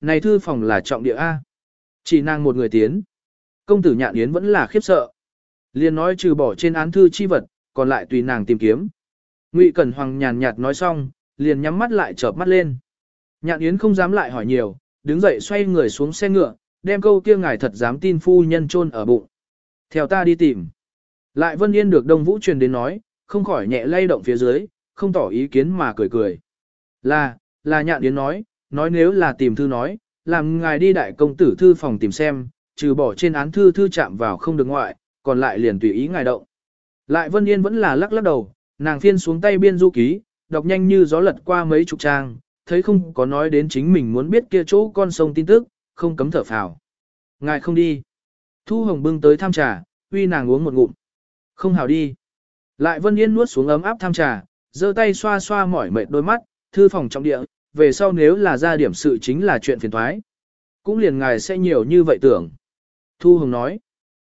này thư phòng là trọng địa A. Chỉ nàng một người tiến. Công tử nhạn yến vẫn là khiếp sợ. Liền nói trừ bỏ trên án thư chi vật, còn lại tùy nàng tìm kiếm. Ngụy Cẩn Hoàng nhàn nhạt nói xong, liền nhắm mắt lại chợp mắt lên. Nhạn Yến không dám lại hỏi nhiều, đứng dậy xoay người xuống xe ngựa, đem câu kia ngài thật dám tin phu nhân chôn ở bụng. Theo ta đi tìm. Lại Vân Yên được Đông Vũ truyền đến nói, không khỏi nhẹ lay động phía dưới, không tỏ ý kiến mà cười cười. Là, là Nhạn Yến nói, nói nếu là tìm thư nói, làm ngài đi đại công tử thư phòng tìm xem, trừ bỏ trên án thư thư chạm vào không được ngoại, còn lại liền tùy ý ngài động. Lại Vân Yên vẫn là lắc lắc đầu, nàng phiên xuống tay biên du ký, đọc nhanh như gió lật qua mấy chục trang, thấy không có nói đến chính mình muốn biết kia chỗ con sông tin tức, không cấm thở phào. Ngài không đi. Thu Hồng bưng tới tham trà, uy nàng uống một ngụm. Không hào đi. Lại Vân Yên nuốt xuống ấm áp tham trà, giơ tay xoa xoa mỏi mệt đôi mắt, thư phòng trong địa, về sau nếu là ra điểm sự chính là chuyện phiền thoái. Cũng liền ngài sẽ nhiều như vậy tưởng. Thu Hồng nói,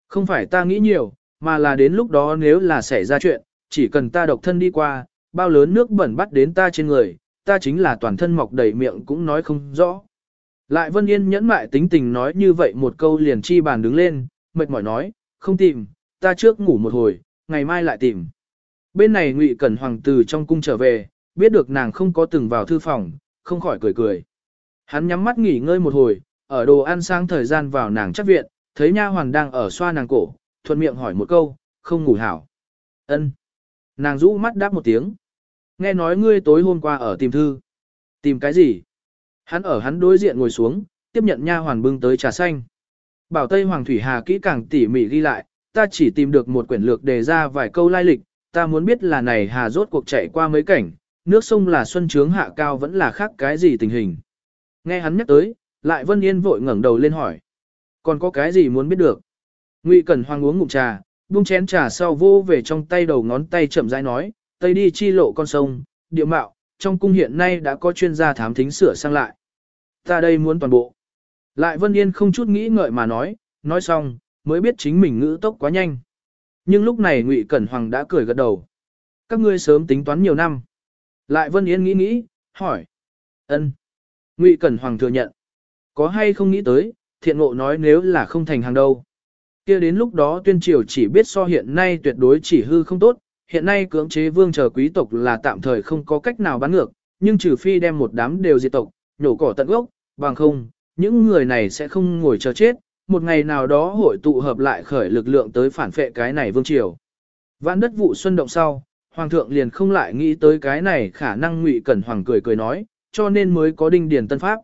không phải ta nghĩ nhiều, mà là đến lúc đó nếu là xảy ra chuyện, chỉ cần ta độc thân đi qua, bao lớn nước bẩn bắt đến ta trên người, ta chính là toàn thân mọc đầy miệng cũng nói không rõ. Lại Vân Yên nhẫn mại tính tình nói như vậy một câu liền chi bàn đứng lên, mệt mỏi nói, không tìm, ta trước ngủ một hồi, ngày mai lại tìm. Bên này Ngụy Cẩn Hoàng từ trong cung trở về, biết được nàng không có từng vào thư phòng, không khỏi cười cười. Hắn nhắm mắt nghỉ ngơi một hồi, ở đồ ăn sáng thời gian vào nàng chắc viện, thấy nha hoàn đang ở xoa nàng cổ, thuận miệng hỏi một câu, không ngủ hảo. Ân. Nàng rũ mắt đáp một tiếng. Nghe nói ngươi tối hôm qua ở tìm thư. Tìm cái gì? Hắn ở hắn đối diện ngồi xuống, tiếp nhận nha hoàn bưng tới trà xanh. Bảo Tây Hoàng Thủy Hà kỹ càng tỉ mỉ ghi lại, ta chỉ tìm được một quyển lược đề ra vài câu lai lịch, ta muốn biết là này Hà rốt cuộc chạy qua mấy cảnh, nước sông là xuân trướng hạ cao vẫn là khác cái gì tình hình. Nghe hắn nhắc tới, lại Vân Yên vội ngẩng đầu lên hỏi. Còn có cái gì muốn biết được? Ngụy Cẩn Hoàng uống ngụm trà, buông chén trà sau vô về trong tay đầu ngón tay chậm rãi nói, tây đi chi lộ con sông, địa mạo, trong cung hiện nay đã có chuyên gia thám thính sửa sang lại. Ta đây muốn toàn bộ. Lại Vân Yên không chút nghĩ ngợi mà nói, nói xong, mới biết chính mình ngữ tốc quá nhanh. Nhưng lúc này Ngụy Cẩn Hoàng đã cười gật đầu. Các ngươi sớm tính toán nhiều năm. Lại Vân Yên nghĩ nghĩ, hỏi. ân. Ngụy Cẩn Hoàng thừa nhận. Có hay không nghĩ tới, thiện ngộ nói nếu là không thành hàng đâu. kia đến lúc đó tuyên triều chỉ biết so hiện nay tuyệt đối chỉ hư không tốt, hiện nay cưỡng chế vương chờ quý tộc là tạm thời không có cách nào bán ngược, nhưng trừ phi đem một đám đều diệt tộc, nhổ cỏ tận gốc, bằng không, những người này sẽ không ngồi chờ chết, một ngày nào đó hội tụ hợp lại khởi lực lượng tới phản phệ cái này vương triều. Vạn đất vụ xuân động sau, hoàng thượng liền không lại nghĩ tới cái này khả năng ngụy cẩn hoàng cười cười nói, cho nên mới có đinh Điền tân pháp.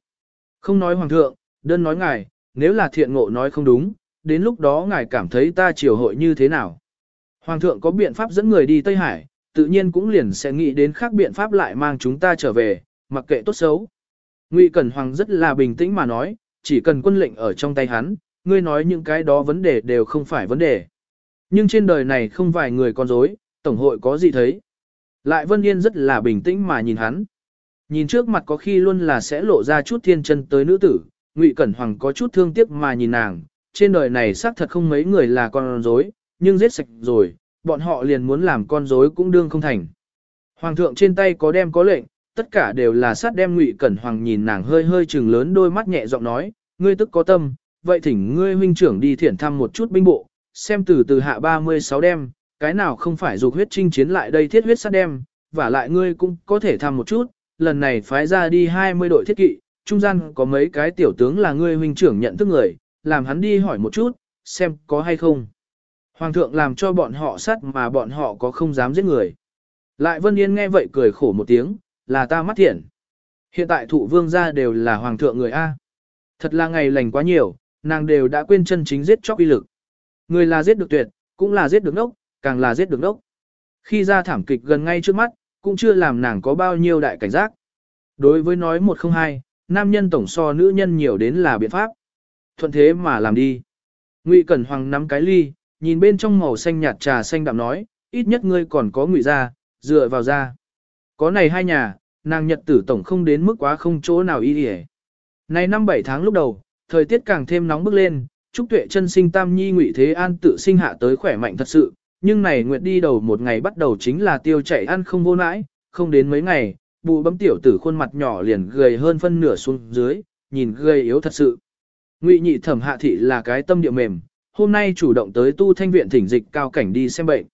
Không nói hoàng thượng, đơn nói ngài, nếu là thiện ngộ nói không đúng, đến lúc đó ngài cảm thấy ta triều hội như thế nào. Hoàng thượng có biện pháp dẫn người đi Tây Hải, tự nhiên cũng liền sẽ nghĩ đến khác biện pháp lại mang chúng ta trở về, mặc kệ tốt xấu. Ngụy Cẩn Hoàng rất là bình tĩnh mà nói, chỉ cần quân lệnh ở trong tay hắn, ngươi nói những cái đó vấn đề đều không phải vấn đề. Nhưng trên đời này không vài người con dối, Tổng hội có gì thấy. Lại Vân Yên rất là bình tĩnh mà nhìn hắn. Nhìn trước mặt có khi luôn là sẽ lộ ra chút thiên chân tới nữ tử, Ngụy Cẩn Hoàng có chút thương tiếc mà nhìn nàng, trên đời này xác thật không mấy người là con rối, nhưng giết sạch rồi, bọn họ liền muốn làm con rối cũng đương không thành. Hoàng thượng trên tay có đem có lệnh, tất cả đều là sát đem ngụy cẩn hoàng nhìn nàng hơi hơi trừng lớn đôi mắt nhẹ giọng nói, ngươi tức có tâm, vậy thỉnh ngươi huynh trưởng đi thiển thăm một chút binh bộ, xem từ từ hạ 36 đem, cái nào không phải dục huyết chinh chiến lại đây thiết huyết sát đem, và lại ngươi cũng có thể tham một chút, lần này phái ra đi 20 đội thiết kỵ, trung gian có mấy cái tiểu tướng là ngươi huynh trưởng nhận thức người, làm hắn đi hỏi một chút, xem có hay không. Hoàng thượng làm cho bọn họ sát mà bọn họ có không dám giết người. Lại Vân Yên nghe vậy cười khổ một tiếng, là ta mắt thiện. Hiện tại thụ vương gia đều là hoàng thượng người A. Thật là ngày lành quá nhiều, nàng đều đã quên chân chính giết chóc uy lực. Người là giết được tuyệt, cũng là giết được nốc, càng là giết được đốc Khi ra thảm kịch gần ngay trước mắt, cũng chưa làm nàng có bao nhiêu đại cảnh giác. Đối với nói một không hai, nam nhân tổng so nữ nhân nhiều đến là biện pháp. Thuận thế mà làm đi. Ngụy Cẩn Hoàng nắm cái ly, nhìn bên trong màu xanh nhạt trà xanh đậm nói, ít nhất ngươi còn có ngụy ra, dựa vào ra. Có này hai nhà, nàng nhật tử tổng không đến mức quá không chỗ nào y hề. Này năm bảy tháng lúc đầu, thời tiết càng thêm nóng bức lên, Trúc Tuệ chân sinh tam nhi ngụy thế an tự sinh hạ tới khỏe mạnh thật sự, nhưng này nguyệt đi đầu một ngày bắt đầu chính là tiêu chảy ăn không vô nãi, không đến mấy ngày, bù bấm tiểu tử khuôn mặt nhỏ liền gầy hơn phân nửa xuống dưới, nhìn gầy yếu thật sự. Ngụy nhị thẩm hạ thị là cái tâm địa mềm, hôm nay chủ động tới tu thanh viện thỉnh dịch cao cảnh đi xem bệnh.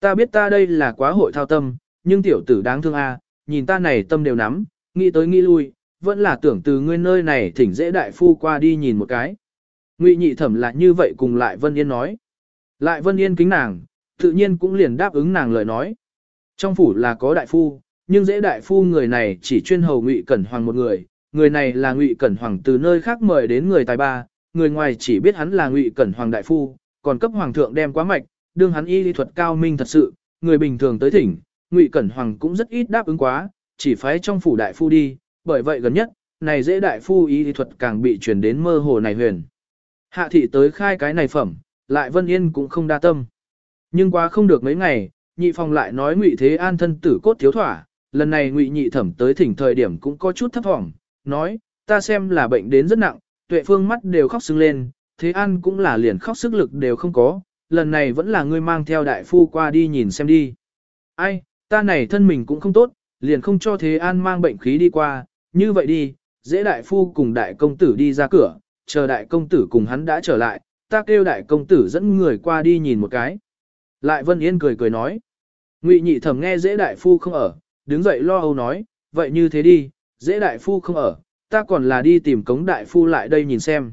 Ta biết ta đây là quá hội thao tâm, nhưng tiểu tử đáng thương a, nhìn ta này tâm đều nắm, nghĩ tới nghĩ lui, vẫn là tưởng từ ngươi nơi này thỉnh dễ đại phu qua đi nhìn một cái. Ngụy nhị thẩm là như vậy cùng lại Vân Yên nói. Lại Vân Yên kính nàng, tự nhiên cũng liền đáp ứng nàng lời nói. Trong phủ là có đại phu, nhưng dễ đại phu người này chỉ chuyên hầu Ngụy Cẩn Hoàng một người, người này là Ngụy Cẩn Hoàng từ nơi khác mời đến người tài ba, người ngoài chỉ biết hắn là Ngụy Cẩn Hoàng đại phu, còn cấp hoàng thượng đem quá mạch, đương hắn y lý thuật cao minh thật sự, người bình thường tới thỉnh, Ngụy Cẩn Hoàng cũng rất ít đáp ứng quá, chỉ phái trong phủ đại phu đi, bởi vậy gần nhất, này dễ đại phu y lý thuật càng bị truyền đến mơ hồ này huyền. Hạ thị tới khai cái này phẩm, lại Vân Yên cũng không đa tâm. Nhưng qua không được mấy ngày, nhị phòng lại nói Ngụy Thế An thân tử cốt thiếu thỏa, lần này Ngụy nhị thẩm tới thỉnh thời điểm cũng có chút thấp thỏm, nói, ta xem là bệnh đến rất nặng, tuệ phương mắt đều khóc sưng lên, Thế An cũng là liền khóc sức lực đều không có, lần này vẫn là ngươi mang theo đại phu qua đi nhìn xem đi. Ai, ta này thân mình cũng không tốt, liền không cho Thế An mang bệnh khí đi qua, như vậy đi, dễ đại phu cùng đại công tử đi ra cửa, chờ đại công tử cùng hắn đã trở lại, ta kêu đại công tử dẫn người qua đi nhìn một cái. Lại Vân Yên cười cười nói. Ngụy nhị thẩm nghe dễ đại phu không ở, đứng dậy lo âu nói, vậy như thế đi, dễ đại phu không ở, ta còn là đi tìm cống đại phu lại đây nhìn xem.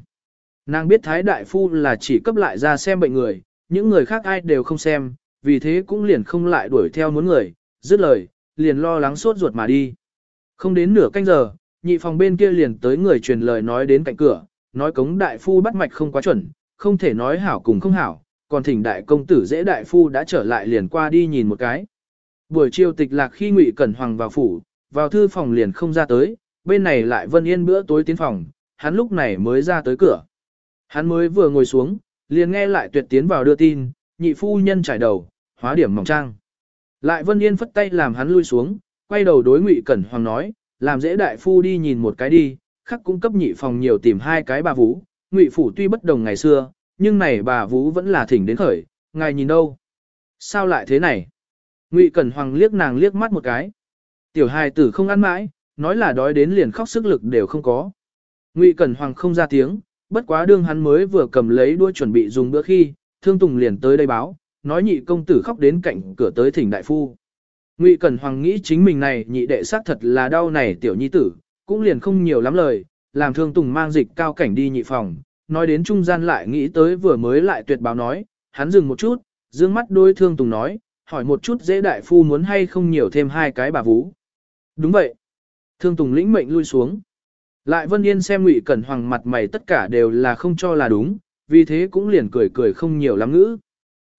Nàng biết thái đại phu là chỉ cấp lại ra xem bệnh người, những người khác ai đều không xem, vì thế cũng liền không lại đuổi theo muốn người, dứt lời, liền lo lắng sốt ruột mà đi. Không đến nửa canh giờ, nhị phòng bên kia liền tới người truyền lời nói đến cạnh cửa, nói cống đại phu bắt mạch không quá chuẩn, không thể nói hảo cùng không hảo, còn thỉnh đại công tử dễ đại phu đã trở lại liền qua đi nhìn một cái. Buổi chiều tịch lạc khi Ngụy Cẩn Hoàng vào phủ, vào thư phòng liền không ra tới, bên này lại Vân Yên bữa tối tiến phòng, hắn lúc này mới ra tới cửa. Hắn mới vừa ngồi xuống, liền nghe lại tuyệt tiến vào đưa tin, nhị phu nhân trải đầu, hóa điểm mỏng trang. Lại Vân Yên phất tay làm hắn lui xuống, quay đầu đối Ngụy Cẩn Hoàng nói, làm dễ đại phu đi nhìn một cái đi, khắc cung cấp nhị phòng nhiều tìm hai cái bà vũ, Ngụy phủ tuy bất đồng ngày xưa, nhưng này bà vũ vẫn là thỉnh đến khởi, ngài nhìn đâu? Sao lại thế này? Ngụy Cẩn Hoàng liếc nàng liếc mắt một cái. Tiểu hài tử không ăn mãi, nói là đói đến liền khóc sức lực đều không có. Ngụy Cẩn Hoàng không ra tiếng, bất quá đương hắn mới vừa cầm lấy đuôi chuẩn bị dùng bữa khi, Thương Tùng liền tới đây báo, nói nhị công tử khóc đến cạnh cửa tới thỉnh đại phu. Ngụy Cẩn Hoàng nghĩ chính mình này nhị đệ xác thật là đau này tiểu nhi tử, cũng liền không nhiều lắm lời, làm Thương Tùng mang dịch cao cảnh đi nhị phòng, nói đến trung gian lại nghĩ tới vừa mới lại tuyệt báo nói, hắn dừng một chút, dương mắt đôi Thương Tùng nói, hỏi một chút dễ đại phu muốn hay không nhiều thêm hai cái bà vú. Đúng vậy. Thương Tùng lĩnh mệnh lui xuống. Lại Vân Yên xem Ngụy Cẩn Hoàng mặt mày tất cả đều là không cho là đúng, vì thế cũng liền cười cười không nhiều lắm ngữ.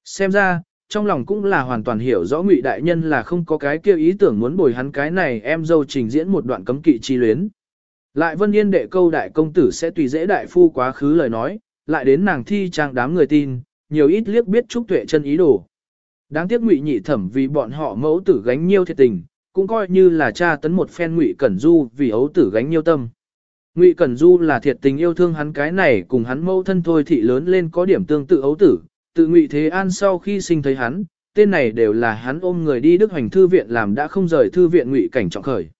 Xem ra, trong lòng cũng là hoàn toàn hiểu rõ Ngụy đại nhân là không có cái kia ý tưởng muốn bồi hắn cái này em dâu trình diễn một đoạn cấm kỵ chi luyến. Lại Vân Yên đệ câu đại công tử sẽ tùy dễ đại phu quá khứ lời nói, lại đến nàng thi trang đám người tin, nhiều ít liếc biết Trúc Tuệ chân ý đồ. Đáng tiếc Ngụy Nhị Thẩm vì bọn họ mẫu tử gánh nhiêu thiệt tình, cũng coi như là cha tấn một phen Ngụy Cẩn Du vì ấu tử gánh nhiêu tâm. Ngụy Cẩn Du là thiệt tình yêu thương hắn cái này cùng hắn mẫu thân thôi thị lớn lên có điểm tương tự ấu tử, tự Ngụy Thế An sau khi sinh thấy hắn, tên này đều là hắn ôm người đi Đức Hoành Thư Viện làm đã không rời Thư Viện Ngụy Cảnh trọng khởi.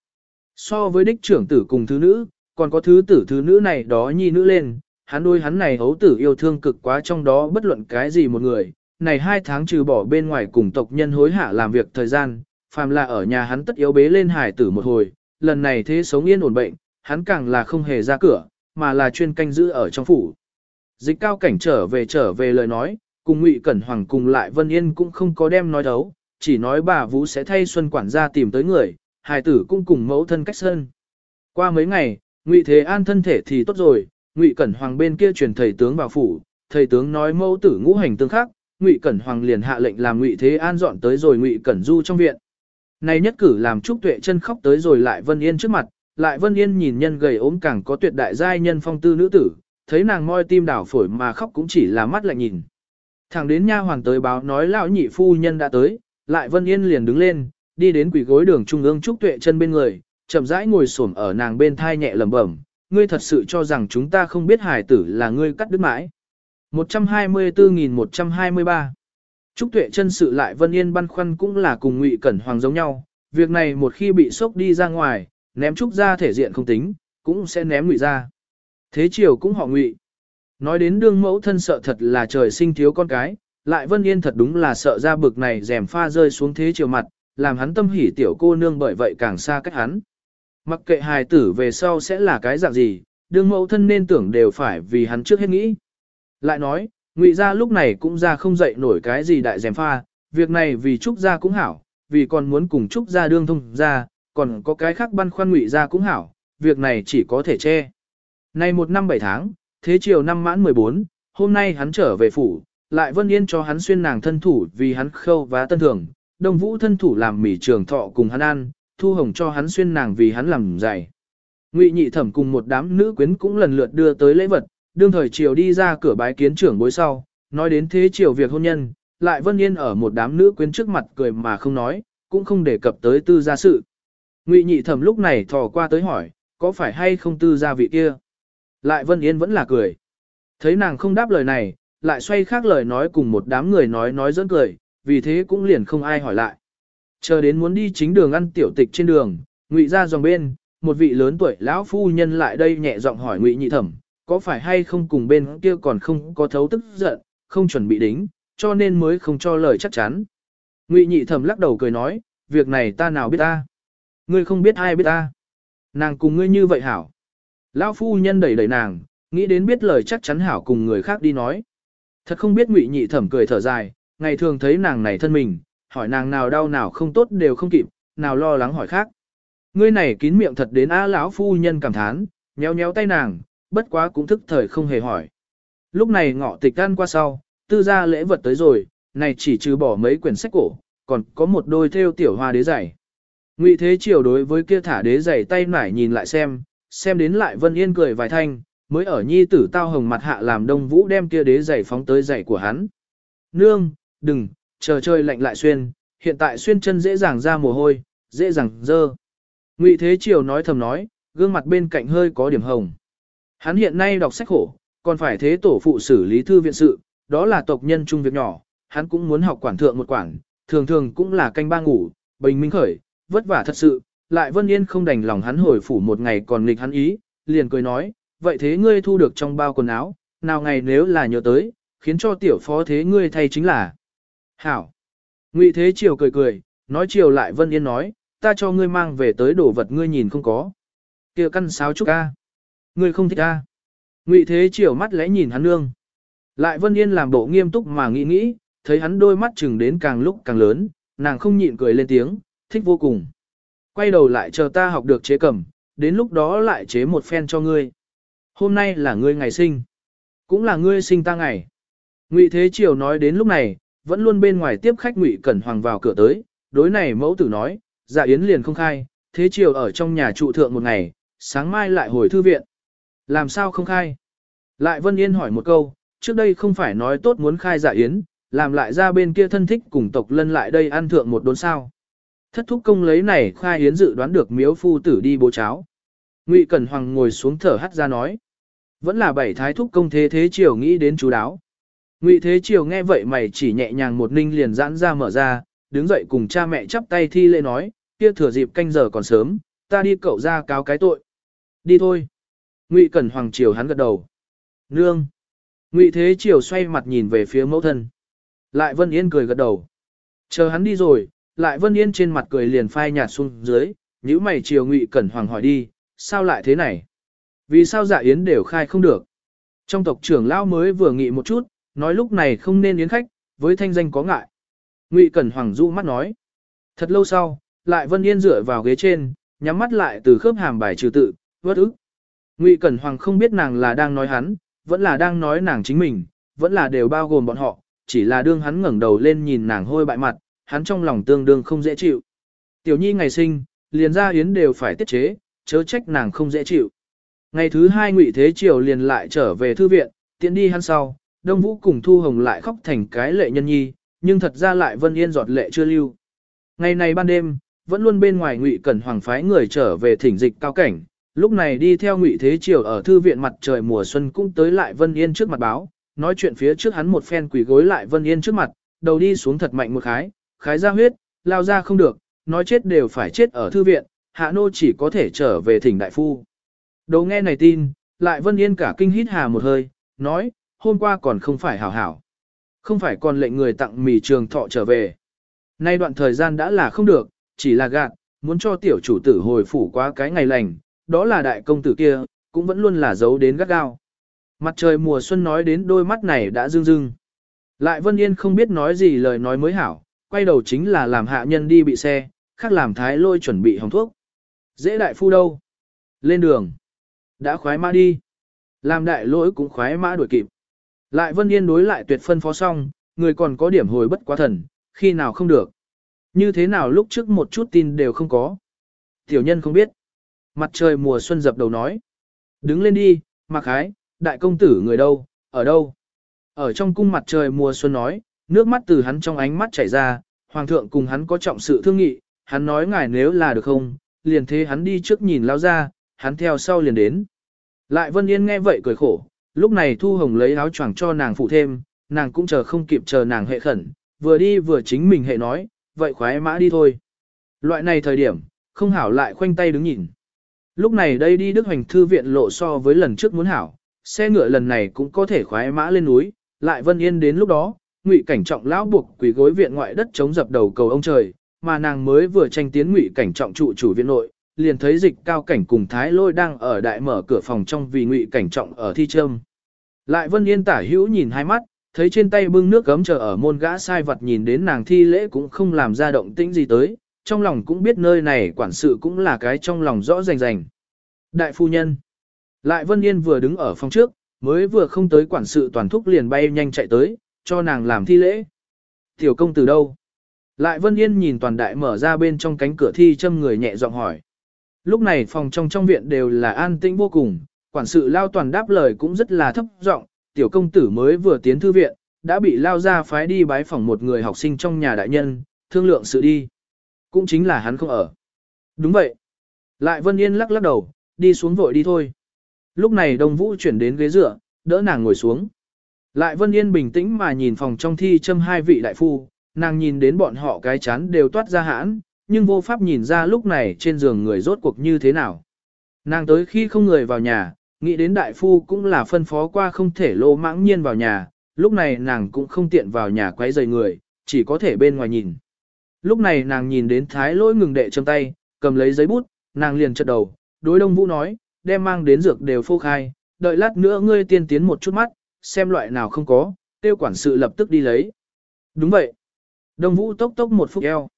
So với đích trưởng tử cùng thứ nữ, còn có thứ tử thứ nữ này đó nhi nữ lên, hắn đôi hắn này hấu tử yêu thương cực quá trong đó bất luận cái gì một người, này hai tháng trừ bỏ bên ngoài cùng tộc nhân hối hạ làm việc thời gian, phàm là ở nhà hắn tất yếu bế lên hải tử một hồi, lần này thế sống yên ổn bệnh, hắn càng là không hề ra cửa, mà là chuyên canh giữ ở trong phủ. Dịch cao cảnh trở về trở về lời nói, cùng Ngụy Cẩn Hoàng cùng lại Vân Yên cũng không có đem nói đấu, chỉ nói bà Vũ sẽ thay Xuân quản gia tìm tới người, hài tử cũng cùng mẫu thân cách sơn. Qua mấy ngày, Ngụy Thế An thân thể thì tốt rồi, Ngụy Cẩn Hoàng bên kia truyền thầy tướng vào phủ, thầy tướng nói mẫu tử ngũ hành tương khắc, Ngụy Cẩn Hoàng liền hạ lệnh làm Ngụy Thế An dọn tới rồi Ngụy Cẩn Du trong viện. Này nhất cử làm Trúc Tuệ chân khóc tới rồi lại Vân Yên trước mặt, lại Vân Yên nhìn nhân gầy ốm càng có tuyệt đại giai nhân phong tư nữ tử, thấy nàng moi tim đảo phổi mà khóc cũng chỉ là mắt lại nhìn. Thẳng đến nha hoàng tới báo nói lão nhị phu nhân đã tới, lại Vân Yên liền đứng lên, đi đến quỷ gối đường trung ương Trúc Tuệ chân bên người, chậm rãi ngồi xổm ở nàng bên thai nhẹ lẩm bẩm, ngươi thật sự cho rằng chúng ta không biết hài tử là ngươi cắt đứt mãi. 124.123 Trúc Tuệ chân sự lại Vân Yên băn khoăn cũng là cùng Ngụy Cẩn Hoàng giống nhau, việc này một khi bị sốc đi ra ngoài, ném Trúc ra thể diện không tính, cũng sẽ ném Ngụy ra. Thế triều cũng họ ngụy. Nói đến đương mẫu thân sợ thật là trời sinh thiếu con cái, lại Vân Yên thật đúng là sợ ra bực này rèm pha rơi xuống thế triều mặt, làm hắn tâm hỉ tiểu cô nương bởi vậy càng xa cách hắn. Mặc kệ hài tử về sau sẽ là cái dạng gì, đương mẫu thân nên tưởng đều phải vì hắn trước hết nghĩ. Lại nói, ngụy gia lúc này cũng ra không dậy nổi cái gì đại dèm pha, việc này vì Trúc gia cũng hảo, vì còn muốn cùng Trúc gia đương thông gia, còn có cái khác băn khoăn ngụy gia cũng hảo, việc này chỉ có thể che. Nay một năm bảy tháng, thế chiều năm mãn 14, hôm nay hắn trở về phủ, lại Vân Yên cho hắn xuyên nàng thân thủ vì hắn khâu và tân thường, Đông Vũ thân thủ làm mỉ trường thọ cùng hắn ăn, Thu Hồng cho hắn xuyên nàng vì hắn làm dày. Ngụy Nhị Thẩm cùng một đám nữ quyến cũng lần lượt đưa tới lễ vật, đương thời chiều đi ra cửa bái kiến trưởng bối sau, nói đến thế chiều việc hôn nhân, lại Vân Yên ở một đám nữ quyến trước mặt cười mà không nói, cũng không đề cập tới tư gia sự. Ngụy Nhị Thẩm lúc này thò qua tới hỏi, có phải hay không tư gia vị kia? Lại Vân Yên vẫn là cười. Thấy nàng không đáp lời này, lại xoay khác lời nói cùng một đám người nói nói dẫn cười, vì thế cũng liền không ai hỏi lại. Chờ đến muốn đi chính đường ăn tiểu tịch trên đường, ngụy ra dòng bên, một vị lớn tuổi lão phu nhân lại đây nhẹ giọng hỏi ngụy nhị thẩm, có phải hay không cùng bên kia còn không có thấu tức giận, không chuẩn bị đính, cho nên mới không cho lời chắc chắn. Ngụy nhị thẩm lắc đầu cười nói, việc này ta nào biết ta. Ngươi không biết ai biết ta. Nàng cùng ngươi như vậy hảo. Lão phu nhân đẩy đẩy nàng, nghĩ đến biết lời chắc chắn hảo cùng người khác đi nói. Thật không biết ngụy nhị thẩm cười thở dài, ngày thường thấy nàng này thân mình, hỏi nàng nào đau nào không tốt đều không kịp, nào lo lắng hỏi khác. Ngươi này kín miệng thật đến á lão phu nhân cảm thán, nhéo nhéo tay nàng, bất quá cũng thức thời không hề hỏi. Lúc này ngọ tịch ăn qua sau, tư gia lễ vật tới rồi, này chỉ trừ bỏ mấy quyển sách cổ, còn có một đôi theo tiểu hoa đế giày. Ngụy Thế Triều đối với kia thả đế giày tay nải nhìn lại xem, xem đến lại Vân Yên cười vài thanh, mới ở nhi tử tao hồng mặt hạ làm đông vũ đem kia đế giày phóng tới giày của hắn. Nương, đừng, chờ chơi lạnh lại xuyên, hiện tại xuyên chân dễ dàng ra mồ hôi, dễ dàng dơ. Ngụy Thế Triều nói thầm nói, gương mặt bên cạnh hơi có điểm hồng. Hắn hiện nay đọc sách khổ, còn phải thế tổ phụ xử lý thư viện sự, đó là tộc nhân chung việc nhỏ, hắn cũng muốn học quản thượng một quản, thường thường cũng là canh ba ngủ, bình minh khởi, vất vả thật sự, lại Vân Yên không đành lòng hắn hồi phủ một ngày còn nghịch hắn ý, liền cười nói, vậy thế ngươi thu được trong bao quần áo, nào ngày nếu là nhớ tới, khiến cho tiểu phó thế ngươi thay chính là. Hảo. Ngụy Thế Triều cười cười, nói chiều lại Vân Yên nói, ta cho ngươi mang về tới đồ vật ngươi nhìn không có. kia căn sáo trúc a. Ngươi không thích a. Ngụy Thế Triều mắt lẽ nhìn hắn nương. Lại Vân Yên làm bộ nghiêm túc mà nghĩ nghĩ, thấy hắn đôi mắt chừng đến càng lúc càng lớn, nàng không nhịn cười lên tiếng, thích vô cùng. Quay đầu lại chờ ta học được chế cầm, đến lúc đó lại chế một phen cho ngươi. Hôm nay là ngươi ngày sinh, cũng là ngươi sinh ta ngày. Ngụy Thế Triều nói đến lúc này, vẫn luôn bên ngoài tiếp khách Ngụy Cẩn Hoàng vào cửa tới, đối này mẫu tử nói, dạ yến liền không khai, Thế Triều ở trong nhà trụ thượng một ngày, sáng mai lại hồi thư viện. Làm sao không khai? Lại Vân Yên hỏi một câu, trước đây không phải nói tốt muốn khai dạ yến, làm lại ra bên kia thân thích cùng tộc lân lại đây ăn thượng một đốn sao. Thất thúc công lấy này khai yến dự đoán được miếu phu tử đi bố cháo. Ngụy Cẩn Hoàng ngồi xuống thở hắt ra nói. Vẫn là bảy thái thúc công thế thế triều nghĩ đến chú đáo. Ngụy Thế Triều nghe vậy mày chỉ nhẹ nhàng một ninh liền giãn ra mở ra, đứng dậy cùng cha mẹ chắp tay thi lễ nói, kia thừa dịp canh giờ còn sớm, ta đi cậu ra cáo cái tội. Đi thôi. Ngụy Cẩn Hoàng Triều hắn gật đầu. Nương. Ngụy Thế Triều xoay mặt nhìn về phía mẫu thân. Lại Vân Yên cười gật đầu. Chờ hắn đi rồi, lại Vân Yên trên mặt cười liền phai nhạt xuống dưới, nhíu mày Triều Ngụy Cẩn Hoàng hỏi đi, sao lại thế này? Vì sao dạ yến đều khai không được? Trong tộc trưởng lão mới vừa nghị một chút, nói lúc này không nên yến khách, với thanh danh có ngại. Ngụy Cẩn Hoàng du mắt nói. Thật lâu sau, lại Vân Yên dựa vào ghế trên, nhắm mắt lại từ khớp hàm bài trừ tự, vớt ức. Ngụy Cẩn Hoàng không biết nàng là đang nói hắn, vẫn là đang nói nàng chính mình, vẫn là đều bao gồm bọn họ, chỉ là đương hắn ngẩng đầu lên nhìn nàng hôi bại mặt, hắn trong lòng tương đương không dễ chịu. Tiểu Nhi ngày sinh, liền ra yến đều phải tiết chế, chớ trách nàng không dễ chịu. Ngày thứ hai Ngụy Thế Triều liền lại trở về thư viện, tiện đi hắn sau, Đông Vũ cùng Thu Hồng lại khóc thành cái lệ nhân nhi, nhưng thật ra lại Vân Yên giọt lệ chưa lưu. Ngày này ban đêm, vẫn luôn bên ngoài Ngụy Cẩn Hoàng phái người trở về thỉnh dịch cao cảnh, lúc này đi theo Ngụy Thế Triều ở thư viện mặt trời mùa xuân cũng tới lại Vân Yên trước mặt báo, nói chuyện phía trước hắn một phen quỳ gối lại Vân Yên trước mặt, đầu đi xuống thật mạnh một khái, khái ra huyết, lao ra không được, nói chết đều phải chết ở thư viện, hạ nô chỉ có thể trở về thỉnh đại phu. Đầu nghe này tin, Lại Vân Yên cả kinh hít hà một hơi, nói, hôm qua còn không phải hảo hảo. Không phải còn lệnh người tặng mì trường thọ trở về. Nay đoạn thời gian đã là không được, chỉ là gạt, muốn cho tiểu chủ tử hồi phủ qua cái ngày lành, đó là đại công tử kia, cũng vẫn luôn là giấu đến gắt gao. Mặt trời mùa xuân nói đến đôi mắt này đã rưng rưng. Lại Vân Yên không biết nói gì lời nói mới hảo, quay đầu chính là làm hạ nhân đi bị xe, khác làm thái lôi chuẩn bị hồng thuốc. Dễ đại phu đâu? Lên đường. Đã khoái mã đi. Làm đại lỗi cũng khoái mã đuổi kịp. Lại Vân Yên đối lại tuyệt phân phó xong, người còn có điểm hồi bất quá thần, khi nào không được. Như thế nào lúc trước một chút tin đều không có. Tiểu nhân không biết. Mặt trời mùa xuân dập đầu nói. Đứng lên đi, mặc hái, đại công tử người đâu, ở đâu. Ở trong cung mặt trời mùa xuân nói, nước mắt từ hắn trong ánh mắt chảy ra, hoàng thượng cùng hắn có trọng sự thương nghị, hắn nói ngài nếu là được không, liền thế hắn đi trước nhìn lao ra, hắn theo sau liền đến. Lại Vân Yên nghe vậy cười khổ, lúc này Thu Hồng lấy áo choàng cho nàng phụ thêm, nàng cũng chờ không kịp chờ nàng hệ khẩn, vừa đi vừa chính mình hệ nói, vậy khoái mã đi thôi. Loại này thời điểm, không hảo lại khoanh tay đứng nhìn. Lúc này đây đi Đức Hoành Thư viện lộ so với lần trước muốn hảo, xe ngựa lần này cũng có thể khoái mã lên núi, lại Vân Yên đến lúc đó, ngụy cảnh trọng lão buộc quỷ gối viện ngoại đất chống dập đầu cầu ông trời, mà nàng mới vừa tranh tiến ngụy cảnh trọng trụ chủ viện nội, liền thấy dịch cao cảnh cùng thái lôi đang ở đại mở cửa phòng trong vì ngụy cảnh trọng ở thi trâm. Lại Vân Yên tả hữu nhìn hai mắt, thấy trên tay bưng nước gấm chờ ở môn gã sai vật nhìn đến nàng thi lễ cũng không làm ra động tĩnh gì tới, trong lòng cũng biết nơi này quản sự cũng là cái trong lòng rõ rành rành. Đại phu nhân. Lại Vân Yên vừa đứng ở phòng trước, mới vừa không tới quản sự toàn thúc liền bay nhanh chạy tới, cho nàng làm thi lễ. Tiểu công từ đâu? Lại Vân Yên nhìn toàn đại mở ra bên trong cánh cửa thi châm người nhẹ giọng hỏi. Lúc này phòng trong trong viện đều là an tĩnh vô cùng, quản sự lao toàn đáp lời cũng rất là thấp giọng. tiểu công tử mới vừa tiến thư viện, đã bị lao ra phái đi bái phòng một người học sinh trong nhà đại nhân, thương lượng sự đi. Cũng chính là hắn không ở. Đúng vậy. Lại Vân Yên lắc lắc đầu, đi xuống vội đi thôi. Lúc này Đông Vũ chuyển đến ghế dựa, đỡ nàng ngồi xuống. Lại Vân Yên bình tĩnh mà nhìn phòng trong thi châm hai vị đại phu, nàng nhìn đến bọn họ cái chán đều toát ra hãn, nhưng vô pháp nhìn ra lúc này trên giường người rốt cuộc như thế nào. Nàng tới khi không người vào nhà, nghĩ đến đại phu cũng là phân phó qua không thể lô mãng nhiên vào nhà, lúc này nàng cũng không tiện vào nhà quấy rầy người, chỉ có thể bên ngoài nhìn. Lúc này nàng nhìn đến thái lỗi ngừng đệ trong tay, cầm lấy giấy bút, nàng liền chật đầu, đối đông vũ nói, đem mang đến dược đều phô khai, đợi lát nữa ngươi tiên tiến một chút mắt, xem loại nào không có, tiêu quản sự lập tức đi lấy. Đúng vậy. Đông vũ tốc tốc một phút eo.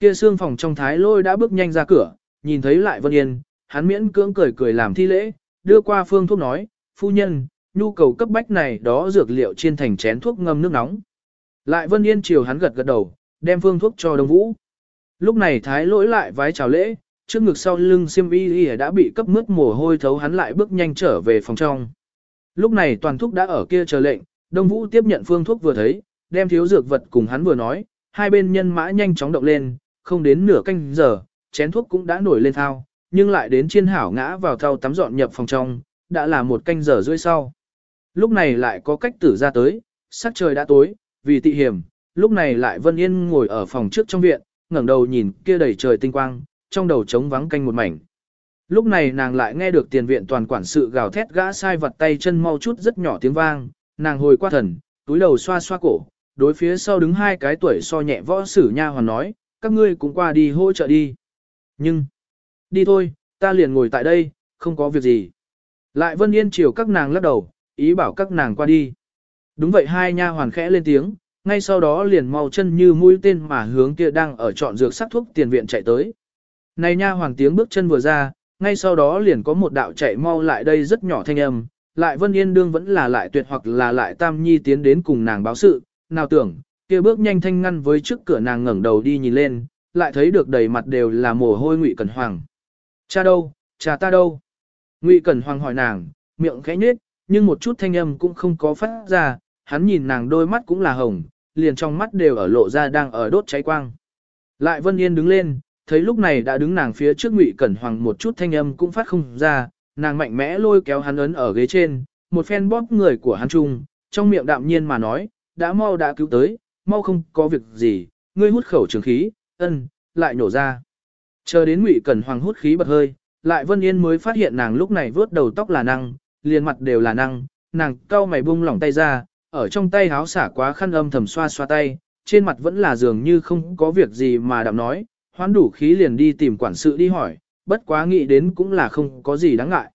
Kia xương phòng trong thái lôi đã bước nhanh ra cửa, nhìn thấy lại Vân Yên, hắn miễn cưỡng cười cười làm thi lễ, đưa qua phương thuốc nói, phu nhân, nhu cầu cấp bách này đó dược liệu chiên thành chén thuốc ngâm nước nóng. Lại Vân Yên chiều hắn gật gật đầu, đem phương thuốc cho Đông Vũ. Lúc này thái lỗi lại vái chào lễ, trước ngực sau lưng xiêm y y đã bị cấp mướt mồ hôi thấu hắn lại bước nhanh trở về phòng trong. Lúc này toàn thuốc đã ở kia chờ lệnh, Đông Vũ tiếp nhận phương thuốc vừa thấy, đem thiếu dược vật cùng hắn vừa nói, hai bên nhân mã nhanh chóng động lên, không đến nửa canh giờ, chén thuốc cũng đã nổi lên thao, nhưng lại đến chiên hảo ngã vào thao tắm dọn nhập phòng trong, đã là một canh giờ rưỡi sau. Lúc này lại có cách tử ra tới, sắc trời đã tối, vì tị hiểm, lúc này lại Vân Yên ngồi ở phòng trước trong viện, ngẩng đầu nhìn kia đầy trời tinh quang, trong đầu trống vắng canh một mảnh. Lúc này nàng lại nghe được tiền viện toàn quản sự gào thét gã sai vật tay chân mau chút rất nhỏ tiếng vang, nàng hồi qua thần, túi đầu xoa xoa cổ, đối phía sau đứng hai cái tuổi so nhẹ võ sử nha hoàn nói, các ngươi cũng qua đi hỗ trợ đi. Nhưng, đi thôi, ta liền ngồi tại đây, không có việc gì. Lại Vân Yên chiều các nàng lắc đầu, ý bảo các nàng qua đi. Đúng vậy hai nha hoàn khẽ lên tiếng, ngay sau đó liền mau chân như mũi tên mà hướng kia đang ở trọn dược sắc thuốc tiền viện chạy tới. Này nha hoàng tiếng bước chân vừa ra, ngay sau đó liền có một đạo chạy mau lại đây rất nhỏ thanh âm, lại Vân Yên đương vẫn là lại tuyệt hoặc là lại Tam Nhi tiến đến cùng nàng báo sự, nào tưởng, kia bước nhanh thanh ngăn với trước cửa nàng ngẩng đầu đi nhìn lên, lại thấy được đầy mặt đều là mồ hôi Ngụy Cẩn Hoàng. Cha đâu, cha ta đâu? Ngụy Cẩn Hoàng hỏi nàng, miệng khẽ nhếch, nhưng một chút thanh âm cũng không có phát ra, hắn nhìn nàng đôi mắt cũng là hồng, liền trong mắt đều ở lộ ra đang ở đốt cháy quang. Lại Vân Yên đứng lên, thấy lúc này đã đứng nàng phía trước Ngụy Cẩn Hoàng một chút thanh âm cũng phát không ra, nàng mạnh mẽ lôi kéo hắn ấn ở ghế trên, một phen bóp người của hắn chung, trong miệng đạm nhiên mà nói, đã mau đã cứu tới, mau không có việc gì, ngươi hút khẩu trường khí, ân, lại nổ ra. Chờ đến Ngụy Cẩn Hoàng hút khí bật hơi, lại Vân Yên mới phát hiện nàng lúc này vướt đầu tóc là năng, liền mặt đều là năng, nàng cau mày buông lỏng tay ra, ở trong tay háo xả quá khăn âm thầm xoa xoa tay, trên mặt vẫn là dường như không có việc gì mà đạm nói, hoán đủ khí liền đi tìm quản sự đi hỏi, bất quá nghĩ đến cũng là không có gì đáng ngại.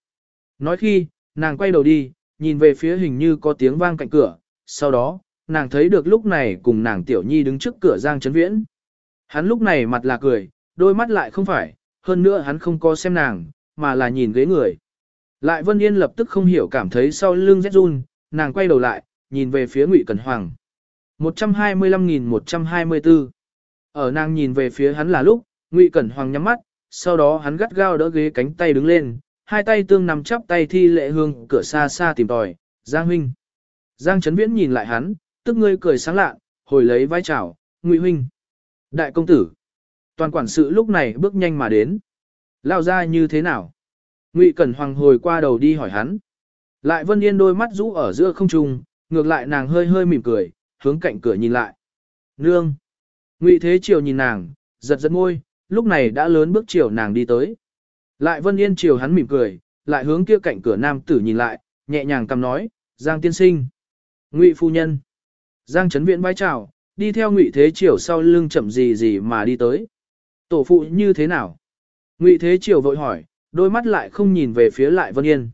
Nói khi, nàng quay đầu đi, nhìn về phía hình như có tiếng vang cạnh cửa, sau đó, nàng thấy được lúc này cùng nàng tiểu nhi đứng trước cửa Giang Trấn Viễn. Hắn lúc này mặt là cười, đôi mắt lại không phải, hơn nữa hắn không có xem nàng, mà là nhìn ghế người. Lại Vân Yên lập tức không hiểu cảm thấy sau lưng rét run, nàng quay đầu lại, nhìn về phía Ngụy Cẩn Hoàng. 125.124 Ở nàng nhìn về phía hắn là lúc, Ngụy Cẩn Hoàng nhắm mắt, sau đó hắn gắt gao đỡ ghế cánh tay đứng lên, hai tay tương nằm chắp tay thi lệ hương cửa xa xa tìm tòi, Giang huynh. Giang Trấn Viễn nhìn lại hắn, tức ngươi cười sáng lạ, hồi lấy vai chào, Ngụy huynh. Đại công tử. Toàn quản sự lúc này bước nhanh mà đến. Lao ra như thế nào? Ngụy Cẩn Hoàng hồi qua đầu đi hỏi hắn. Lại Vân Yên đôi mắt rũ ở giữa không trung, ngược lại nàng hơi hơi mỉm cười, hướng cạnh cửa nhìn lại. Nương! Ngụy Thế Triều nhìn nàng, giật giật môi, lúc này đã lớn bước chiều nàng đi tới. Lại Vân Yên chiều hắn mỉm cười, lại hướng kia cạnh cửa nam tử nhìn lại, nhẹ nhàng cầm nói, Giang tiên sinh. Ngụy phu nhân. Giang Trấn Viễn bái chào, đi theo Ngụy Thế Triều sau lưng chậm gì gì mà đi tới. Tổ phụ như thế nào? Ngụy Thế Triều vội hỏi, đôi mắt lại không nhìn về phía Lại Vân Yên.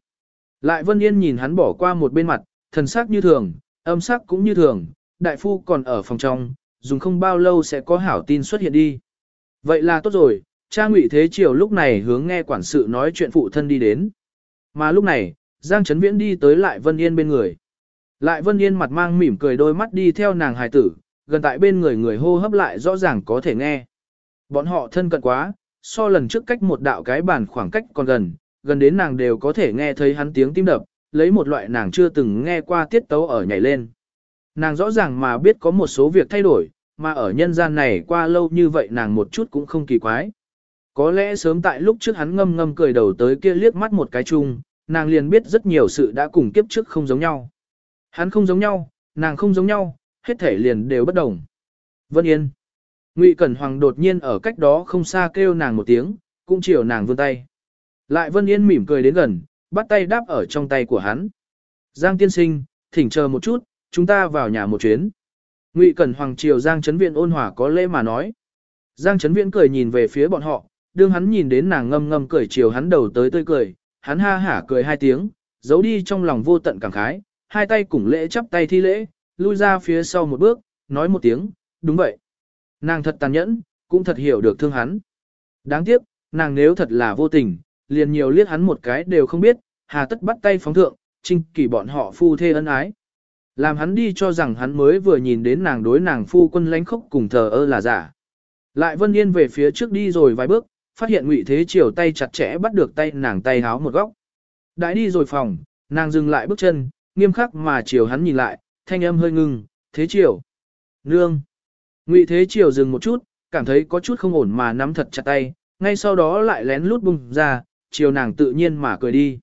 Lại Vân Yên nhìn hắn bỏ qua một bên mặt, thần sắc như thường, âm sắc cũng như thường, đại phu còn ở phòng trong, dùng không bao lâu sẽ có hảo tin xuất hiện đi. Vậy là tốt rồi, cha Ngụy Thế Triều lúc này hướng nghe quản sự nói chuyện phụ thân đi đến. Mà lúc này, Giang Trấn Viễn đi tới Lại Vân Yên bên người. Lại Vân Yên mặt mang mỉm cười đôi mắt đi theo nàng hài tử, gần tại bên người người hô hấp lại rõ ràng có thể nghe. Bọn họ thân cận quá, so lần trước cách một đạo cái bàn khoảng cách còn gần, gần đến nàng đều có thể nghe thấy hắn tiếng tim đập, lấy một loại nàng chưa từng nghe qua tiết tấu ở nhảy lên. Nàng rõ ràng mà biết có một số việc thay đổi, mà ở nhân gian này qua lâu như vậy nàng một chút cũng không kỳ quái. Có lẽ sớm tại lúc trước hắn ngâm ngâm cười đầu tới kia liếc mắt một cái chung, nàng liền biết rất nhiều sự đã cùng kiếp trước không giống nhau. Hắn không giống nhau, nàng không giống nhau, hết thể liền đều bất đồng. Vân Yên. Ngụy Cẩn Hoàng đột nhiên ở cách đó không xa kêu nàng một tiếng, cũng chiều nàng vươn tay. Lại Vân Yên mỉm cười đến gần, bắt tay đáp ở trong tay của hắn. Giang tiên sinh, thỉnh chờ một chút, chúng ta vào nhà một chuyến. Ngụy Cẩn Hoàng chiều Giang Trấn Viện ôn hòa có lễ mà nói. Giang Trấn Viễn cười nhìn về phía bọn họ, đương hắn nhìn đến nàng ngâm ngâm cười chiều hắn đầu tới tươi cười, hắn ha hả cười hai tiếng, giấu đi trong lòng vô tận cảm khái, hai tay cùng lễ chắp tay thi lễ, lui ra phía sau một bước, nói một tiếng, đúng vậy. Nàng thật tàn nhẫn, cũng thật hiểu được thương hắn. Đáng tiếc, nàng nếu thật là vô tình, liền nhiều liếc hắn một cái đều không biết, hà tất bắt tay phóng thượng, trinh kỳ bọn họ phu thê ân ái. Làm hắn đi cho rằng hắn mới vừa nhìn đến nàng đối nàng phu quân lánh khốc cùng thờ ơ là giả. Lại Vân Yên về phía trước đi rồi vài bước, phát hiện Ngụy Thế Triều tay chặt chẽ bắt được tay nàng tay háo một góc. Đãi đi rồi phòng, nàng dừng lại bước chân, nghiêm khắc mà chiều hắn nhìn lại, thanh âm hơi ngưng, Thế Triều. Nương. Ngụy Thế Triều dừng một chút, cảm thấy có chút không ổn mà nắm thật chặt tay, ngay sau đó lại lén lút bung ra, chiều nàng tự nhiên mà cười đi.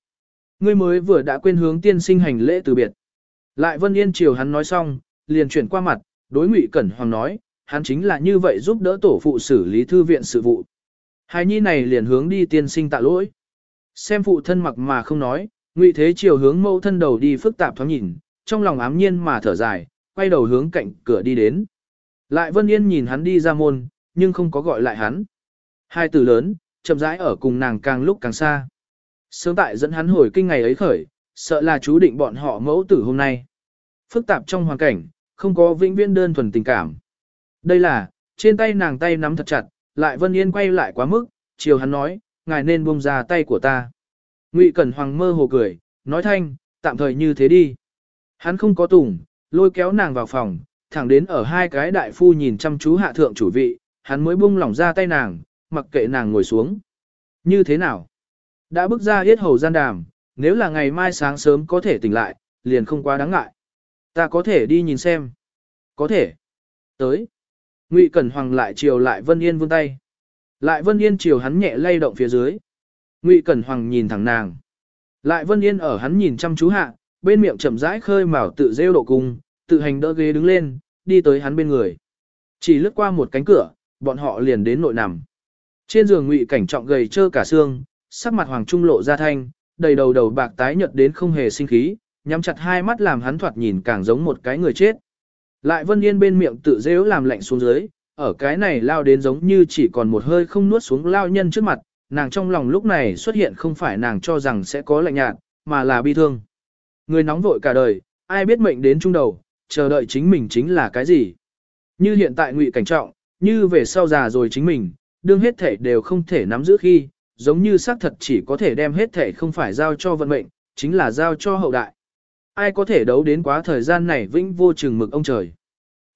Ngươi mới vừa đã quên hướng tiên sinh hành lễ từ biệt. Lại Vân Yên chiều hắn nói xong, liền chuyển qua mặt, đối Ngụy Cẩn Hoàng nói, hắn chính là như vậy giúp đỡ tổ phụ xử lý thư viện sự vụ. Hai nhi này liền hướng đi tiên sinh tạ lỗi. Xem phụ thân mặc mà không nói, Ngụy Thế chiều hướng mẫu thân đầu đi phức tạp thoáng nhìn, trong lòng ám nhiên mà thở dài, quay đầu hướng cạnh cửa đi đến. Lại Vân Yên nhìn hắn đi ra môn, nhưng không có gọi lại hắn. Hai từ lớn, chậm rãi ở cùng nàng càng lúc càng xa. Sớm tại dẫn hắn hồi kinh ngày ấy khởi, sợ là chú định bọn họ mẫu tử hôm nay. Phức tạp trong hoàn cảnh, không có vĩnh viễn đơn thuần tình cảm. Đây là, trên tay nàng tay nắm thật chặt, lại Vân Yên quay lại quá mức, chiều hắn nói, ngài nên buông ra tay của ta. Ngụy Cẩn Hoàng mơ hồ cười, nói thanh, tạm thời như thế đi. Hắn không có tùng, lôi kéo nàng vào phòng, thẳng đến ở hai cái đại phu nhìn chăm chú hạ thượng chủ vị, hắn mới buông lỏng ra tay nàng, mặc kệ nàng ngồi xuống. Như thế nào? Đã bước ra yết hầu gian đàm, nếu là ngày mai sáng sớm có thể tỉnh lại, liền không quá đáng ngại. Ta có thể đi nhìn xem. Có thể. Tới. Ngụy Cẩn Hoàng lại chiều lại Vân Yên vươn tay. Lại Vân Yên chiều hắn nhẹ lay động phía dưới. Ngụy Cẩn Hoàng nhìn thẳng nàng. Lại Vân Yên ở hắn nhìn chăm chú hạ, bên miệng chậm rãi khơi mào tự rêu độ cung, tự hành đỡ ghế đứng lên, đi tới hắn bên người. Chỉ lướt qua một cánh cửa, bọn họ liền đến nội nằm. Trên giường Ngụy Cảnh trọng gầy trơ cả xương, sắc mặt hoàng trung lộ ra thanh, đầy đầu đầu bạc tái nhợt đến không hề sinh khí, nhắm chặt hai mắt làm hắn thoạt nhìn càng giống một cái người chết. Lại Vân Yên bên miệng tự dễu làm lạnh xuống dưới, ở cái này lao đến giống như chỉ còn một hơi không nuốt xuống lao nhân trước mặt, nàng trong lòng lúc này xuất hiện không phải nàng cho rằng sẽ có lạnh nhạt, mà là bi thương. Người nóng vội cả đời, ai biết mệnh đến trung đầu, chờ đợi chính mình chính là cái gì. Như hiện tại ngụy cảnh trọng, như về sau già rồi chính mình, đương hết thể đều không thể nắm giữ khi, giống như xác thật chỉ có thể đem hết thể không phải giao cho vận mệnh, chính là giao cho hậu đại. Ai có thể đấu đến quá thời gian này vĩnh vô chừng mực ông trời.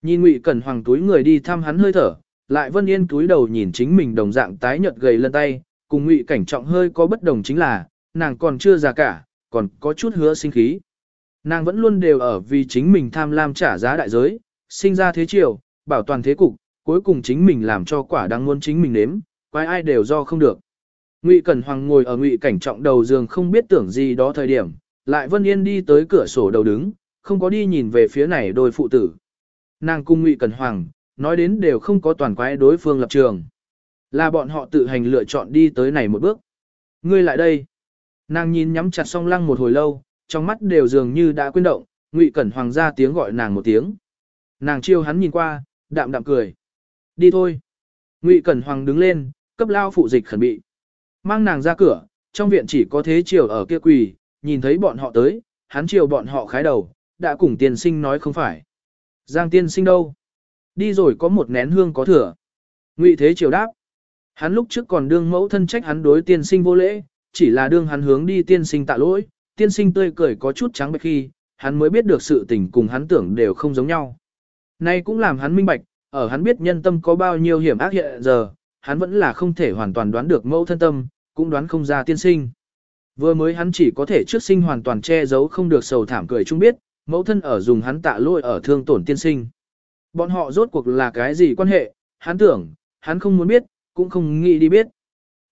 Nhìn Ngụy Cẩn Hoàng túi người đi thăm hắn hơi thở, lại Vân Yên túi đầu nhìn chính mình đồng dạng tái nhợt gầy lân tay, cùng Ngụy Cảnh Trọng hơi có bất đồng chính là, nàng còn chưa già cả, còn có chút hứa sinh khí. Nàng vẫn luôn đều ở vì chính mình tham lam trả giá đại giới, sinh ra thế triều, bảo toàn thế cục, cuối cùng chính mình làm cho quả đáng muốn chính mình nếm, quái ai đều do không được. Ngụy Cẩn Hoàng ngồi ở Ngụy Cảnh Trọng đầu giường không biết tưởng gì đó thời điểm, lại Vân Yên đi tới cửa sổ đầu đứng, không có đi nhìn về phía này đôi phụ tử. Nàng cung Ngụy Cẩn Hoàng, nói đến đều không có toàn quái đối phương lập trường. Là bọn họ tự hành lựa chọn đi tới này một bước. Ngươi lại đây. Nàng nhìn nhắm chặt song lăng một hồi lâu, trong mắt đều dường như đã quên động, Ngụy Cẩn Hoàng ra tiếng gọi nàng một tiếng. Nàng chiêu hắn nhìn qua, đạm đạm cười. Đi thôi. Ngụy Cẩn Hoàng đứng lên, cấp lao phụ dịch khẩn bị. Mang nàng ra cửa, trong viện chỉ có thế chiều ở kia quỳ, nhìn thấy bọn họ tới, hắn chiều bọn họ khái đầu, đã cùng tiên sinh nói không phải. Giang tiên sinh đâu? Đi rồi có một nén hương có thừa. Ngụy thế chiều đáp. Hắn lúc trước còn đương mẫu thân trách hắn đối tiên sinh vô lễ, chỉ là đương hắn hướng đi tiên sinh tạ lỗi, tiên sinh tươi cười có chút trắng bệch khi, hắn mới biết được sự tình cùng hắn tưởng đều không giống nhau. Nay cũng làm hắn minh bạch, ở hắn biết nhân tâm có bao nhiêu hiểm ác hiện giờ, hắn vẫn là không thể hoàn toàn đoán được mẫu thân tâm, cũng đoán không ra tiên sinh. Vừa mới hắn chỉ có thể trước sinh hoàn toàn che giấu không được sầu thảm cười chung biết, mẫu thân ở dùng hắn tạ lỗi ở thương tổn tiên sinh. Bọn họ rốt cuộc là cái gì quan hệ, hắn tưởng, hắn không muốn biết, cũng không nghĩ đi biết.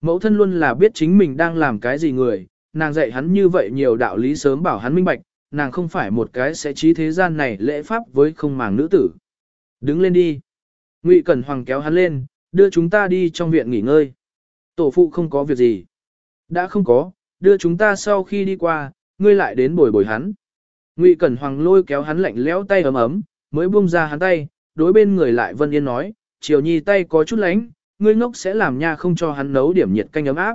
Mẫu thân luôn là biết chính mình đang làm cái gì người, nàng dạy hắn như vậy nhiều đạo lý sớm bảo hắn minh bạch, nàng không phải một cái sẽ trí thế gian này lễ pháp với không màng nữ tử. Đứng lên đi. Ngụy Cẩn Hoàng kéo hắn lên, đưa chúng ta đi trong viện nghỉ ngơi. Tổ phụ không có việc gì. Đã không có, đưa chúng ta sau khi đi qua, ngươi lại đến bồi bồi hắn. Ngụy Cẩn Hoàng lôi kéo hắn lạnh lẽo tay ấm ấm, mới buông ra hắn tay, đối bên người lại Vân Yên nói, chiều Nhi tay có chút lánh, ngươi ngốc sẽ làm nha không cho hắn nấu điểm nhiệt canh ấm áp.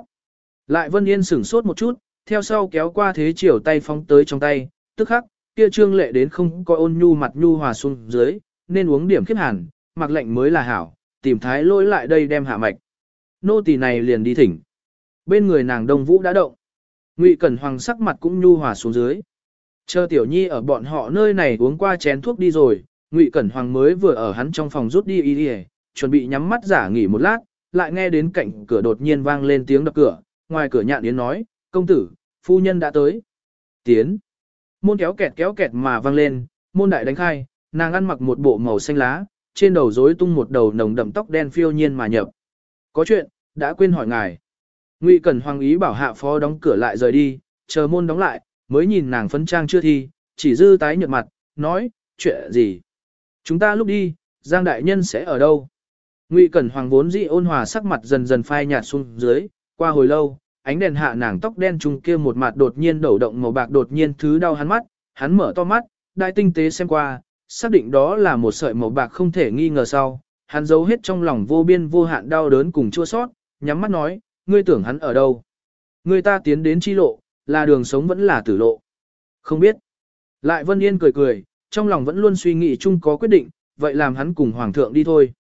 Lại Vân Yên sửng sốt một chút, theo sau kéo qua thế chiều tay phóng tới trong tay, tức khắc, kia trương lệ đến không có ôn nhu mặt nhu hòa xuống dưới, nên uống điểm khiếp hàn, mặc lệnh mới là hảo, tìm thái lỗi lại đây đem hạ mạch. Nô tỳ này liền đi thỉnh. Bên người nàng Đông Vũ đã động. Ngụy Cẩn Hoàng sắc mặt cũng nhu hòa xuống dưới. Chờ Tiểu Nhi ở bọn họ nơi này uống qua chén thuốc đi rồi, Ngụy Cẩn Hoàng mới vừa ở hắn trong phòng rút đi y đi, chuẩn bị nhắm mắt giả nghỉ một lát, lại nghe đến cạnh cửa đột nhiên vang lên tiếng đập cửa, ngoài cửa nhạn yến nói, công tử, phu nhân đã tới. Tiến. Môn kéo kẹt kéo kẹt mà vang lên, môn đại đánh khai, nàng ăn mặc một bộ màu xanh lá, trên đầu rối tung một đầu nồng đậm tóc đen phiêu nhiên mà nhập. Có chuyện, đã quên hỏi ngài. Ngụy Cẩn Hoàng ý bảo hạ phó đóng cửa lại rời đi, chờ môn đóng lại, mới nhìn nàng phấn trang chưa thi, chỉ dư tái nhợt mặt, nói, chuyện gì? Chúng ta lúc đi, Giang Đại Nhân sẽ ở đâu? Ngụy Cẩn Hoàng vốn dị ôn hòa sắc mặt dần dần phai nhạt xuống dưới, qua hồi lâu, ánh đèn hạ nàng tóc đen trung kia một mặt đột nhiên đổ động màu bạc đột nhiên thứ đau hắn mắt, hắn mở to mắt, đại tinh tế xem qua, xác định đó là một sợi màu bạc không thể nghi ngờ sau, hắn giấu hết trong lòng vô biên vô hạn đau đớn cùng chua sót, nhắm mắt nói, ngươi tưởng hắn ở đâu? Ngươi ta tiến đến chi lộ, là đường sống vẫn là tử lộ. Không biết. Lại Vân Yên cười cười, trong lòng vẫn luôn suy nghĩ chung có quyết định, vậy làm hắn cùng Hoàng thượng đi thôi.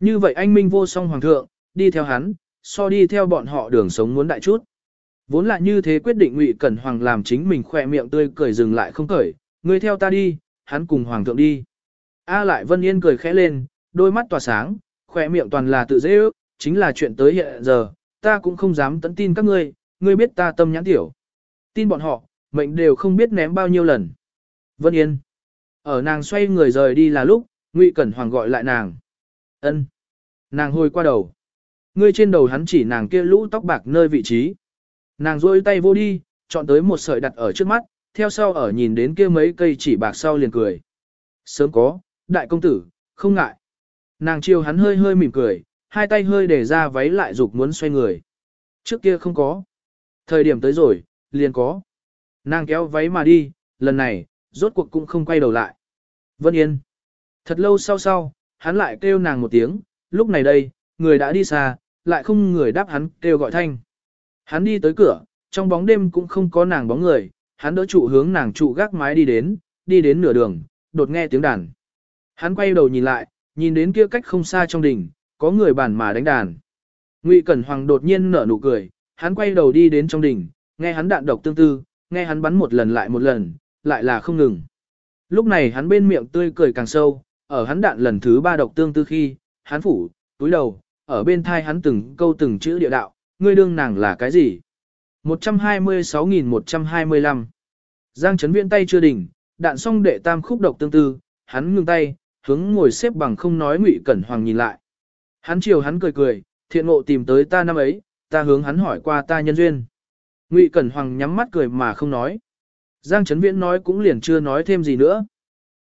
Như vậy anh Minh vô song Hoàng thượng, đi theo hắn, so đi theo bọn họ đường sống muốn đại chút. Vốn là như thế quyết định Ngụy Cẩn Hoàng làm chính mình khỏe miệng tươi cười dừng lại không cởi, ngươi theo ta đi, hắn cùng Hoàng thượng đi. A lại Vân Yên cười khẽ lên, đôi mắt tỏa sáng, khỏe miệng toàn là tự dễ ước, chính là chuyện tới hiện giờ, ta cũng không dám tấn tin các ngươi, ngươi biết ta tâm nhãn tiểu. Tin bọn họ, mệnh đều không biết ném bao nhiêu lần. Vân Yên. Ở nàng xoay người rời đi là lúc, Ngụy Cẩn Hoàng gọi lại nàng. Ân. Nàng hồi qua đầu. Ngươi trên đầu hắn chỉ nàng kia lũ tóc bạc nơi vị trí. Nàng rôi tay vô đi, chọn tới một sợi đặt ở trước mắt, theo sau ở nhìn đến kia mấy cây chỉ bạc sau liền cười. Sớm có, đại công tử, không ngại. Nàng chiều hắn hơi hơi mỉm cười, hai tay hơi để ra váy lại dục muốn xoay người. Trước kia không có. Thời điểm tới rồi, liền có. Nàng kéo váy mà đi, lần này, rốt cuộc cũng không quay đầu lại. Vân Yên. Thật lâu sau sau, hắn lại kêu nàng một tiếng, lúc này đây, người đã đi xa, lại không người đáp hắn kêu gọi thanh. Hắn đi tới cửa, trong bóng đêm cũng không có nàng bóng người, hắn đỡ trụ hướng nàng trụ gác mái đi đến, đi đến nửa đường, đột nghe tiếng đàn. Hắn quay đầu nhìn lại, nhìn đến kia cách không xa trong đỉnh, có người bàn mà đánh đàn. Ngụy Cẩn Hoàng đột nhiên nở nụ cười, hắn quay đầu đi đến trong đỉnh, nghe hắn đạn độc tương tư, nghe hắn bắn một lần lại một lần, lại là không ngừng. Lúc này hắn bên miệng tươi cười càng sâu, ở hắn đạn lần thứ ba độc tương tư khi, hắn phủ, túi đầu, ở bên thai hắn từng câu từng chữ địa đạo, ngươi đương nàng là cái gì? 126.125 Giang chấn viện tay chưa đỉnh, đạn xong đệ tam khúc độc tương tư, hắn ngừng tay, hướng ngồi xếp bằng không nói Ngụy Cẩn Hoàng nhìn lại. Hắn chiều hắn cười cười, thiện ngộ tìm tới ta năm ấy, ta hướng hắn hỏi qua ta nhân duyên. Ngụy Cẩn Hoàng nhắm mắt cười mà không nói. Giang Trấn Viễn nói cũng liền chưa nói thêm gì nữa.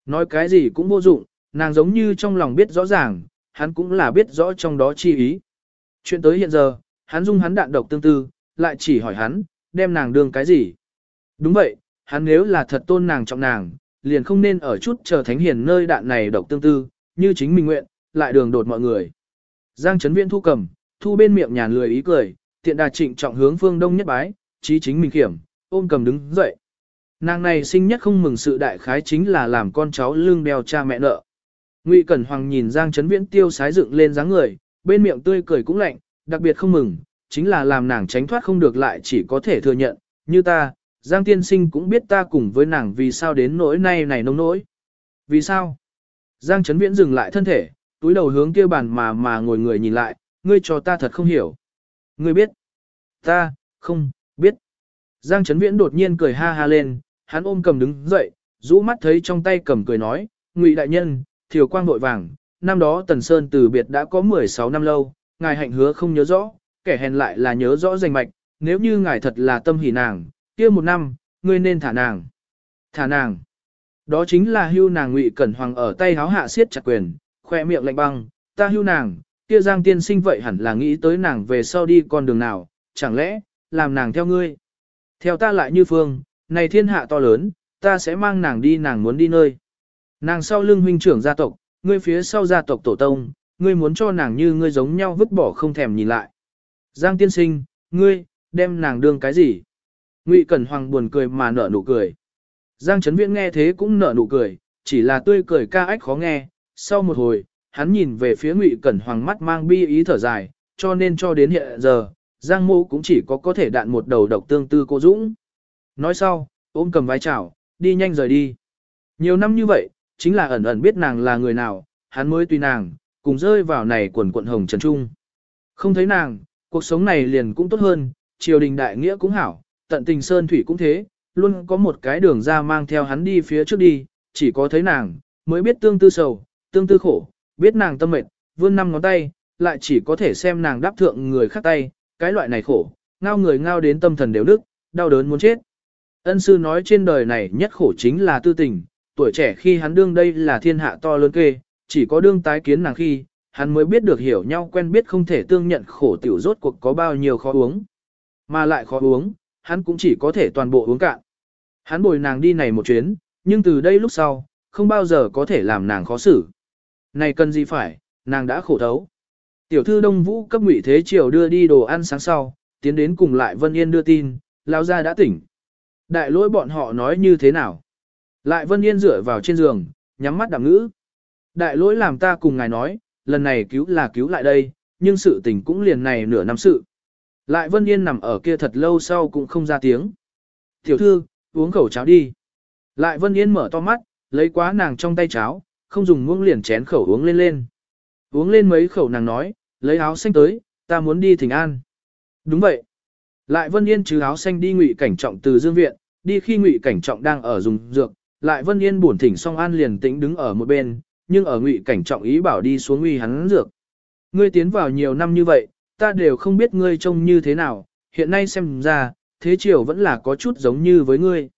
Nói cái gì cũng vô dụng, nàng giống như trong lòng biết rõ ràng, hắn cũng là biết rõ trong đó chi ý. Chuyện tới hiện giờ, hắn dung hắn đạn độc tương tư, lại chỉ hỏi hắn, đem nàng đương cái gì. Đúng vậy, hắn nếu là thật tôn nàng trọng nàng, liền không nên ở chút chờ thánh hiền nơi đạn này độc tương tư, như chính mình nguyện, lại đường đột mọi người. Giang Trấn Viễn thu cầm, thu bên miệng nhàn lười ý cười, tiện đà trịnh trọng hướng phương đông nhất bái, trí chính mình kiểm, ôm cầm đứng dậy. Nàng này sinh nhất không mừng sự đại khái chính là làm con cháu lương đeo cha mẹ nợ. Ngụy Cẩn Hoàng nhìn Giang Trấn Viễn tiêu sái dựng lên dáng người, bên miệng tươi cười cũng lạnh, đặc biệt không mừng, chính là làm nàng tránh thoát không được lại chỉ có thể thừa nhận, như ta, Giang Tiên Sinh cũng biết ta cùng với nàng vì sao đến nỗi nay này nông nỗi. Vì sao? Giang Trấn Viễn dừng lại thân thể, túi đầu hướng kia bàn mà mà ngồi người nhìn lại, ngươi cho ta thật không hiểu. Ngươi biết? Ta, không, biết. Giang Trấn Viễn đột nhiên cười ha ha lên, hắn ôm cầm đứng dậy, rũ mắt thấy trong tay cầm cười nói, Ngụy đại nhân, thiều quang vội vàng, năm đó Tần Sơn từ biệt đã có 16 năm lâu, ngài hạnh hứa không nhớ rõ, kẻ hèn lại là nhớ rõ danh mạch, nếu như ngài thật là tâm hỉ nàng, kia một năm, ngươi nên thả nàng. Thả nàng. Đó chính là hưu nàng Ngụy Cẩn Hoàng ở tay háo hạ siết chặt quyền, khoe miệng lạnh băng, ta hưu nàng, kia Giang tiên sinh vậy hẳn là nghĩ tới nàng về sau đi con đường nào, chẳng lẽ, làm nàng theo ngươi. Theo ta lại như phương, này thiên hạ to lớn, ta sẽ mang nàng đi nàng muốn đi nơi. Nàng sau lưng huynh trưởng gia tộc, ngươi phía sau gia tộc tổ tông, ngươi muốn cho nàng như ngươi giống nhau vứt bỏ không thèm nhìn lại. Giang tiên sinh, ngươi, đem nàng đương cái gì? Ngụy Cẩn Hoàng buồn cười mà nở nụ cười. Giang Trấn Viễn nghe thế cũng nở nụ cười, chỉ là tươi cười ca ách khó nghe. Sau một hồi, hắn nhìn về phía Ngụy Cẩn Hoàng mắt mang bi ý thở dài, cho nên cho đến hiện giờ, Giang Mô cũng chỉ có có thể đạn một đầu độc tương tư cô Dũng. Nói sau, ôm cầm vai chảo, đi nhanh rời đi. Nhiều năm như vậy, chính là ẩn ẩn biết nàng là người nào, hắn mới tùy nàng, cùng rơi vào này quần quận hồng trần trung. Không thấy nàng, cuộc sống này liền cũng tốt hơn, triều đình đại nghĩa cũng hảo, tận tình sơn thủy cũng thế, luôn có một cái đường ra mang theo hắn đi phía trước đi, chỉ có thấy nàng, mới biết tương tư sầu, tương tư khổ, biết nàng tâm mệt, vươn năm ngón tay, lại chỉ có thể xem nàng đáp thượng người khác tay, cái loại này khổ, ngao người ngao đến tâm thần đều đức, đau đớn muốn chết. Ân sư nói trên đời này nhất khổ chính là tư tình, tuổi trẻ khi hắn đương đây là thiên hạ to lớn kê, chỉ có đương tái kiến nàng khi, hắn mới biết được hiểu nhau quen biết không thể tương nhận khổ tiểu rốt cuộc có bao nhiêu khó uống. Mà lại khó uống, hắn cũng chỉ có thể toàn bộ uống cạn. Hắn bồi nàng đi này một chuyến, nhưng từ đây lúc sau, không bao giờ có thể làm nàng khó xử. Này cần gì phải, nàng đã khổ thấu. Tiểu thư Đông Vũ cấp Ngụy Thế Triều đưa đi đồ ăn sáng sau, tiến đến cùng lại Vân Yên đưa tin, lao ra đã tỉnh. Đại lỗi bọn họ nói như thế nào? Lại Vân Yên dựa vào trên giường, nhắm mắt đạm ngữ. Đại lỗi làm ta cùng ngài nói, lần này cứu là cứu lại đây, nhưng sự tình cũng liền này nửa năm sự. Lại Vân Yên nằm ở kia thật lâu sau cũng không ra tiếng. Tiểu thư, uống khẩu cháo đi. Lại Vân Yên mở to mắt, lấy quá nàng trong tay cháo, không dùng muỗng liền chén khẩu uống lên lên. Uống lên mấy khẩu nàng nói, lấy áo xanh tới, ta muốn đi thỉnh an. Đúng vậy. Lại Vân Yên trừ áo xanh đi ngụy cảnh trọng từ dương viện, đi khi ngụy cảnh trọng đang ở dùng dược, lại Vân Yên buồn thỉnh xong an liền tĩnh đứng ở một bên, nhưng ở ngụy cảnh trọng ý bảo đi xuống uy hắn dược. Ngươi tiến vào nhiều năm như vậy, ta đều không biết ngươi trông như thế nào, hiện nay xem ra, thế triều vẫn là có chút giống như với ngươi.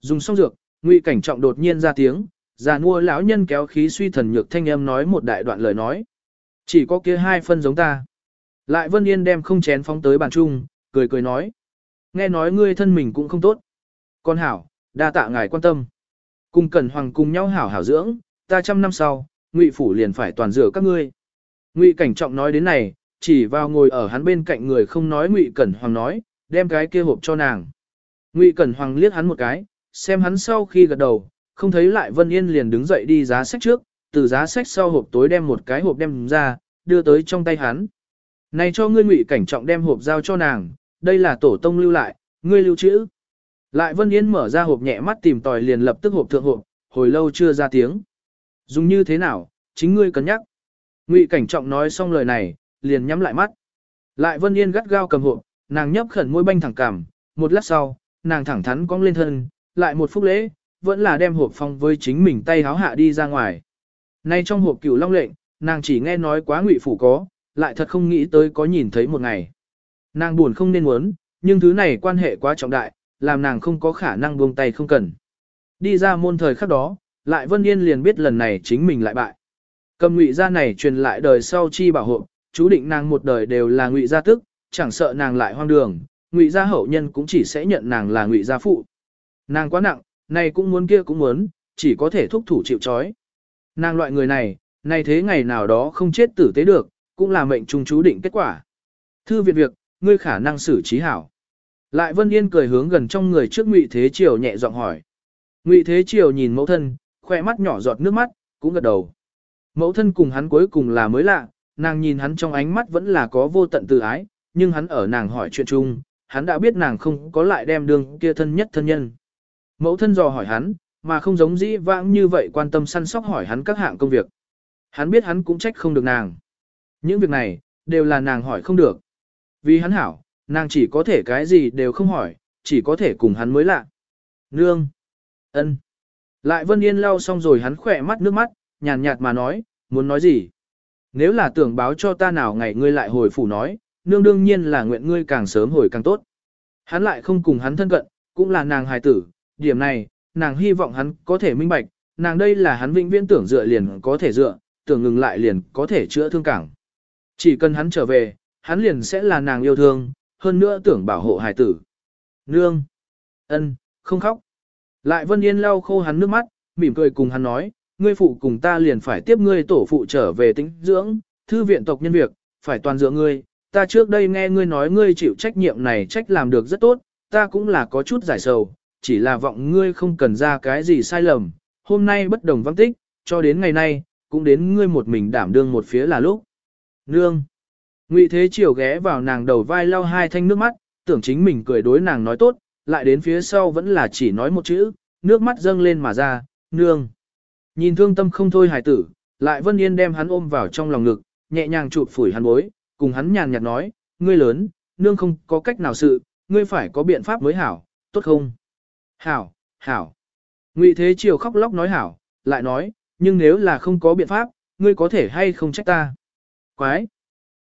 Dùng xong dược, ngụy cảnh trọng đột nhiên ra tiếng, già mua lão nhân kéo khí suy thần nhược thanh em nói một đại đoạn lời nói. Chỉ có kia hai phân giống ta. Lại Vân Yên đem không chén phóng tới bàn chung, cười cười nói. Nghe nói ngươi thân mình cũng không tốt. Con hảo, đa tạ ngài quan tâm. Cùng Cẩn Hoàng cùng nhau hảo hảo dưỡng, ta trăm năm sau, Ngụy phủ liền phải toàn rửa các ngươi. Ngụy Cảnh Trọng nói đến này, chỉ vào ngồi ở hắn bên cạnh người không nói Ngụy Cẩn Hoàng nói, đem cái kia hộp cho nàng. Ngụy Cẩn Hoàng liếc hắn một cái, xem hắn sau khi gật đầu, không thấy lại Vân Yên liền đứng dậy đi giá sách trước, từ giá sách sau hộp tối đem một cái hộp đem ra, đưa tới trong tay hắn. Này cho ngươi Ngụy Cảnh Trọng đem hộp giao cho nàng, đây là tổ tông lưu lại, ngươi lưu trữ. Lại Vân Yên mở ra hộp nhẹ mắt tìm tòi liền lập tức hộp thượng hộp, hồi lâu chưa ra tiếng. Dùng như thế nào, chính ngươi cân nhắc. Ngụy Cảnh Trọng nói xong lời này, liền nhắm lại mắt. Lại Vân Yên gắt gao cầm hộp, nàng nhấp khẩn môi banh thẳng cảm. một lát sau, nàng thẳng thắn cong lên thân, lại một phút lễ, vẫn là đem hộp phong với chính mình tay háo hạ đi ra ngoài. Nay trong hộp cửu long lệnh, nàng chỉ nghe nói quá ngụy phủ có, lại thật không nghĩ tới có nhìn thấy một ngày. Nàng buồn không nên muốn, nhưng thứ này quan hệ quá trọng đại, làm nàng không có khả năng buông tay không cần. Đi ra môn thời khắc đó, lại Vân Yên liền biết lần này chính mình lại bại. Cầm ngụy gia này truyền lại đời sau chi bảo hộ, chú định nàng một đời đều là ngụy gia tức, chẳng sợ nàng lại hoang đường, ngụy gia hậu nhân cũng chỉ sẽ nhận nàng là ngụy gia phụ. Nàng quá nặng, này cũng muốn kia cũng muốn, chỉ có thể thúc thủ chịu trói. Nàng loại người này, này thế ngày nào đó không chết tử tế được, cũng là mệnh trung chú định kết quả. Thư viện việc, ngươi khả năng xử trí hảo. Lại Vân Yên cười hướng gần trong người trước Ngụy Thế Triều nhẹ giọng hỏi. Ngụy Thế Triều nhìn mẫu thân, khoe mắt nhỏ giọt nước mắt, cũng gật đầu. Mẫu thân cùng hắn cuối cùng là mới lạ, nàng nhìn hắn trong ánh mắt vẫn là có vô tận từ ái, nhưng hắn ở nàng hỏi chuyện chung, hắn đã biết nàng không có lại đem đường kia thân nhất thân nhân. Mẫu thân dò hỏi hắn, mà không giống dĩ vãng như vậy quan tâm săn sóc hỏi hắn các hạng công việc. Hắn biết hắn cũng trách không được nàng. Những việc này, đều là nàng hỏi không được. Vì hắn hảo, nàng chỉ có thể cái gì đều không hỏi, chỉ có thể cùng hắn mới lạ. Nương! ân. Lại Vân Yên lau xong rồi hắn khỏe mắt nước mắt, nhàn nhạt mà nói, muốn nói gì? Nếu là tưởng báo cho ta nào ngày ngươi lại hồi phủ nói, nương đương nhiên là nguyện ngươi càng sớm hồi càng tốt. Hắn lại không cùng hắn thân cận, cũng là nàng hài tử, điểm này, nàng hy vọng hắn có thể minh bạch, nàng đây là hắn vĩnh viễn tưởng dựa liền có thể dựa, tưởng ngừng lại liền có thể chữa thương cảng. Chỉ cần hắn trở về, hắn liền sẽ là nàng yêu thương, hơn nữa tưởng bảo hộ hài tử. Nương! ân, không khóc. Lại Vân Yên lau khô hắn nước mắt, mỉm cười cùng hắn nói, ngươi phụ cùng ta liền phải tiếp ngươi tổ phụ trở về tĩnh dưỡng, thư viện tộc nhân việc, phải toàn dựa ngươi. Ta trước đây nghe ngươi nói ngươi chịu trách nhiệm này trách làm được rất tốt, ta cũng là có chút giải sầu, chỉ là vọng ngươi không cần ra cái gì sai lầm. Hôm nay bất đồng vắng tích, cho đến ngày nay, cũng đến ngươi một mình đảm đương một phía là lúc. Nương! Ngụy Thế Triều ghé vào nàng đầu vai lau hai thanh nước mắt, tưởng chính mình cười đối nàng nói tốt, lại đến phía sau vẫn là chỉ nói một chữ, nước mắt dâng lên mà ra, nương. Nhìn thương tâm không thôi hài tử, lại Vân Yên đem hắn ôm vào trong lòng ngực, nhẹ nhàng chụp phủi hắn bối, cùng hắn nhàn nhạt nói, ngươi lớn, nương không có cách nào sự, ngươi phải có biện pháp mới hảo, tốt không? Hảo, hảo. Ngụy Thế Triều khóc lóc nói hảo, lại nói, nhưng nếu là không có biện pháp, ngươi có thể hay không trách ta? Quái!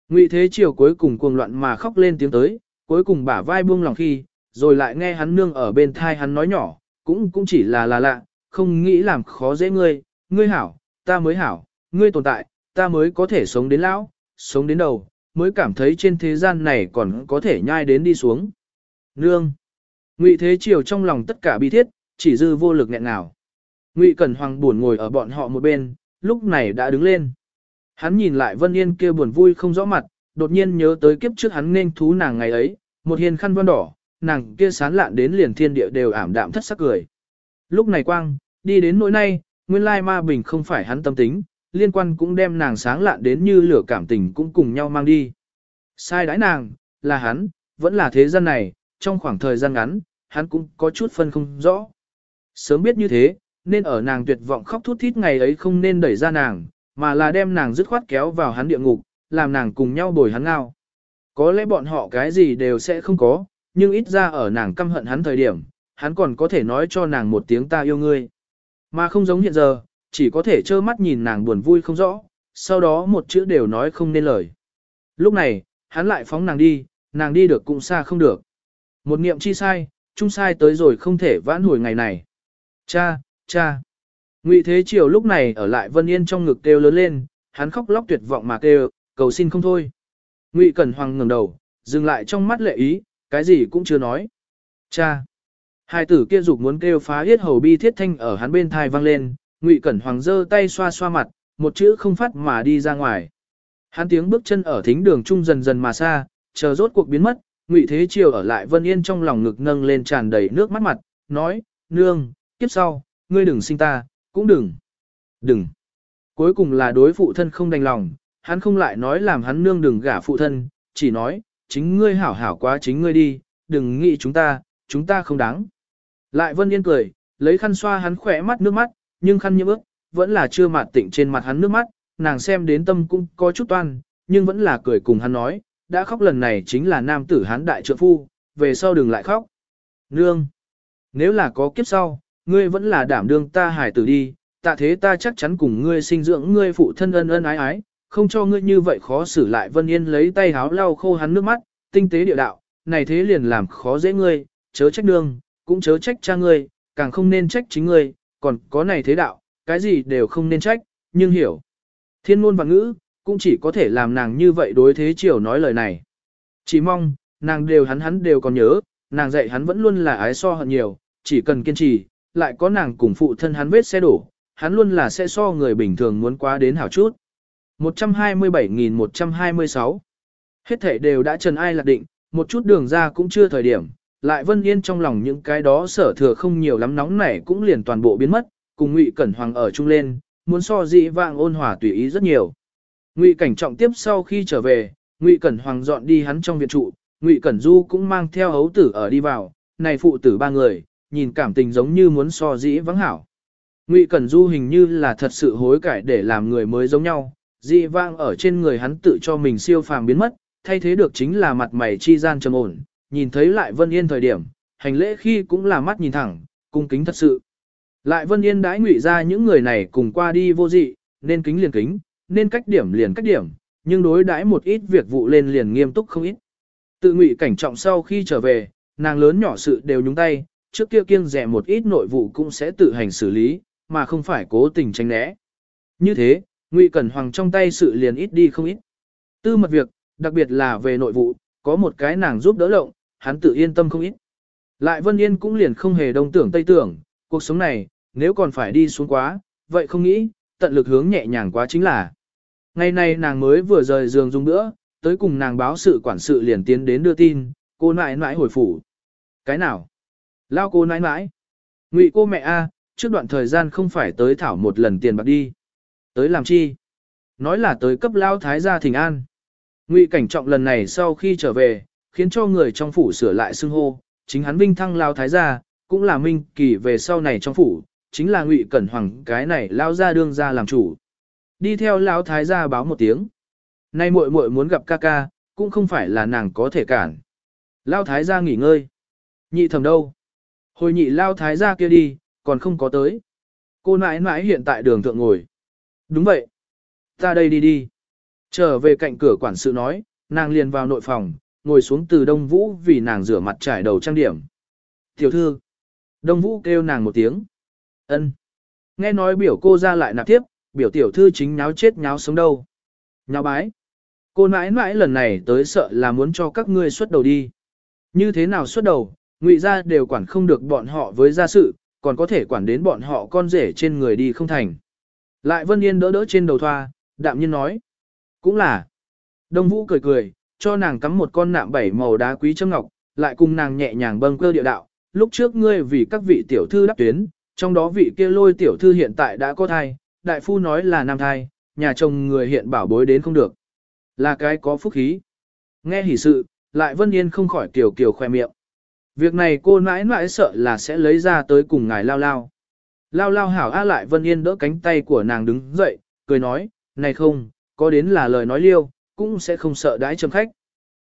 Ngụy Thế Triều cuối cùng cuồng loạn mà khóc lên tiếng tới, cuối cùng bả vai buông lòng khi, rồi lại nghe hắn nương ở bên thai hắn nói nhỏ, cũng cũng chỉ là là lạ, không nghĩ làm khó dễ ngươi, ngươi hảo, ta mới hảo, ngươi tồn tại, ta mới có thể sống đến lão, sống đến đầu, mới cảm thấy trên thế gian này còn có thể nhai đến đi xuống. Nương! Ngụy Thế Triều trong lòng tất cả bi thiết, chỉ dư vô lực nghẹn nào. Ngụy Cẩn Hoàng buồn ngồi ở bọn họ một bên, lúc này đã đứng lên. Hắn nhìn lại Vân Yên kia buồn vui không rõ mặt, đột nhiên nhớ tới kiếp trước hắn nên thú nàng ngày ấy, một hiền khăn vân đỏ, nàng kia sán lạn đến liền thiên địa đều ảm đạm thất sắc cười. Lúc này quang, đi đến nỗi nay, nguyên lai ma bình không phải hắn tâm tính, liên quan cũng đem nàng sáng lạn đến như lửa cảm tình cũng cùng nhau mang đi. Sai đãi nàng, là hắn, vẫn là thế gian này, trong khoảng thời gian ngắn, hắn cũng có chút phân không rõ. Sớm biết như thế, nên ở nàng tuyệt vọng khóc thút thít ngày ấy không nên đẩy ra nàng, mà là đem nàng dứt khoát kéo vào hắn địa ngục, làm nàng cùng nhau bồi hắn ngao. Có lẽ bọn họ cái gì đều sẽ không có, nhưng ít ra ở nàng căm hận hắn thời điểm, hắn còn có thể nói cho nàng một tiếng ta yêu ngươi. Mà không giống hiện giờ, chỉ có thể trơ mắt nhìn nàng buồn vui không rõ, sau đó một chữ đều nói không nên lời. Lúc này, hắn lại phóng nàng đi, nàng đi được cũng xa không được. Một niệm chi sai, chung sai tới rồi không thể vãn hồi ngày này. Cha, cha. Ngụy Thế Triều lúc này ở lại Vân Yên trong ngực kêu lớn lên, hắn khóc lóc tuyệt vọng mà kêu, cầu xin không thôi. Ngụy Cẩn Hoàng ngẩng đầu, dừng lại trong mắt lệ ý, cái gì cũng chưa nói. Cha! Hai tử kia dục muốn kêu phá yết hầu bi thiết thanh ở hắn bên thai vang lên, Ngụy Cẩn Hoàng giơ tay xoa xoa mặt, một chữ không phát mà đi ra ngoài. Hắn tiếng bước chân ở thính đường trung dần dần mà xa, chờ rốt cuộc biến mất, Ngụy Thế Triều ở lại Vân Yên trong lòng ngực nâng lên tràn đầy nước mắt mặt, nói, nương, kiếp sau, ngươi đừng sinh ta, cũng đừng, đừng. Cuối cùng là đối phụ thân không đành lòng, hắn không lại nói làm hắn nương đừng gả phụ thân, chỉ nói, chính ngươi hảo hảo quá chính ngươi đi, đừng nghĩ chúng ta, chúng ta không đáng. Lại Vân Yên cười, lấy khăn xoa hắn khỏe mắt nước mắt, nhưng khăn nhiễm ướt, vẫn là chưa mạt tịnh trên mặt hắn nước mắt, nàng xem đến tâm cũng có chút toan, nhưng vẫn là cười cùng hắn nói, đã khóc lần này chính là nam tử hắn đại trượng phu, về sau đừng lại khóc. Nương, nếu là có kiếp sau, ngươi vẫn là đảm đương ta hải tử đi, tạ thế ta chắc chắn cùng ngươi sinh dưỡng ngươi phụ thân ân ân ái ái, không cho ngươi như vậy khó xử lại Vân Yên lấy tay háo lau khô hắn nước mắt, tinh tế địa đạo, này thế liền làm khó dễ ngươi, chớ trách đương, cũng chớ trách cha ngươi, càng không nên trách chính ngươi, còn có này thế đạo, cái gì đều không nên trách, nhưng hiểu. Thiên ngôn và ngữ, cũng chỉ có thể làm nàng như vậy đối thế chiều nói lời này. Chỉ mong, nàng đều hắn hắn đều còn nhớ, nàng dạy hắn vẫn luôn là ái so hận nhiều, chỉ cần kiên trì, lại có nàng cùng phụ thân hắn vết xe đổ, hắn luôn là sẽ so người bình thường muốn quá đến hảo chút. 127.126 Hết thể đều đã trần ai lạc định, một chút đường ra cũng chưa thời điểm, lại Vân Yên trong lòng những cái đó sở thừa không nhiều lắm nóng nảy cũng liền toàn bộ biến mất, cùng Ngụy Cẩn Hoàng ở chung lên, muốn so dị vạng ôn hòa tùy ý rất nhiều. Ngụy Cảnh Trọng tiếp sau khi trở về, Ngụy Cẩn Hoàng dọn đi hắn trong viện trụ, Ngụy Cẩn Du cũng mang theo hấu tử ở đi vào, này phụ tử ba người, nhìn cảm tình giống như muốn so dĩ vắng hảo. Ngụy Cẩn Du hình như là thật sự hối cải để làm người mới giống nhau, dị vang ở trên người hắn tự cho mình siêu phàm biến mất, thay thế được chính là mặt mày chi gian trầm ổn, nhìn thấy lại Vân Yên thời điểm, hành lễ khi cũng là mắt nhìn thẳng, cung kính thật sự. Lại Vân Yên đãi ngụy ra những người này cùng qua đi vô dị, nên kính liền kính, nên cách điểm liền cách điểm, nhưng đối đãi một ít việc vụ lên liền nghiêm túc không ít. Tự ngụy cảnh trọng sau khi trở về, nàng lớn nhỏ sự đều nhúng tay, trước kia kiêng rẻ một ít nội vụ cũng sẽ tự hành xử lý, mà không phải cố tình tránh né. Như thế, ngụy cẩn hoàng trong tay sự liền ít đi không ít. Tư mật việc, đặc biệt là về nội vụ, có một cái nàng giúp đỡ lộng, hắn tự yên tâm không ít. Lại Vân Yên cũng liền không hề đông tưởng tây tưởng, cuộc sống này, nếu còn phải đi xuống quá, vậy không nghĩ, tận lực hướng nhẹ nhàng quá chính là. Ngày nay nàng mới vừa rời giường dùng nữa, tới cùng nàng báo sự quản sự liền tiến đến đưa tin, cô nại nãi hồi phủ. Cái nào? Lao cô nãi nãi. Ngụy cô mẹ A, trước đoạn thời gian không phải tới thảo một lần tiền bạc đi. Tới làm chi? Nói là tới cấp Lao Thái gia thỉnh an. Ngụy cảnh trọng lần này sau khi trở về, khiến cho người trong phủ sửa lại xưng hô, chính hắn vinh thăng Lao Thái gia, cũng là minh kỳ về sau này trong phủ, chính là Ngụy Cẩn Hoàng cái này Lao ra đương ra làm chủ. Đi theo Lão Thái gia báo một tiếng. Nay muội muội muốn gặp ca ca, cũng không phải là nàng có thể cản. Lao Thái gia nghỉ ngơi. Nhị thầm đâu? Hồi nhị Lao Thái gia kia đi, còn không có tới. Cô nãi nãi hiện tại đường thượng ngồi. Đúng vậy. Ta đây đi đi. Trở về cạnh cửa quản sự nói, nàng liền vào nội phòng, ngồi xuống từ Đông Vũ vì nàng rửa mặt trải đầu trang điểm. Tiểu thư. Đông Vũ kêu nàng một tiếng. ân Nghe nói biểu cô ra lại nạp tiếp, biểu tiểu thư chính nháo chết nháo sống đâu. Nháo bái. Cô nãi nãi lần này tới sợ là muốn cho các ngươi xuất đầu đi. Như thế nào xuất đầu, ngụy ra đều quản không được bọn họ với gia sự, còn có thể quản đến bọn họ con rể trên người đi không thành. Lại Vân Yên đỡ đỡ trên đầu thoa, đạm nhiên nói. Cũng là. Đông Vũ cười cười, cho nàng cắm một con nạm bảy màu đá quý châm ngọc, lại cùng nàng nhẹ nhàng bâng cơ địa đạo. Lúc trước ngươi vì các vị tiểu thư đắp tuyến, trong đó vị kia lôi tiểu thư hiện tại đã có thai, đại phu nói là nam thai, nhà chồng người hiện bảo bối đến không được. Là cái có phúc khí. Nghe hỉ sự, lại Vân Yên không khỏi kiều kiều khoe miệng. Việc này cô mãi mãi sợ là sẽ lấy ra tới cùng ngài lao lao. Lao lao hảo á lại Vân Yên đỡ cánh tay của nàng đứng dậy, cười nói, này không, có đến là lời nói liêu, cũng sẽ không sợ đãi châm khách.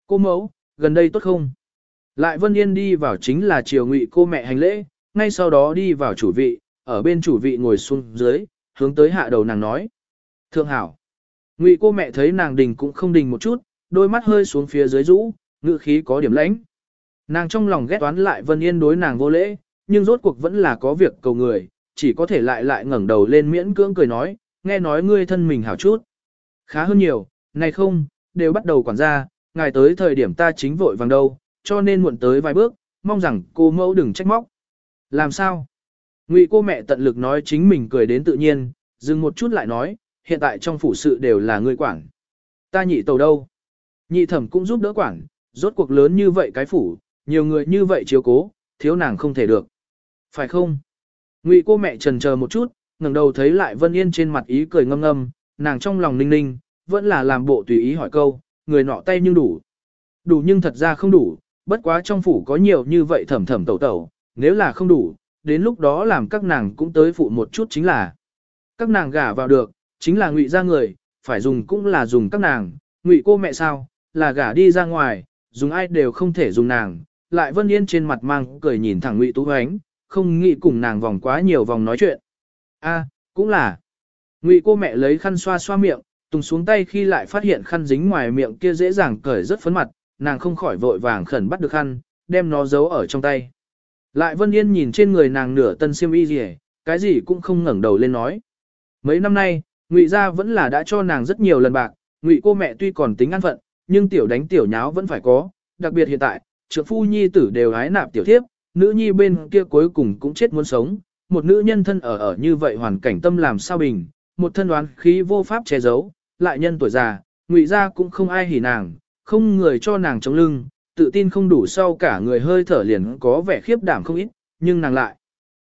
Cô mẫu, gần đây tốt không? Lại Vân Yên đi vào chính là triều ngụy cô mẹ hành lễ, ngay sau đó đi vào chủ vị, ở bên chủ vị ngồi xuống dưới, hướng tới hạ đầu nàng nói. Thượng hảo. Ngụy cô mẹ thấy nàng đình cũng không đình một chút, đôi mắt hơi xuống phía dưới rũ, ngự khí có điểm lãnh. Nàng trong lòng ghét toán lại Vân Yên đối nàng vô lễ, nhưng rốt cuộc vẫn là có việc cầu người, chỉ có thể lại lại ngẩng đầu lên miễn cưỡng cười nói, nghe nói ngươi thân mình hảo chút. Khá hơn nhiều, này không, đều bắt đầu quản gia, ngài tới thời điểm ta chính vội vàng đâu, cho nên muộn tới vài bước, mong rằng cô mẫu đừng trách móc. Làm sao? Ngụy cô mẹ tận lực nói chính mình cười đến tự nhiên, dừng một chút lại nói, hiện tại trong phủ sự đều là ngươi quản. Ta nhị tàu đâu? Nhị thẩm cũng giúp đỡ quản, rốt cuộc lớn như vậy cái phủ, nhiều người như vậy chiếu cố, thiếu nàng không thể được. Phải không? Ngụy cô mẹ trần chờ một chút, ngẩng đầu thấy lại Vân Yên trên mặt ý cười ngâm ngâm, nàng trong lòng ninh ninh, vẫn là làm bộ tùy ý hỏi câu, người nọ tay nhưng đủ. Đủ nhưng thật ra không đủ, bất quá trong phủ có nhiều như vậy thầm thầm tẩu tẩu, nếu là không đủ, đến lúc đó làm các nàng cũng tới phụ một chút chính là. Các nàng gả vào được, chính là ngụy ra người, phải dùng cũng là dùng các nàng, ngụy cô mẹ sao, là gả đi ra ngoài, dùng ai đều không thể dùng nàng. Lại Vân Yên trên mặt mang cười nhìn thẳng ngụy tú ánh, không nghĩ cùng nàng vòng quá nhiều vòng nói chuyện. A, cũng là. Ngụy cô mẹ lấy khăn xoa xoa miệng, tùng xuống tay khi lại phát hiện khăn dính ngoài miệng kia dễ dàng cởi rất phấn mặt, nàng không khỏi vội vàng khẩn bắt được khăn, đem nó giấu ở trong tay. Lại Vân Yên nhìn trên người nàng nửa tân xiêm y gì, cái gì cũng không ngẩng đầu lên nói. Mấy năm nay, Ngụy gia vẫn là đã cho nàng rất nhiều lần bạc, Ngụy cô mẹ tuy còn tính ăn phận, nhưng tiểu đánh tiểu nháo vẫn phải có, đặc biệt hiện tại, trượng phu nhi tử đều hái nạp tiểu thiếp, nữ nhi bên kia cuối cùng cũng chết muốn sống, một nữ nhân thân ở ở như vậy hoàn cảnh tâm làm sao bình, một thân đoán khí vô pháp che giấu, lại nhân tuổi già, Ngụy gia cũng không ai hỉ nàng, không người cho nàng chống lưng, tự tin không đủ sau cả người hơi thở liền có vẻ khiếp đảm không ít, nhưng nàng lại.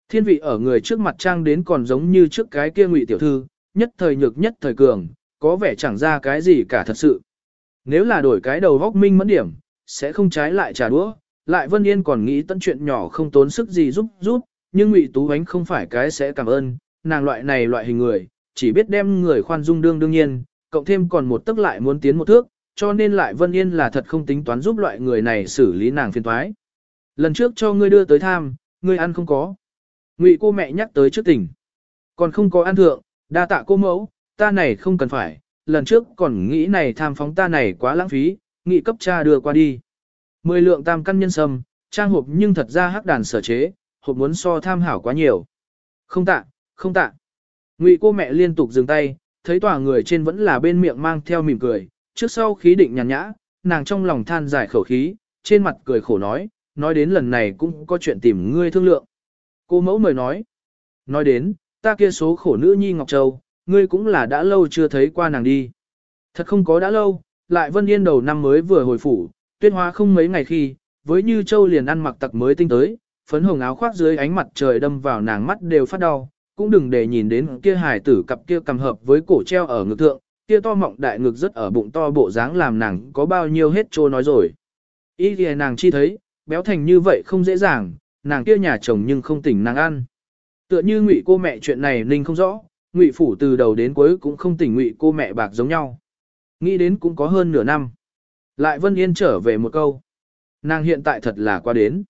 Thiên vị ở người trước mặt trang đến còn giống như trước cái kia ngụy tiểu thư, nhất thời nhược nhất thời cường, có vẻ chẳng ra cái gì cả thật sự. Nếu là đổi cái đầu góc minh mẫn điểm, sẽ không trái lại trả đũa, lại Vân Yên còn nghĩ tận chuyện nhỏ không tốn sức gì giúp giúp, nhưng ngụy tú ánh không phải cái sẽ cảm ơn, nàng loại này loại hình người, chỉ biết đem người khoan dung đương đương nhiên, cộng thêm còn một tức lại muốn tiến một thước, cho nên lại Vân Yên là thật không tính toán giúp loại người này xử lý nàng phiền toái. Lần trước cho ngươi đưa tới tham, ngươi ăn không có. Ngụy cô mẹ nhắc tới trước tỉnh. Còn không có ăn thượng, đa tạ cô mẫu, ta này không cần phải, lần trước còn nghĩ này tham phóng ta này quá lãng phí, nghị cấp cha đưa qua đi. Mười lượng tam căn nhân sâm, trang hộp nhưng thật ra hắc đàn sở chế, hộp muốn so tham hảo quá nhiều. Không tạ, không tạ. Ngụy cô mẹ liên tục dừng tay, thấy tòa người trên vẫn là bên miệng mang theo mỉm cười, trước sau khí định nhàn nhã, nàng trong lòng than dài khẩu khí, trên mặt cười khổ nói, nói đến lần này cũng có chuyện tìm ngươi thương lượng. Cô mẫu mời nói, nói đến, ta kia số khổ nữ nhi Ngọc Châu, ngươi cũng là đã lâu chưa thấy qua nàng đi. Thật không có đã lâu, lại Vân Yên đầu năm mới vừa hồi phủ, tuyết hóa không mấy ngày khi, với Như Châu liền ăn mặc tặc mới tinh tới, phấn hồng áo khoác dưới ánh mặt trời đâm vào nàng mắt đều phát đau, cũng đừng để nhìn đến kia hài tử cặp kia cầm hợp với cổ treo ở ngực thượng, kia to mọng đại ngực rất ở bụng to bộ dáng làm nàng có bao nhiêu hết trô nói rồi. Ý thì nàng chi thấy, béo thành như vậy không dễ dàng, nàng kia nhà chồng nhưng không tỉnh nàng ăn. Tựa như ngụy cô mẹ chuyện này ninh không rõ, ngụy phủ từ đầu đến cuối cũng không tỉnh ngụy cô mẹ bạc giống nhau. Nghĩ đến cũng có hơn nửa năm. Lại Vân Yên trở về một câu. Nàng hiện tại thật là qua đến.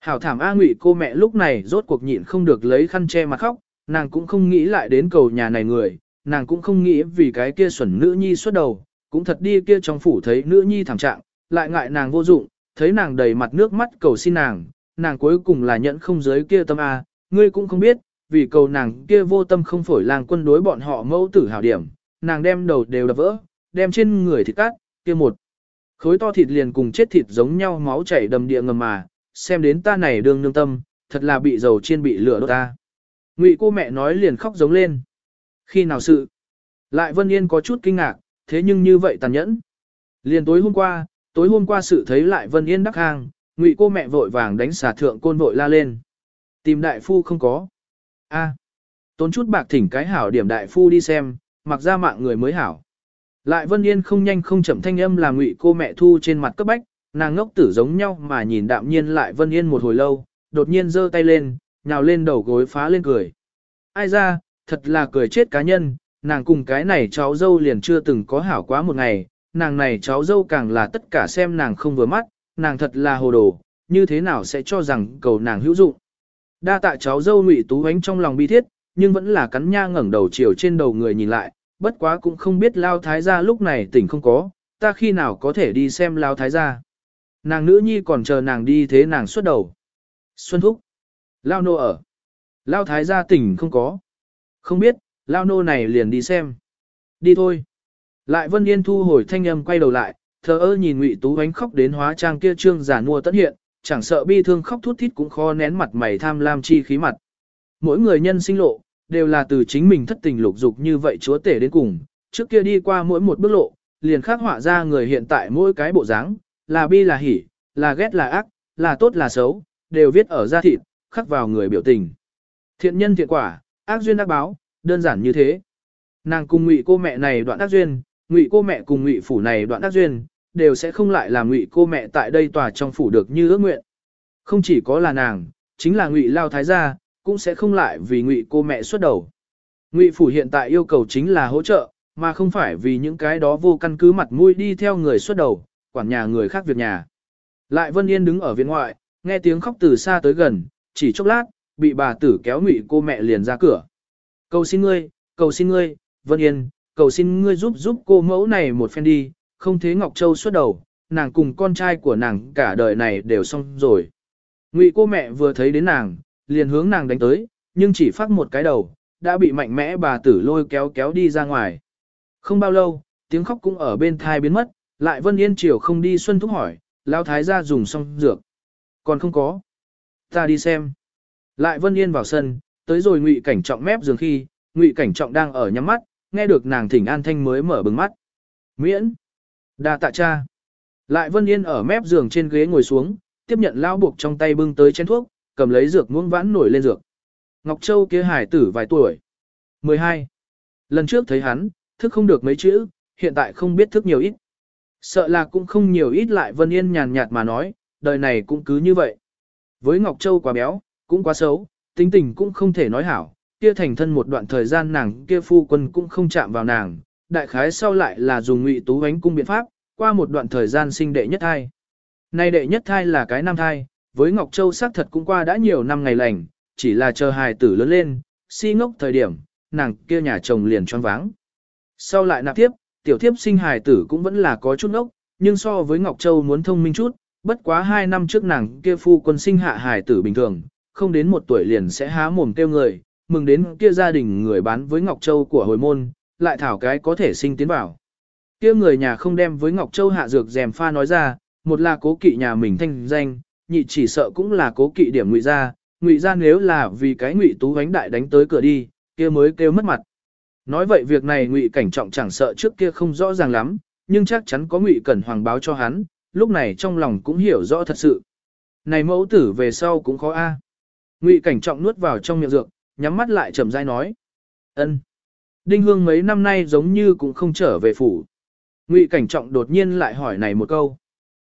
Hảo thảm A ngụy cô mẹ lúc này rốt cuộc nhịn không được lấy khăn che mặt khóc, nàng cũng không nghĩ lại đến cầu nhà này người, nàng cũng không nghĩ vì cái kia xuẩn nữ nhi xuất đầu, cũng thật đi kia trong phủ thấy nữ nhi thảm trạng, lại ngại nàng vô dụng, thấy nàng đầy mặt nước mắt cầu xin nàng, nàng cuối cùng là nhận không giới kia tâm A, ngươi cũng không biết, vì cầu nàng kia vô tâm không phổi làng quân đối bọn họ mẫu tử hảo điểm, nàng đem đầu đều đập vỡ, đem trên người thịt cắt kia một. Khối to thịt liền cùng chết thịt giống nhau máu chảy đầm địa ngầm mà, xem đến ta này đương nương tâm, thật là bị dầu chiên bị lửa đốt ta. Ngụy cô mẹ nói liền khóc giống lên. Khi nào sự? Lại Vân Yên có chút kinh ngạc, thế nhưng như vậy tàn nhẫn. Liền tối hôm qua, tối hôm qua sự thấy lại Vân Yên đắc hàng, ngụy cô mẹ vội vàng đánh xà thượng côn vội la lên. Tìm đại phu không có. a tốn chút bạc thỉnh cái hảo điểm đại phu đi xem, mặc ra mạng người mới hảo. Lại Vân Yên không nhanh không chậm thanh âm là ngụy cô mẹ thu trên mặt cấp bách, nàng ngốc tử giống nhau mà nhìn đạm nhiên lại Vân Yên một hồi lâu, đột nhiên giơ tay lên, nhào lên đầu gối phá lên cười. Ai ra, thật là cười chết cá nhân, nàng cùng cái này cháu dâu liền chưa từng có hảo quá một ngày, nàng này cháu dâu càng là tất cả xem nàng không vừa mắt, nàng thật là hồ đồ, như thế nào sẽ cho rằng cầu nàng hữu dụng. Đa tạ cháu dâu ngụy tú ánh trong lòng bi thiết, nhưng vẫn là cắn nha ngẩng đầu chiều trên đầu người nhìn lại, bất quá cũng không biết lao thái gia lúc này tỉnh không có, ta khi nào có thể đi xem lao thái gia. Nàng nữ nhi còn chờ nàng đi thế nàng xuất đầu. Xuân thúc. Lao nô ở. Lao thái gia tỉnh không có. Không biết, lao nô này liền đi xem. Đi thôi. Lại Vân Yên thu hồi thanh âm quay đầu lại, thờ ơ nhìn Ngụy Tú ánh khóc đến hóa trang kia trương giả mua tất hiện, chẳng sợ bi thương khóc thút thít cũng khó nén mặt mày tham lam chi khí mặt. Mỗi người nhân sinh lộ, đều là từ chính mình thất tình lục dục như vậy chúa tể đến cùng, trước kia đi qua mỗi một bước lộ, liền khắc họa ra người hiện tại mỗi cái bộ dáng, là bi là hỉ, là ghét là ác, là tốt là xấu, đều viết ở da thịt, khắc vào người biểu tình. Thiện nhân thiện quả, ác duyên ác báo, đơn giản như thế. Nàng cùng ngụy cô mẹ này đoạn ác duyên, ngụy cô mẹ cùng ngụy phủ này đoạn ác duyên, đều sẽ không lại làm ngụy cô mẹ tại đây tòa trong phủ được như ước nguyện. Không chỉ có là nàng, chính là ngụy lao thái gia, cũng sẽ không lại vì ngụy cô mẹ xuất đầu. Ngụy phủ hiện tại yêu cầu chính là hỗ trợ, mà không phải vì những cái đó vô căn cứ mặt mũi đi theo người xuất đầu, quản nhà người khác việc nhà. Lại Vân Yên đứng ở viện ngoại, nghe tiếng khóc từ xa tới gần, chỉ chốc lát, bị bà tử kéo ngụy cô mẹ liền ra cửa. Cầu xin ngươi, cầu xin ngươi, Vân Yên, cầu xin ngươi giúp giúp cô mẫu này một phen đi, không thế Ngọc Châu xuất đầu, nàng cùng con trai của nàng cả đời này đều xong rồi. Ngụy cô mẹ vừa thấy đến nàng, liền hướng nàng đánh tới, nhưng chỉ phát một cái đầu, đã bị mạnh mẽ bà tử lôi kéo kéo đi ra ngoài. Không bao lâu, tiếng khóc cũng ở bên thai biến mất, lại Vân Yên Triều không đi xuân thúc hỏi, Lão Thái gia dùng xong dược. Còn không có. Ta đi xem. Lại Vân Yên vào sân, tới rồi Ngụy Cảnh Trọng mép giường khi, Ngụy Cảnh Trọng đang ở nhắm mắt, nghe được nàng thỉnh an thanh mới mở bừng mắt. Miễn. đa tạ cha. Lại Vân Yên ở mép giường trên ghế ngồi xuống, tiếp nhận lao buộc trong tay bưng tới chén thuốc, cầm lấy dược muỗng vãn nổi lên dược. Ngọc Châu kia hải tử vài tuổi. 12. Lần trước thấy hắn, thức không được mấy chữ, hiện tại không biết thức nhiều ít. Sợ là cũng không nhiều ít lại Vân Yên nhàn nhạt mà nói, đời này cũng cứ như vậy. Với Ngọc Châu quá béo, cũng quá xấu, tính tình cũng không thể nói hảo, kia thành thân một đoạn thời gian nàng kia phu quân cũng không chạm vào nàng, đại khái sau lại là dùng ngụy tú ánh cung biện pháp, qua một đoạn thời gian sinh đệ nhất thai. Nay đệ nhất thai là cái nam thai, với Ngọc Châu xác thật cũng qua đã nhiều năm ngày lành, chỉ là chờ hài tử lớn lên, si ngốc thời điểm, nàng kia nhà chồng liền choáng váng. Sau lại nạp tiếp, tiểu thiếp sinh hài tử cũng vẫn là có chút ngốc, nhưng so với Ngọc Châu muốn thông minh chút, bất quá hai năm trước nàng kia phu quân sinh hạ hài tử bình thường, không đến một tuổi liền sẽ há mồm kêu người, mừng đến kia gia đình người bán với Ngọc Châu của hồi môn, lại thảo cái có thể sinh tiến vào. Kia người nhà không đem với Ngọc Châu hạ dược dèm pha nói ra, một là cố kỵ nhà mình thanh danh, nhị chỉ sợ cũng là cố kỵ điểm ngụy gia, ngụy gia nếu là vì cái ngụy tú ánh đại đánh tới cửa đi, kia mới kêu mất mặt. Nói vậy việc này ngụy cảnh trọng chẳng sợ trước kia không rõ ràng lắm, nhưng chắc chắn có ngụy cẩn hoàng báo cho hắn, lúc này trong lòng cũng hiểu rõ thật sự. Này mẫu tử về sau cũng khó a. Ngụy cảnh trọng nuốt vào trong miệng dược, nhắm mắt lại chậm rãi nói. ân. Đinh hương mấy năm nay giống như cũng không trở về phủ. Ngụy cảnh trọng đột nhiên lại hỏi này một câu.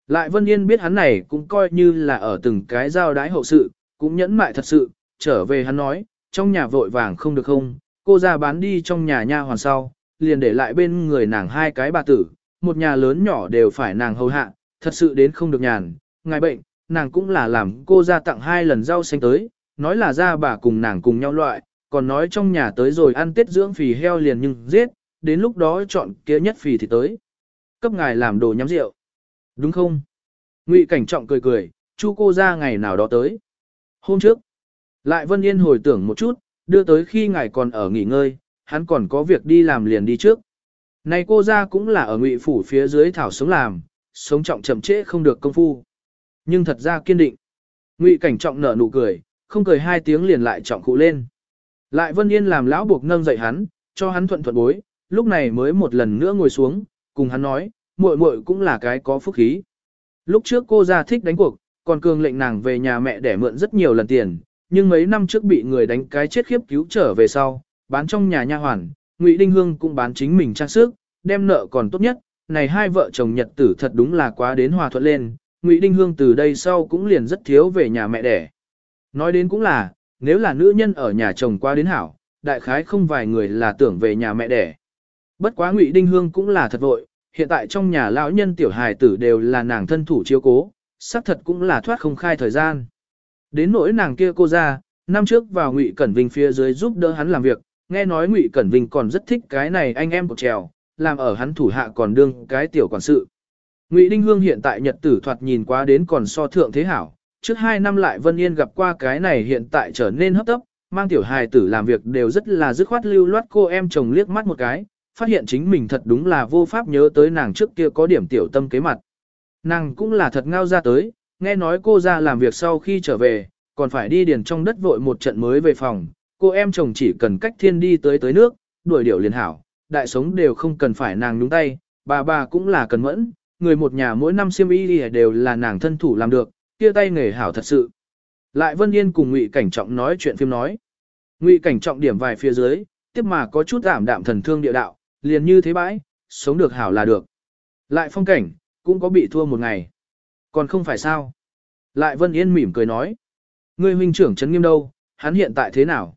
Lại Vân Yên biết hắn này cũng coi như là ở từng cái giao đái hậu sự, cũng nhẫn mại thật sự, trở về hắn nói, trong nhà vội vàng không được không, cô ra bán đi trong nhà nha hoàn sau, liền để lại bên người nàng hai cái bà tử, một nhà lớn nhỏ đều phải nàng hầu hạ, thật sự đến không được nhàn, ngài bệnh, nàng cũng là làm cô ra tặng hai lần rau xanh tới, nói là ra bà cùng nàng cùng nhau loại, còn nói trong nhà tới rồi ăn tết dưỡng phì heo liền nhưng giết, đến lúc đó chọn kia nhất phì thì tới. Cấp ngài làm đồ nhắm rượu. Đúng không? Ngụy cảnh trọng cười cười, chu cô ra ngày nào đó tới. Hôm trước, lại Vân Yên hồi tưởng một chút, đưa tới khi ngài còn ở nghỉ ngơi, hắn còn có việc đi làm liền đi trước. Này cô ra cũng là ở ngụy phủ phía dưới thảo sống làm, sống trọng chậm trễ không được công phu. Nhưng thật ra kiên định. Ngụy cảnh trọng nở nụ cười, không cười hai tiếng liền lại trọng cụ lên. Lại Vân Yên làm lão buộc nâng dậy hắn, cho hắn thuận thuận bối, lúc này mới một lần nữa ngồi xuống, cùng hắn nói, muội muội cũng là cái có phúc khí. Lúc trước cô ra thích đánh cuộc, còn cường lệnh nàng về nhà mẹ để mượn rất nhiều lần tiền, nhưng mấy năm trước bị người đánh cái chết khiếp cứu trở về sau, bán trong nhà nha hoàn, Ngụy Đinh Hương cũng bán chính mình trang sức, đem nợ còn tốt nhất, này hai vợ chồng nhật tử thật đúng là quá đến hòa thuận lên, Ngụy Đinh Hương từ đây sau cũng liền rất thiếu về nhà mẹ đẻ. Nói đến cũng là, nếu là nữ nhân ở nhà chồng qua đến hảo, đại khái không vài người là tưởng về nhà mẹ đẻ. Bất quá Ngụy Đinh Hương cũng là thật vội, hiện tại trong nhà lão nhân tiểu hài tử đều là nàng thân thủ chiếu cố, xác thật cũng là thoát không khai thời gian. Đến nỗi nàng kia cô ra, năm trước vào Ngụy Cẩn Vinh phía dưới giúp đỡ hắn làm việc, nghe nói Ngụy Cẩn Vinh còn rất thích cái này anh em của trèo, làm ở hắn thủ hạ còn đương cái tiểu quản sự. Ngụy Đinh Hương hiện tại nhật tử thoạt nhìn quá đến còn so thượng thế hảo, trước hai năm lại Vân Yên gặp qua cái này hiện tại trở nên hấp tấp, mang tiểu hài tử làm việc đều rất là dứt khoát lưu loát cô em chồng liếc mắt một cái, phát hiện chính mình thật đúng là vô pháp nhớ tới nàng trước kia có điểm tiểu tâm kế mặt. Nàng cũng là thật ngao ra tới, nghe nói cô ra làm việc sau khi trở về, còn phải đi điền trong đất vội một trận mới về phòng, cô em chồng chỉ cần cách thiên đi tới tới nước, đuổi điệu liền hảo, đại sống đều không cần phải nàng nhúng tay, bà bà cũng là cần mẫn, người một nhà mỗi năm siêm y đều là nàng thân thủ làm được, kia tay nghề hảo thật sự. Lại Vân Yên cùng Ngụy Cảnh Trọng nói chuyện phim nói. Ngụy Cảnh Trọng điểm vài phía dưới, tiếp mà có chút ảm đạm thần thương địa đạo, liền như thế bãi, sống được hảo là được. Lại phong cảnh, cũng có bị thua một ngày. Còn không phải sao. Lại Vân Yên mỉm cười nói. Ngươi huynh trưởng Trấn Nghiêm đâu, hắn hiện tại thế nào?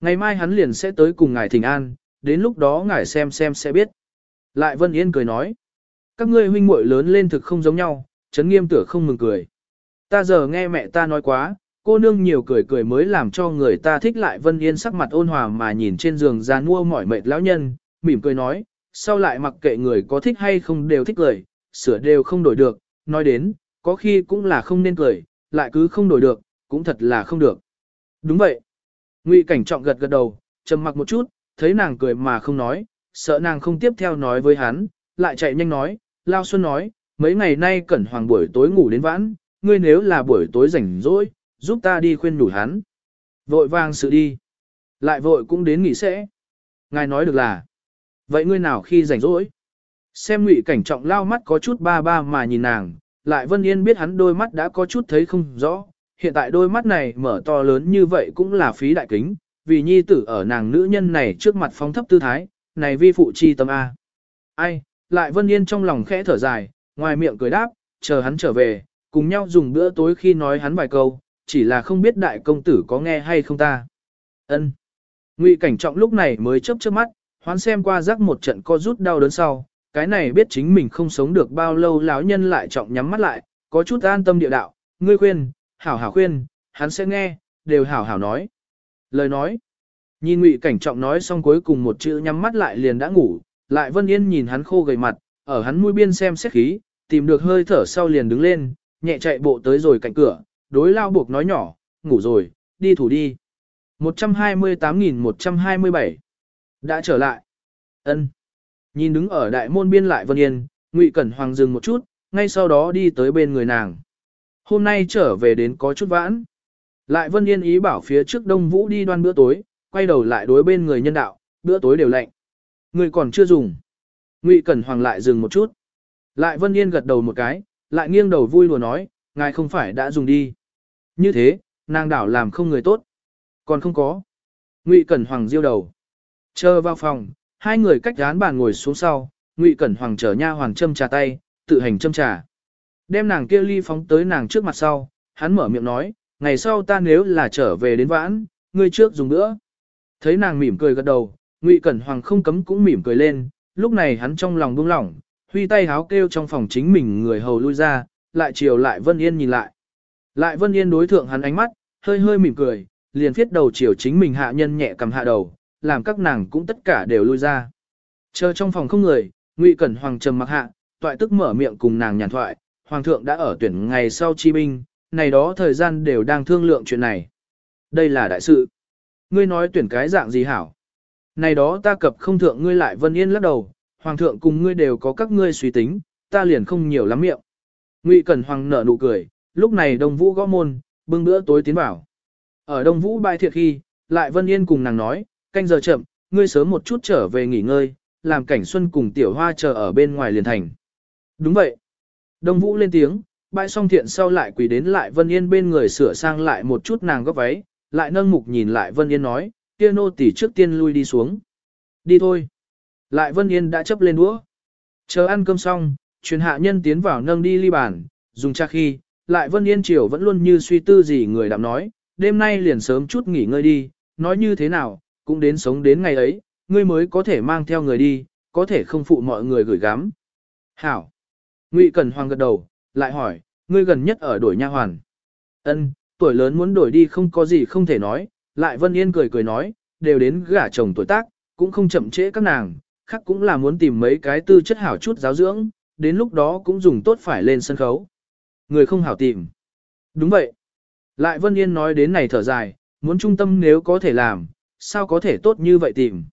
Ngày mai hắn liền sẽ tới cùng ngài thỉnh an, đến lúc đó ngài xem xem sẽ biết. Lại Vân Yên cười nói. Các ngươi huynh muội lớn lên thực không giống nhau, Trấn Nghiêm tựa không mừng cười. Ta giờ nghe mẹ ta nói quá, cô nương nhiều cười cười mới làm cho người ta thích lại Vân Yên sắc mặt ôn hòa mà nhìn trên giường ra nua mỏi mệt lão nhân, mỉm cười nói, sau lại mặc kệ người có thích hay không đều thích cười, sửa đều không đổi được, nói đến, có khi cũng là không nên cười, lại cứ không đổi được, cũng thật là không được. Đúng vậy. Ngụy cảnh trọng gật gật đầu, trầm mặc một chút, thấy nàng cười mà không nói, sợ nàng không tiếp theo nói với hắn, lại chạy nhanh nói, Lao Xuân nói, mấy ngày nay Cẩn Hoàng buổi tối ngủ đến vãn, ngươi nếu là buổi tối rảnh rỗi, giúp ta đi khuyên đủ hắn. Vội vàng sự đi. Lại vội cũng đến nghỉ sẽ. Ngài nói được là. Vậy ngươi nào khi rảnh rỗi? Xem ngụy cảnh trọng lao mắt có chút ba ba mà nhìn nàng, lại Vân Yên biết hắn đôi mắt đã có chút thấy không rõ. Hiện tại đôi mắt này mở to lớn như vậy cũng là phí đại kính, vì nhi tử ở nàng nữ nhân này trước mặt phóng thấp tư thái, này vi phụ chi tâm A. Ai, lại Vân Yên trong lòng khẽ thở dài, ngoài miệng cười đáp, chờ hắn trở về, cùng nhau dùng bữa tối khi nói hắn vài câu, chỉ là không biết đại công tử có nghe hay không ta. Ân. Ngụy cảnh trọng lúc này mới chớp chớp mắt, hoán xem qua rắc một trận co rút đau đớn sau, cái này biết chính mình không sống được bao lâu lão nhân lại trọng nhắm mắt lại, có chút an tâm địa đạo, ngươi khuyên, hảo hảo khuyên, hắn sẽ nghe, đều hảo hảo nói. Lời nói, nhìn ngụy cảnh trọng nói xong cuối cùng một chữ nhắm mắt lại liền đã ngủ, lại vân yên nhìn hắn khô gầy mặt, ở hắn mũi biên xem xét khí, tìm được hơi thở sau liền đứng lên, nhẹ chạy bộ tới rồi cạnh cửa, đối lao buộc nói nhỏ, ngủ rồi, đi thủ đi. 128.127 đã trở lại. ân Nhìn đứng ở đại môn biên lại Vân Yên, Ngụy Cẩn Hoàng dừng một chút, ngay sau đó đi tới bên người nàng. Hôm nay trở về đến có chút vãn. Lại Vân Yên ý bảo phía trước Đông Vũ đi đoan bữa tối, quay đầu lại đối bên người nhân đạo, bữa tối đều lạnh. Người còn chưa dùng. Ngụy Cẩn Hoàng lại dừng một chút. Lại Vân Yên gật đầu một cái, lại nghiêng đầu vui lùa nói, ngài không phải đã dùng đi. Như thế, nàng đảo làm không người tốt. Còn không có. Ngụy Cẩn Hoàng diêu đầu. Chờ vào phòng, hai người cách dán bàn ngồi xuống sau, Ngụy Cẩn Hoàng chở nha hoàng châm trà tay, tự hành châm trà. Đem nàng kia ly phóng tới nàng trước mặt sau, hắn mở miệng nói, ngày sau ta nếu là trở về đến vãn, ngươi trước dùng nữa. Thấy nàng mỉm cười gật đầu, Ngụy Cẩn Hoàng không cấm cũng mỉm cười lên, lúc này hắn trong lòng buông lỏng, huy tay háo kêu trong phòng chính mình người hầu lui ra, lại chiều lại Vân Yên nhìn lại. Lại Vân Yên đối thượng hắn ánh mắt, hơi hơi mỉm cười, liền viết đầu chiều chính mình hạ nhân nhẹ cầm hạ đầu, làm các nàng cũng tất cả đều lui ra. Chờ trong phòng không người, Ngụy Cẩn Hoàng trầm mặc hạ, toại tức mở miệng cùng nàng nhàn thoại, Hoàng thượng đã ở tuyển ngày sau chi binh, này đó thời gian đều đang thương lượng chuyện này. Đây là đại sự. Ngươi nói tuyển cái dạng gì hảo? Này đó ta cập không thượng ngươi lại Vân Yên lắc đầu, Hoàng thượng cùng ngươi đều có các ngươi suy tính, ta liền không nhiều lắm miệng. Ngụy Cẩn Hoàng nở nụ cười, lúc này Đông Vũ gõ môn, bưng bữa tối tiến vào. Ở Đông Vũ bài thiệt khi, lại Vân Yên cùng nàng nói, canh giờ chậm, ngươi sớm một chút trở về nghỉ ngơi, làm cảnh xuân cùng tiểu hoa chờ ở bên ngoài liền thành. Đúng vậy. Đông Vũ lên tiếng, bãi xong thiện sau lại quỳ đến lại Vân Yên bên người sửa sang lại một chút nàng góc váy, lại nâng mục nhìn lại Vân Yên nói, kia nô tỷ trước tiên lui đi xuống. Đi thôi. Lại Vân Yên đã chấp lên đũa. Chờ ăn cơm xong, truyền hạ nhân tiến vào nâng đi ly bàn, dùng cha khi, lại Vân Yên chiều vẫn luôn như suy tư gì người đạm nói, đêm nay liền sớm chút nghỉ ngơi đi, nói như thế nào, cũng đến sống đến ngày ấy, ngươi mới có thể mang theo người đi, có thể không phụ mọi người gửi gắm. Hảo. Ngụy Cẩn Hoàng gật đầu, lại hỏi, ngươi gần nhất ở đổi nha hoàn. Ân, tuổi lớn muốn đổi đi không có gì không thể nói, lại Vân Yên cười cười nói, đều đến gả chồng tuổi tác, cũng không chậm trễ các nàng, khác cũng là muốn tìm mấy cái tư chất hảo chút giáo dưỡng, đến lúc đó cũng dùng tốt phải lên sân khấu. Người không hảo tìm. Đúng vậy. Lại Vân Yên nói đến này thở dài, muốn trung tâm nếu có thể làm, sao có thể tốt như vậy tìm.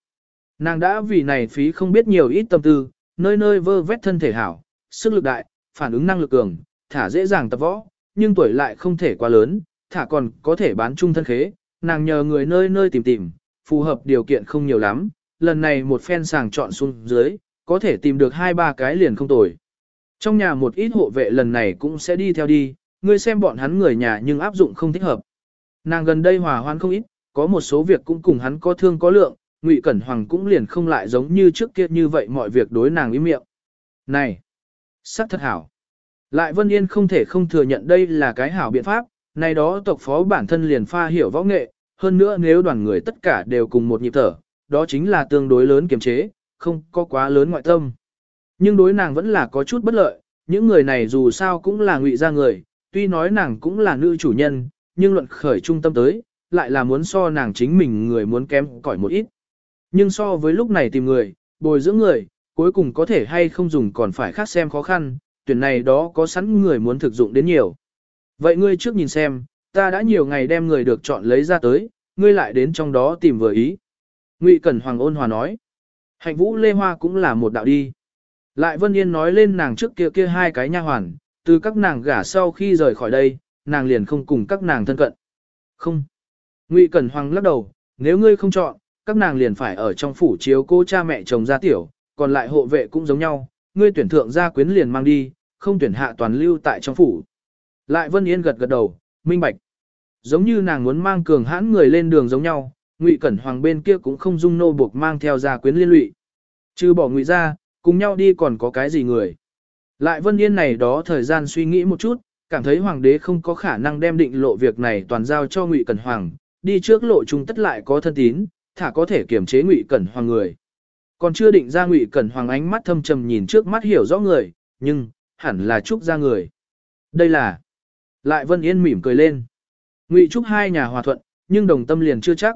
Nàng đã vì này phí không biết nhiều ít tâm tư, nơi nơi vơ vét thân thể hảo, sức lực đại, phản ứng năng lực cường, thả dễ dàng tập võ, nhưng tuổi lại không thể quá lớn, thả còn có thể bán chung thân khế, nàng nhờ người nơi nơi tìm tìm, phù hợp điều kiện không nhiều lắm, lần này một phen sàng chọn xuống dưới, có thể tìm được hai ba cái liền không tồi. Trong nhà một ít hộ vệ lần này cũng sẽ đi theo đi, ngươi xem bọn hắn người nhà nhưng áp dụng không thích hợp. Nàng gần đây hòa hoan không ít, có một số việc cũng cùng hắn có thương có lượng, Ngụy Cẩn Hoàng cũng liền không lại giống như trước kia như vậy mọi việc đối nàng ý miệng. Này, sắc thật hảo. Lại Vân Yên không thể không thừa nhận đây là cái hảo biện pháp, này đó tộc phó bản thân liền pha hiểu võ nghệ, hơn nữa nếu đoàn người tất cả đều cùng một nhịp thở, đó chính là tương đối lớn kiềm chế, không có quá lớn ngoại tâm. Nhưng đối nàng vẫn là có chút bất lợi, những người này dù sao cũng là ngụy gia người, tuy nói nàng cũng là nữ chủ nhân, nhưng luận khởi trung tâm tới, lại là muốn so nàng chính mình người muốn kém cỏi một ít. Nhưng so với lúc này tìm người, bồi dưỡng người, cuối cùng có thể hay không dùng còn phải khác xem khó khăn, tuyển này đó có sẵn người muốn thực dụng đến nhiều. Vậy ngươi trước nhìn xem, ta đã nhiều ngày đem người được chọn lấy ra tới, ngươi lại đến trong đó tìm vừa ý. Ngụy Cẩn Hoàng ôn hòa nói. Hạnh vũ Lê Hoa cũng là một đạo đi. Lại Vân Yên nói lên nàng trước kia kia hai cái nha hoàn, từ các nàng gả sau khi rời khỏi đây, nàng liền không cùng các nàng thân cận. Không. Ngụy Cẩn Hoàng lắc đầu, nếu ngươi không chọn, các nàng liền phải ở trong phủ chiếu cô cha mẹ chồng gia tiểu, còn lại hộ vệ cũng giống nhau, ngươi tuyển thượng gia quyến liền mang đi, không tuyển hạ toàn lưu tại trong phủ. Lại Vân Yên gật gật đầu, minh bạch. Giống như nàng muốn mang cường hãn người lên đường giống nhau, Ngụy Cẩn Hoàng bên kia cũng không dung nô buộc mang theo gia quyến liên lụy. Chứ bỏ Ngụy ra, cùng nhau đi còn có cái gì người. Lại Vân Yên này đó thời gian suy nghĩ một chút, cảm thấy hoàng đế không có khả năng đem định lộ việc này toàn giao cho Ngụy Cẩn Hoàng, đi trước lộ trung tất lại có thân tín, thả có thể kiểm chế Ngụy Cẩn Hoàng người. Còn chưa định ra Ngụy Cẩn Hoàng ánh mắt thâm trầm nhìn trước mắt hiểu rõ người, nhưng hẳn là Trúc ra người. Đây là Lại Vân Yên mỉm cười lên. Ngụy Trúc hai nhà hòa thuận, nhưng đồng tâm liền chưa chắc.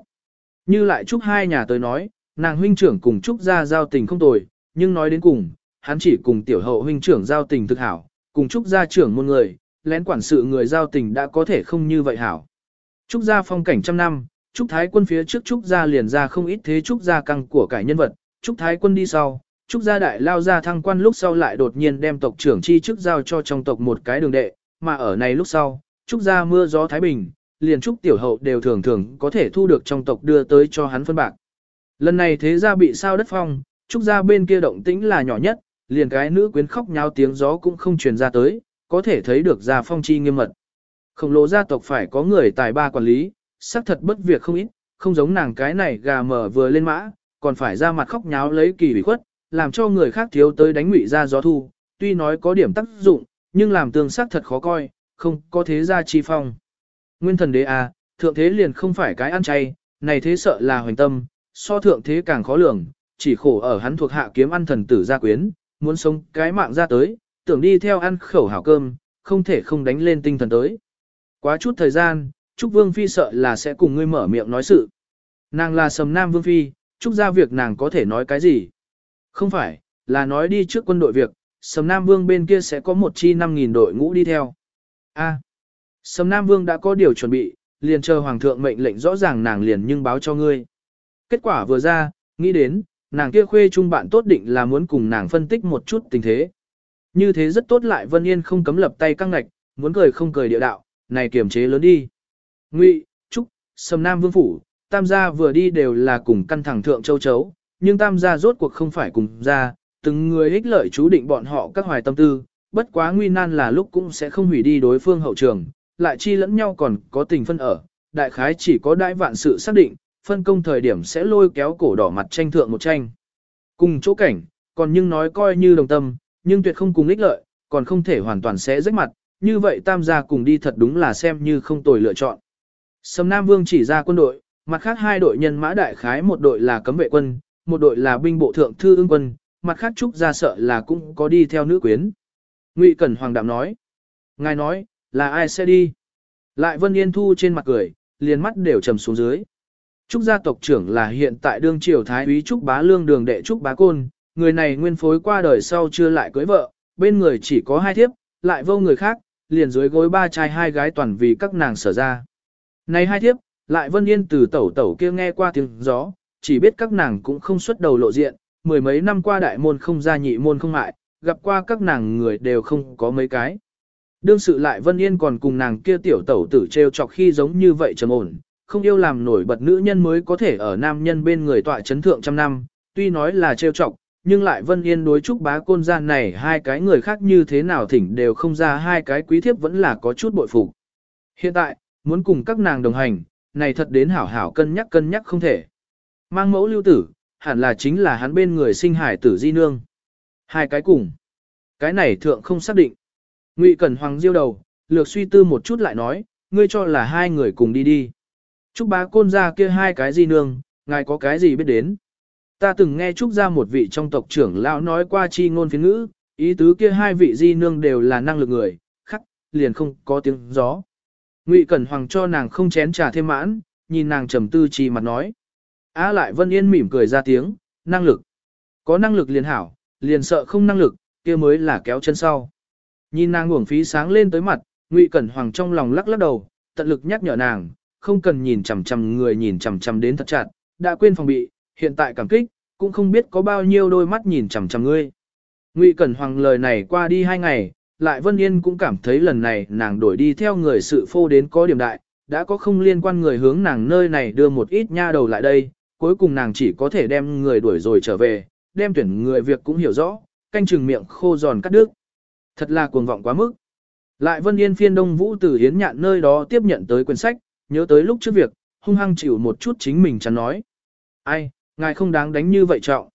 Như lại Trúc hai nhà tới nói, nàng huynh trưởng cùng Trúc ra giao tình không tồi, nhưng nói đến cùng, hắn chỉ cùng tiểu hậu huynh trưởng giao tình thực hảo, cùng Trúc gia trưởng môn người, lén quản sự người giao tình đã có thể không như vậy hảo. Trúc gia phong cảnh trăm năm, Trúc Thái quân phía trước Trúc gia liền ra không ít thế Trúc gia căng của cải nhân vật, Trúc Thái quân đi sau, Trúc gia đại lao ra thăng quan lúc sau lại đột nhiên đem tộc trưởng chi chức giao cho trong tộc một cái đường đệ, mà ở này lúc sau, Trúc gia mưa gió Thái Bình, liền Trúc tiểu hậu đều thường thường có thể thu được trong tộc đưa tới cho hắn phân bạc. Lần này thế gia bị sao đất phong, Trúc gia bên kia động tĩnh là nhỏ nhất, liền cái nữ quyến khóc nháo tiếng gió cũng không truyền ra tới, có thể thấy được gia phong chi nghiêm mật. Khổng lồ gia tộc phải có người tài ba quản lý, xác thật bất việc không ít, không giống nàng cái này gà mở vừa lên mã, còn phải ra mặt khóc nháo lấy kỳ bị khuất, làm cho người khác thiếu tới đánh ngụy ra gió thu, tuy nói có điểm tác dụng, nhưng làm tương xác thật khó coi, không có thế gia chi phong. Nguyên thần đế à, thượng thế liền không phải cái ăn chay, này thế sợ là hoành tâm, so thượng thế càng khó lường, chỉ khổ ở hắn thuộc hạ kiếm ăn thần tử gia quyến, muốn sống cái mạng ra tới, tưởng đi theo ăn khẩu hảo cơm, không thể không đánh lên tinh thần tới. Quá chút thời gian, Trúc Vương Phi sợ là sẽ cùng ngươi mở miệng nói sự. Nàng là sầm nam Vương Phi, Trúc ra việc nàng có thể nói cái gì? Không phải, là nói đi trước quân đội việc, sầm nam Vương bên kia sẽ có một chi 5.000 đội ngũ đi theo. A, sầm nam Vương đã có điều chuẩn bị, liền chờ Hoàng thượng mệnh lệnh rõ ràng nàng liền nhưng báo cho ngươi. Kết quả vừa ra, nghĩ đến, nàng kia khuê chung bạn tốt định là muốn cùng nàng phân tích một chút tình thế. Như thế rất tốt lại Vân Yên không cấm lập tay căng ngạch, muốn cười không cười địa đạo, này kiềm chế lớn đi. Ngụy, Trúc, Sầm Nam Vương Phủ, Tam gia vừa đi đều là cùng căn thẳng thượng châu chấu, nhưng Tam gia rốt cuộc không phải cùng gia, từng người ích lợi chú định bọn họ các hoài tâm tư, bất quá nguy nan là lúc cũng sẽ không hủy đi đối phương hậu trường, lại chi lẫn nhau còn có tình phân ở, đại khái chỉ có đại vạn sự xác định, phân công thời điểm sẽ lôi kéo cổ đỏ mặt tranh thượng một tranh. Cùng chỗ cảnh, còn nhưng nói coi như đồng tâm, nhưng tuyệt không cùng ích lợi, còn không thể hoàn toàn sẽ rách mặt, như vậy tam gia cùng đi thật đúng là xem như không tồi lựa chọn. Sầm Nam Vương chỉ ra quân đội, mặt khác hai đội nhân mã đại khái một đội là cấm vệ quân, một đội là binh bộ thượng thư ương quân, mặt khác trúc ra sợ là cũng có đi theo nữ quyến. Ngụy Cẩn Hoàng Đạm nói, ngài nói, là ai sẽ đi? Lại Vân Yên Thu trên mặt cười, liền mắt đều trầm xuống dưới. Trúc gia tộc trưởng là hiện tại đương triều thái úy Trúc Bá Lương đường đệ Trúc Bá Côn, người này nguyên phối qua đời sau chưa lại cưới vợ, bên người chỉ có hai thiếp, lại vô người khác, liền dưới gối ba trai hai gái toàn vì các nàng sở ra. Này hai thiếp, lại Vân Yên từ tẩu tẩu kia nghe qua tiếng gió, chỉ biết các nàng cũng không xuất đầu lộ diện, mười mấy năm qua đại môn không ra nhị môn không mại, gặp qua các nàng người đều không có mấy cái. Đương sự lại Vân Yên còn cùng nàng kia tiểu tẩu tử treo chọc khi giống như vậy trầm ổn, không yêu làm nổi bật nữ nhân mới có thể ở nam nhân bên người tọa chấn thượng trăm năm, tuy nói là treo chọc, nhưng lại Vân Yên đối chúc bá côn gian này hai cái người khác như thế nào thỉnh đều không ra hai cái quý thiếp vẫn là có chút bội phục. Hiện tại, muốn cùng các nàng đồng hành, này thật đến hảo hảo cân nhắc cân nhắc không thể. Mang mẫu lưu tử, hẳn là chính là hắn bên người sinh hải tử di nương. Hai cái cùng. Cái này thượng không xác định. Ngụy Cẩn Hoàng diêu đầu, lược suy tư một chút lại nói, ngươi cho là hai người cùng đi đi. Trúc bá côn ra kia hai cái di nương, ngài có cái gì biết đến. Ta từng nghe Trúc ra một vị trong tộc trưởng lão nói qua chi ngôn phiến ngữ, ý tứ kia hai vị di nương đều là năng lực người, khắc, liền không có tiếng gió. Ngụy Cẩn Hoàng cho nàng không chén trà thêm mãn, nhìn nàng trầm tư trì mặt nói. Á lại Vân Yên mỉm cười ra tiếng, năng lực. Có năng lực liền hảo, liền sợ không năng lực, kia mới là kéo chân sau. Nhìn nàng uổng phí sáng lên tới mặt, Ngụy Cẩn Hoàng trong lòng lắc lắc đầu, tận lực nhắc nhở nàng, không cần nhìn chằm chằm người nhìn chằm chằm đến thật chặt, đã quên phòng bị, hiện tại cảm kích, cũng không biết có bao nhiêu đôi mắt nhìn chằm chằm ngươi. Ngụy Cẩn Hoàng lời này qua đi hai ngày, lại Vân Yên cũng cảm thấy lần này nàng đổi đi theo người sự phô đến có điểm đại, đã có không liên quan người hướng nàng nơi này đưa một ít nha đầu lại đây, cuối cùng nàng chỉ có thể đem người đuổi rồi trở về, đem tuyển người việc cũng hiểu rõ, canh chừng miệng khô giòn cắt đứt. Thật là cuồng vọng quá mức. Lại Vân Yên phiên Đông Vũ từ Hiến Nhạn nơi đó tiếp nhận tới quyển sách, nhớ tới lúc trước việc, hung hăng chịu một chút chính mình chắn nói. Ai, ngài không đáng đánh như vậy trọng.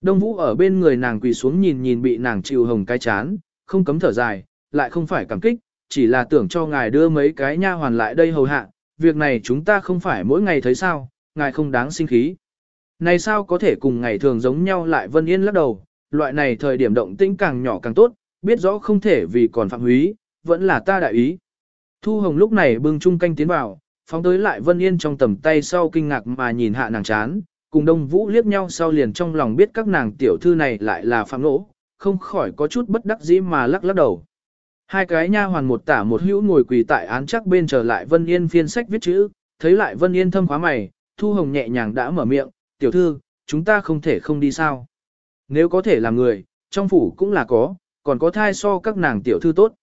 Đông Vũ ở bên người nàng quỳ xuống nhìn nhìn bị nàng chịu hồng cái chán, không cấm thở dài, lại không phải cảm kích, chỉ là tưởng cho ngài đưa mấy cái nha hoàn lại đây hầu hạ, việc này chúng ta không phải mỗi ngày thấy sao, ngài không đáng sinh khí. Này sao có thể cùng ngày thường giống nhau lại Vân Yên lắc đầu, loại này thời điểm động tĩnh càng nhỏ càng tốt, biết rõ không thể vì còn phạm húy, vẫn là ta đại ý. Thu Hồng lúc này bưng chung canh tiến vào, phóng tới lại Vân Yên trong tầm tay sau kinh ngạc mà nhìn hạ nàng chán, cùng Đông Vũ liếc nhau sau liền trong lòng biết các nàng tiểu thư này lại là phạm nỗ, không khỏi có chút bất đắc dĩ mà lắc lắc đầu. Hai cái nha hoàn một tả một hữu ngồi quỳ tại án chắc bên trở lại Vân Yên phiên sách viết chữ, thấy lại Vân Yên thâm khóa mày, Thu Hồng nhẹ nhàng đã mở miệng, tiểu thư, chúng ta không thể không đi sao. Nếu có thể làm người, trong phủ cũng là có, còn có thai so các nàng tiểu thư tốt.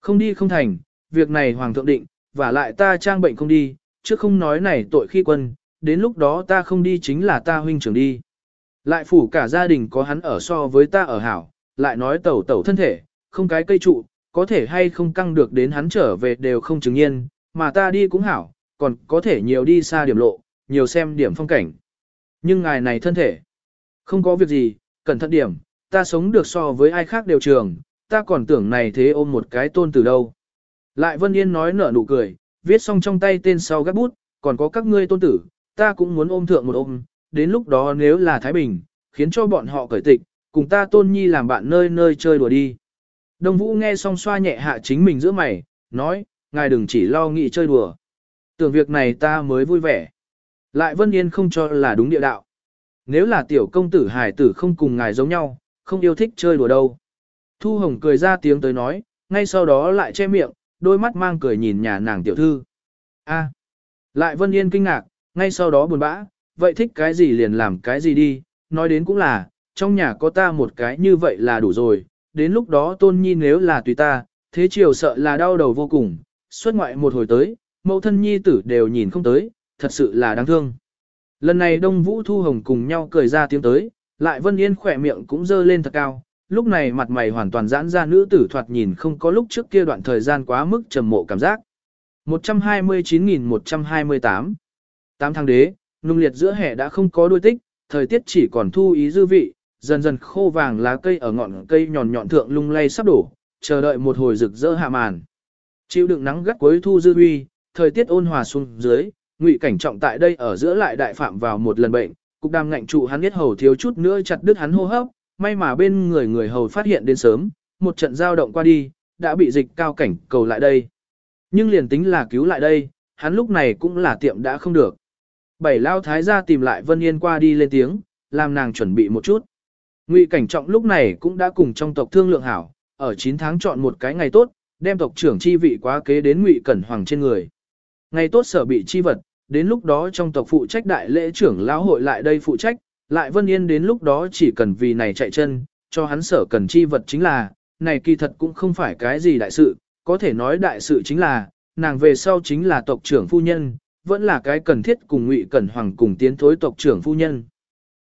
Không đi không thành, việc này hoàng thượng định, và lại ta trang bệnh không đi, chứ không nói này tội khi quân, đến lúc đó ta không đi chính là ta huynh trưởng đi. Lại phủ cả gia đình có hắn ở so với ta ở hảo, lại nói tẩu tẩu thân thể, không cái cây trụ, có thể hay không căng được đến hắn trở về đều không chứng nhiên, mà ta đi cũng hảo, còn có thể nhiều đi xa điểm lộ, nhiều xem điểm phong cảnh. Nhưng ngài này thân thể, không có việc gì, cẩn thận điểm, ta sống được so với ai khác đều trường, ta còn tưởng này thế ôm một cái tôn từ đâu. Lại Vân Yên nói nở nụ cười, viết xong trong tay tên sau gác bút, còn có các ngươi tôn tử, ta cũng muốn ôm thượng một ôm, đến lúc đó nếu là Thái Bình, khiến cho bọn họ cởi tịch, cùng ta tôn nhi làm bạn nơi nơi chơi đùa đi. Đông Vũ nghe xong xoa nhẹ hạ chính mình giữa mày, nói, ngài đừng chỉ lo nghĩ chơi đùa. Tưởng việc này ta mới vui vẻ. Lại Vân Yên không cho là đúng địa đạo. Nếu là tiểu công tử hải tử không cùng ngài giống nhau, không yêu thích chơi đùa đâu. Thu Hồng cười ra tiếng tới nói, ngay sau đó lại che miệng, đôi mắt mang cười nhìn nhà nàng tiểu thư. A. Lại Vân Yên kinh ngạc, ngay sau đó buồn bã, vậy thích cái gì liền làm cái gì đi, nói đến cũng là, trong nhà có ta một cái như vậy là đủ rồi, đến lúc đó tôn nhi nếu là tùy ta, thế chiều sợ là đau đầu vô cùng, xuất ngoại một hồi tới, mẫu thân nhi tử đều nhìn không tới, thật sự là đáng thương. Lần này Đông Vũ Thu Hồng cùng nhau cười ra tiếng tới, lại Vân Yên khỏe miệng cũng dơ lên thật cao, lúc này mặt mày hoàn toàn giãn ra nữ tử thoạt nhìn không có lúc trước kia đoạn thời gian quá mức trầm mộ cảm giác. 129.128 Tám tháng đế, nung liệt giữa hè đã không có đuôi tích, thời tiết chỉ còn thu ý dư vị, dần dần khô vàng lá cây ở ngọn cây nhọn nhọn thượng lung lay sắp đổ, chờ đợi một hồi rực rỡ hạ màn. Chịu đựng nắng gắt cuối thu dư huy thời tiết ôn hòa xuống dưới, ngụy cảnh trọng tại đây ở giữa lại đại phạm vào một lần bệnh, cục đàm ngạnh trụ hắn biết hầu thiếu chút nữa chặt đứt hắn hô hấp, may mà bên người người hầu phát hiện đến sớm, một trận giao động qua đi, đã bị dịch cao cảnh cầu lại đây. Nhưng liền tính là cứu lại đây, hắn lúc này cũng là tiệm đã không được. Bảy lao thái gia tìm lại Vân Yên qua đi lên tiếng, làm nàng chuẩn bị một chút. Ngụy cảnh trọng lúc này cũng đã cùng trong tộc thương lượng hảo, ở 9 tháng chọn một cái ngày tốt, đem tộc trưởng chi vị quá kế đến Ngụy Cẩn Hoàng trên người. Ngày tốt sở bị chi vật, đến lúc đó trong tộc phụ trách đại lễ trưởng lão hội lại đây phụ trách, lại Vân Yên đến lúc đó chỉ cần vì này chạy chân, cho hắn sở cần chi vật chính là, này kỳ thật cũng không phải cái gì đại sự, có thể nói đại sự chính là, nàng về sau chính là tộc trưởng phu nhân, vẫn là cái cần thiết cùng Ngụy Cẩn Hoàng cùng tiến thối tộc trưởng phu nhân.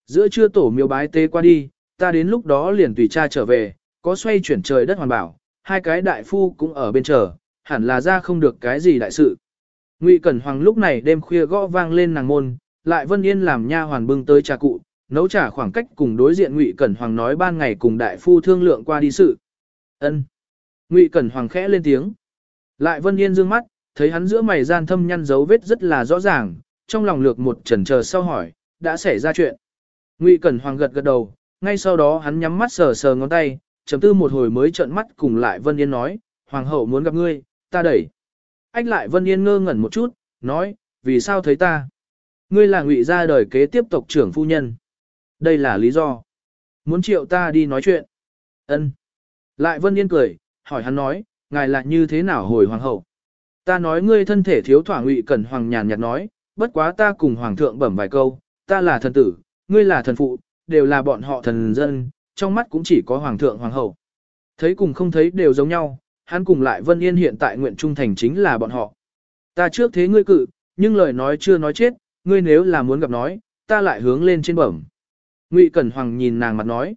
Giữa trưa tổ miếu bái tế qua đi, ta đến lúc đó liền tùy cha trở về, có xoay chuyển trời đất hoàn bảo, hai cái đại phu cũng ở bên chờ, hẳn là ra không được cái gì đại sự. Ngụy Cẩn Hoàng lúc này đêm khuya gõ vang lên nàng môn, lại Vân Yên làm nha hoàn bưng tới trà cụ, nấu trà khoảng cách cùng đối diện Ngụy Cẩn Hoàng nói ban ngày cùng đại phu thương lượng qua đi sự. Ân. Ngụy Cẩn Hoàng khẽ lên tiếng. Lại Vân Yên dương mắt, thấy hắn giữa mày gian thâm nhăn dấu vết rất là rõ ràng, trong lòng lược một chần chờ sau hỏi, đã xảy ra chuyện. Ngụy Cẩn Hoàng gật gật đầu, ngay sau đó hắn nhắm mắt sờ sờ ngón tay, chấm tư một hồi mới trợn mắt cùng lại Vân Yên nói, Hoàng hậu muốn gặp ngươi, ta đẩy. Ách lại Vân Yên ngơ ngẩn một chút, nói, vì sao thấy ta? Ngươi là ngụy gia đời kế tiếp tộc trưởng phu nhân. Đây là lý do. Muốn triệu ta đi nói chuyện. Ân. Lại Vân Yên cười, hỏi hắn nói, ngài là như thế nào hồi hoàng hậu? Ta nói ngươi thân thể thiếu thỏa ngụy cẩn hoàng nhàn nhạt nói, bất quá ta cùng hoàng thượng bẩm vài câu, ta là thần tử, ngươi là thần phụ, đều là bọn họ thần dân, trong mắt cũng chỉ có hoàng thượng hoàng hậu. Thấy cùng không thấy đều giống nhau, hắn cùng lại Vân Yên hiện tại nguyện trung thành chính là bọn họ. Ta trước thế ngươi cự, nhưng lời nói chưa nói chết, ngươi nếu là muốn gặp nói, ta lại hướng lên trên bẩm. Ngụy Cẩn Hoàng nhìn nàng mặt nói.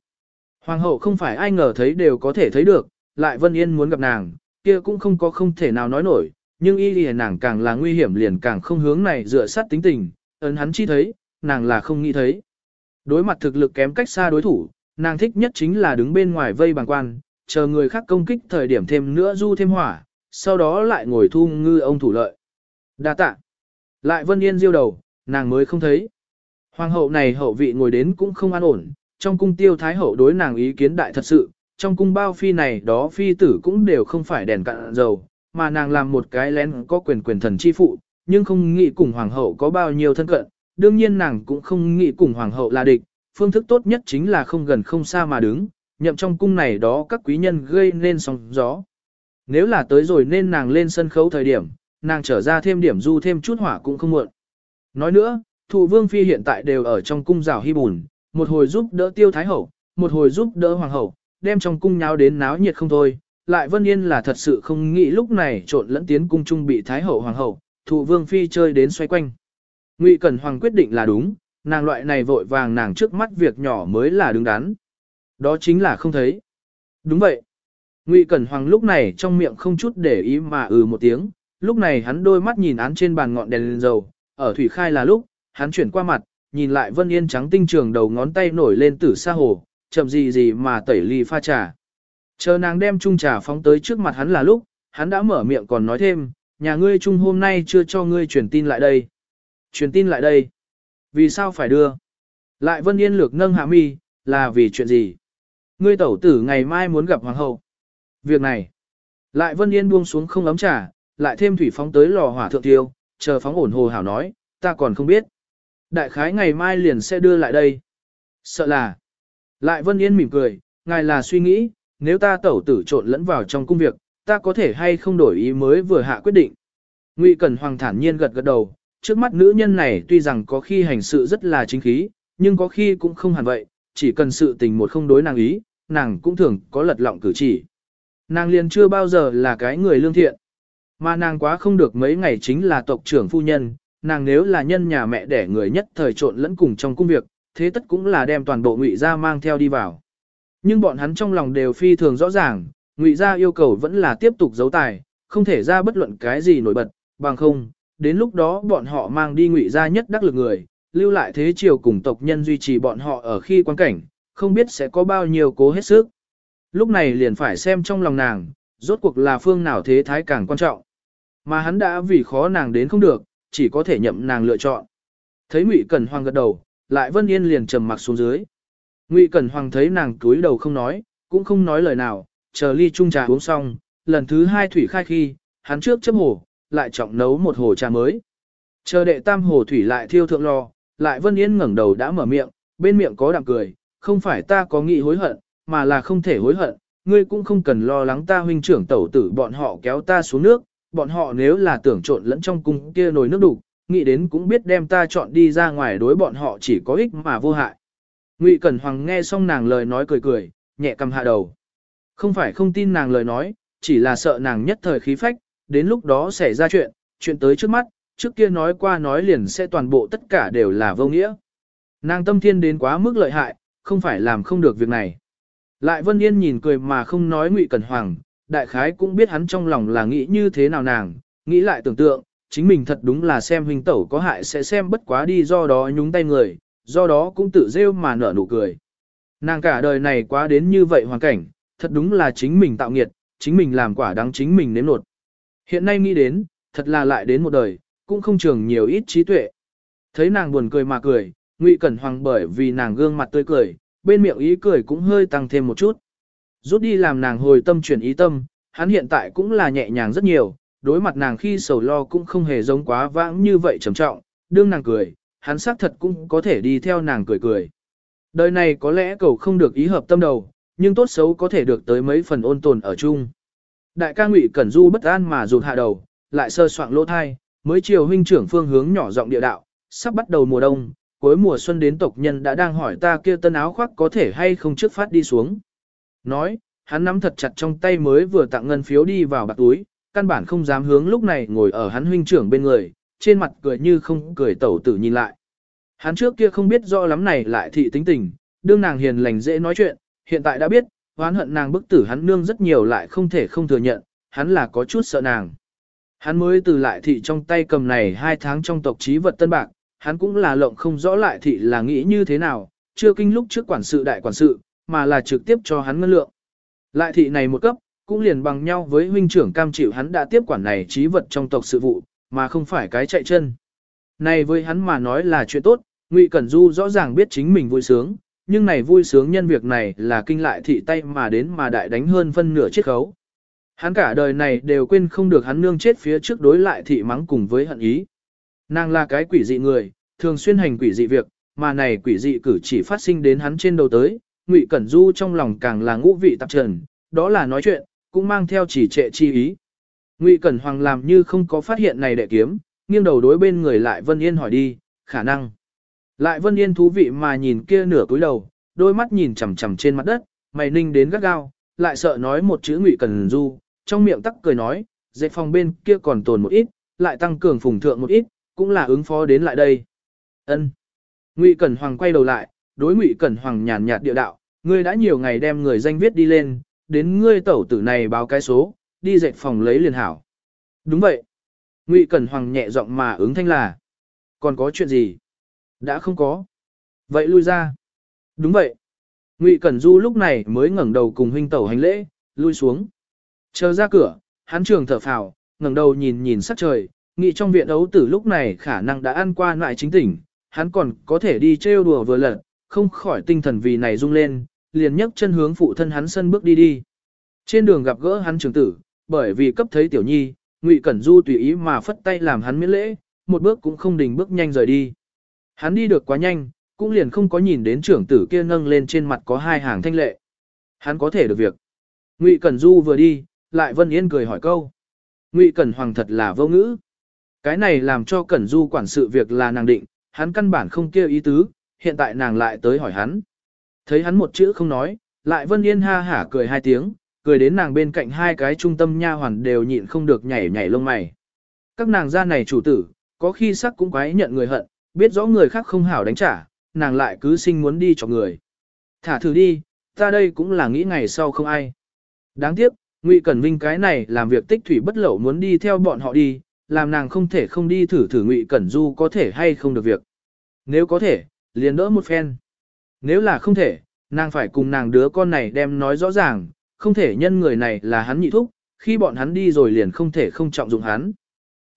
Hoàng hậu không phải ai ngờ thấy đều có thể thấy được, lại Vân Yên muốn gặp nàng, kia cũng không có không thể nào nói nổi, nhưng y lìa nàng càng là nguy hiểm liền càng không hướng này dựa sát tính tình, ấn hắn chi thấy, nàng là không nghĩ thấy. Đối mặt thực lực kém cách xa đối thủ, nàng thích nhất chính là đứng bên ngoài vây bằng quan, chờ người khác công kích thời điểm thêm nữa du thêm hỏa, sau đó lại ngồi thu ngư ông thủ lợi. Đa tạ. Lại Vân Yên diêu đầu, nàng mới không thấy. Hoàng hậu này hậu vị ngồi đến cũng không an ổn, trong cung tiêu thái hậu đối nàng ý kiến đại thật sự, trong cung bao phi này đó phi tử cũng đều không phải đèn cạn dầu, mà nàng làm một cái lén có quyền quyền thần chi phụ, nhưng không nghĩ cùng hoàng hậu có bao nhiêu thân cận, đương nhiên nàng cũng không nghĩ cùng hoàng hậu là địch, phương thức tốt nhất chính là không gần không xa mà đứng, nhậm trong cung này đó các quý nhân gây nên sóng gió. Nếu là tới rồi nên nàng lên sân khấu thời điểm, nàng trở ra thêm điểm du thêm chút hỏa cũng không muộn. Nói nữa, thụ vương phi hiện tại đều ở trong cung rào hy bùn, một hồi giúp đỡ tiêu thái hậu, một hồi giúp đỡ hoàng hậu, đem trong cung nháo đến náo nhiệt không thôi. Lại Vân Yên là thật sự không nghĩ lúc này trộn lẫn tiến cung trung bị thái hậu hoàng hậu, thụ vương phi chơi đến xoay quanh. Ngụy Cẩn Hoàng quyết định là đúng, nàng loại này vội vàng nàng trước mắt việc nhỏ mới là đứng đắn. Đó chính là không thấy. Đúng vậy. Ngụy Cẩn Hoàng lúc này trong miệng không chút để ý mà ừ một tiếng, lúc này hắn đôi mắt nhìn án trên bàn ngọn đèn lên dầu, ở thủy khai là lúc, hắn chuyển qua mặt, nhìn lại Vân Yên trắng tinh trường đầu ngón tay nổi lên tử sa hồ, chậm gì gì mà tẩy ly pha trà. Chờ nàng đem chung trà phóng tới trước mặt hắn là lúc, hắn đã mở miệng còn nói thêm, nhà ngươi chung hôm nay chưa cho ngươi truyền tin lại đây. Truyền tin lại đây. Vì sao phải đưa? Lại Vân Yên lược nâng hạ mi, là vì chuyện gì? Ngươi tẩu tử ngày mai muốn gặp hoàng hậu. Việc này. Lại Vân Yên buông xuống không ấm trà, lại thêm thủy phóng tới lò hỏa thượng tiêu, chờ phóng ổn hồ hảo nói, ta còn không biết. Đại khái ngày mai liền sẽ đưa lại đây. Sợ là. Lại Vân Yên mỉm cười, ngài là suy nghĩ, nếu ta tẩu tử trộn lẫn vào trong công việc, ta có thể hay không đổi ý mới vừa hạ quyết định. Ngụy Cẩn Hoàng thản nhiên gật gật đầu, trước mắt nữ nhân này tuy rằng có khi hành sự rất là chính khí, nhưng có khi cũng không hẳn vậy, chỉ cần sự tình một không đối nàng ý, nàng cũng thường có lật lọng cử chỉ. Nàng liền chưa bao giờ là cái người lương thiện, mà nàng quá không được mấy ngày chính là tộc trưởng phu nhân, nàng nếu là nhân nhà mẹ đẻ người nhất thời trộn lẫn cùng trong công việc, thế tất cũng là đem toàn bộ ngụy ra mang theo đi vào. Nhưng bọn hắn trong lòng đều phi thường rõ ràng, ngụy gia yêu cầu vẫn là tiếp tục giấu tài, không thể ra bất luận cái gì nổi bật, bằng không, đến lúc đó bọn họ mang đi ngụy gia nhất đắc lực người, lưu lại thế triều cùng tộc nhân duy trì bọn họ ở khi quan cảnh, không biết sẽ có bao nhiêu cố hết sức. Lúc này liền phải xem trong lòng nàng, rốt cuộc là phương nào thế thái càng quan trọng. Mà hắn đã vì khó nàng đến không được, chỉ có thể nhậm nàng lựa chọn. Thấy Ngụy Cẩn Hoàng gật đầu, lại Vân Yên liền trầm mặc xuống dưới. Ngụy Cẩn Hoàng thấy nàng túi đầu không nói, cũng không nói lời nào, chờ ly chung trà uống xong, lần thứ hai thủy khai khi, hắn trước chấp hồ, lại trọng nấu một hồ trà mới. Chờ đệ tam hồ thủy lại thiêu thượng lò, lại Vân Yên ngẩng đầu đã mở miệng, bên miệng có đạm cười, không phải ta có nghĩ hối hận, mà là không thể hối hận, ngươi cũng không cần lo lắng ta huynh trưởng tẩu tử bọn họ kéo ta xuống nước, bọn họ nếu là tưởng trộn lẫn trong cung kia nồi nước đủ, nghĩ đến cũng biết đem ta chọn đi ra ngoài đối bọn họ chỉ có ích mà vô hại. Ngụy Cẩn Hoàng nghe xong nàng lời nói cười cười, nhẹ cầm hạ đầu. Không phải không tin nàng lời nói, chỉ là sợ nàng nhất thời khí phách, đến lúc đó xảy ra chuyện, chuyện tới trước mắt, trước kia nói qua nói liền sẽ toàn bộ tất cả đều là vô nghĩa. Nàng tâm thiên đến quá mức lợi hại, không phải làm không được việc này. Lại Vân Yên nhìn cười mà không nói Ngụy Cẩn Hoàng, đại khái cũng biết hắn trong lòng là nghĩ như thế nào nàng, nghĩ lại tưởng tượng, chính mình thật đúng là xem huynh tẩu có hại sẽ xem bất quá đi do đó nhúng tay người, do đó cũng tự rêu mà nở nụ cười. Nàng cả đời này quá đến như vậy hoàn cảnh, thật đúng là chính mình tạo nghiệt, chính mình làm quả đáng chính mình nếm nột. Hiện nay nghĩ đến, thật là lại đến một đời, cũng không trường nhiều ít trí tuệ. Thấy nàng buồn cười mà cười, Ngụy Cẩn Hoàng bởi vì nàng gương mặt tươi cười, bên miệng ý cười cũng hơi tăng thêm một chút. Rút đi làm nàng hồi tâm chuyển ý tâm, hắn hiện tại cũng là nhẹ nhàng rất nhiều, đối mặt nàng khi sầu lo cũng không hề giống quá vãng như vậy trầm trọng, đương nàng cười, hắn xác thật cũng có thể đi theo nàng cười cười. Đời này có lẽ cầu không được ý hợp tâm đầu, nhưng tốt xấu có thể được tới mấy phần ôn tồn ở chung. Đại ca Ngụy Cẩn Du bất an mà rụt hạ đầu, lại sơ soạn lỗ thai, mới chiều huynh trưởng phương hướng nhỏ giọng địa đạo, sắp bắt đầu mùa đông, cuối mùa xuân đến tộc nhân đã đang hỏi ta kia tân áo khoác có thể hay không trước phát đi xuống. Nói, hắn nắm thật chặt trong tay mới vừa tặng ngân phiếu đi vào bạc túi, căn bản không dám hướng lúc này ngồi ở hắn huynh trưởng bên người, trên mặt cười như không cười tẩu tử nhìn lại. Hắn trước kia không biết rõ lắm này lại thị tính tình, đương nàng hiền lành dễ nói chuyện, hiện tại đã biết, oán hận nàng bức tử hắn nương rất nhiều lại không thể không thừa nhận, hắn là có chút sợ nàng. Hắn mới từ lại thị trong tay cầm này hai tháng trong tộc trí vật tân bạc, hắn cũng là lộng không rõ lại thị là nghĩ như thế nào, chưa kinh lúc trước quản sự đại quản sự, mà là trực tiếp cho hắn ngân lượng. Lại thị này một cấp, cũng liền bằng nhau với huynh trưởng cam chịu hắn đã tiếp quản này trí vật trong tộc sự vụ, mà không phải cái chạy chân. Này với hắn mà nói là chuyện tốt, Ngụy Cẩn Du rõ ràng biết chính mình vui sướng, nhưng này vui sướng nhân việc này là kinh lại thị tay mà đến mà đại đánh hơn phân nửa chiết khấu. Hắn cả đời này đều quên không được hắn nương chết phía trước đối lại thị mắng cùng với hận ý. Nàng là cái quỷ dị người, thường xuyên hành quỷ dị việc, mà này quỷ dị cử chỉ phát sinh đến hắn trên đầu tới, Ngụy Cẩn Du trong lòng càng là ngũ vị tạp trần, đó là nói chuyện, cũng mang theo chỉ trệ chi ý. Ngụy Cẩn Hoàng làm như không có phát hiện này đệ kiếm, nghiêng đầu đối bên người lại Vân Yên hỏi đi, khả năng. Lại Vân Yên thú vị mà nhìn kia nửa cúi đầu, đôi mắt nhìn chằm chằm trên mặt đất, mày ninh đến gắt gao, lại sợ nói một chữ Ngụy Cẩn Du, trong miệng tắc cười nói, dệt phòng bên kia còn tồn một ít, lại tăng cường phùng thượng một ít, cũng là ứng phó đến lại đây. Ân. Ngụy Cẩn Hoàng quay đầu lại, đối Ngụy Cẩn Hoàng nhàn nhạt địa đạo, ngươi đã nhiều ngày đem người danh viết đi lên, đến ngươi tẩu tử này báo cái số, đi dệt phòng lấy liền hảo. Đúng vậy. Ngụy Cẩn Hoàng nhẹ giọng mà ứng thanh là. Còn có chuyện gì? Đã không có. Vậy lui ra. Đúng vậy. Ngụy Cẩn Du lúc này mới ngẩng đầu cùng huynh tẩu hành lễ, lui xuống. Chờ ra cửa, hắn trường thở phào, ngẩng đầu nhìn nhìn sắc trời, nghĩ trong viện ấu tử lúc này khả năng đã ăn qua lại chính tỉnh, hắn còn có thể đi trêu đùa vừa lật, không khỏi tinh thần vì này rung lên, liền nhấc chân hướng phụ thân hắn sân bước đi đi. Trên đường gặp gỡ hắn trường tử, bởi vì cấp thấy tiểu nhi, Ngụy Cẩn Du tùy ý mà phất tay làm hắn miễn lễ, một bước cũng không đình bước nhanh rời đi. Hắn đi được quá nhanh, cũng liền không có nhìn đến trưởng tử kia nâng lên trên mặt có hai hàng thanh lệ. Hắn có thể được việc. Ngụy Cẩn Du vừa đi, lại Vân Yên cười hỏi câu. Ngụy Cẩn Hoàng thật là vô ngữ. Cái này làm cho Cẩn Du quản sự việc là nàng định, hắn căn bản không kêu ý tứ, hiện tại nàng lại tới hỏi hắn. Thấy hắn một chữ không nói, lại Vân Yên ha hả cười hai tiếng, cười đến nàng bên cạnh hai cái trung tâm nha hoàn đều nhịn không được nhảy nhảy lông mày. Các nàng gia này chủ tử, có khi sắc cũng quái nhận người hận, biết rõ người khác không hảo đánh trả, nàng lại cứ sinh muốn đi cho người. Thả thử đi, ta đây cũng là nghĩ ngày sau không ai. Đáng tiếc, Ngụy Cẩn Vinh cái này làm việc tích thủy bất lậu muốn đi theo bọn họ đi, làm nàng không thể không đi thử thử Ngụy Cẩn Du có thể hay không được việc. Nếu có thể, liền đỡ một phen. Nếu là không thể, nàng phải cùng nàng đứa con này đem nói rõ ràng, không thể nhân người này là hắn nhị thúc, khi bọn hắn đi rồi liền không thể không trọng dụng hắn.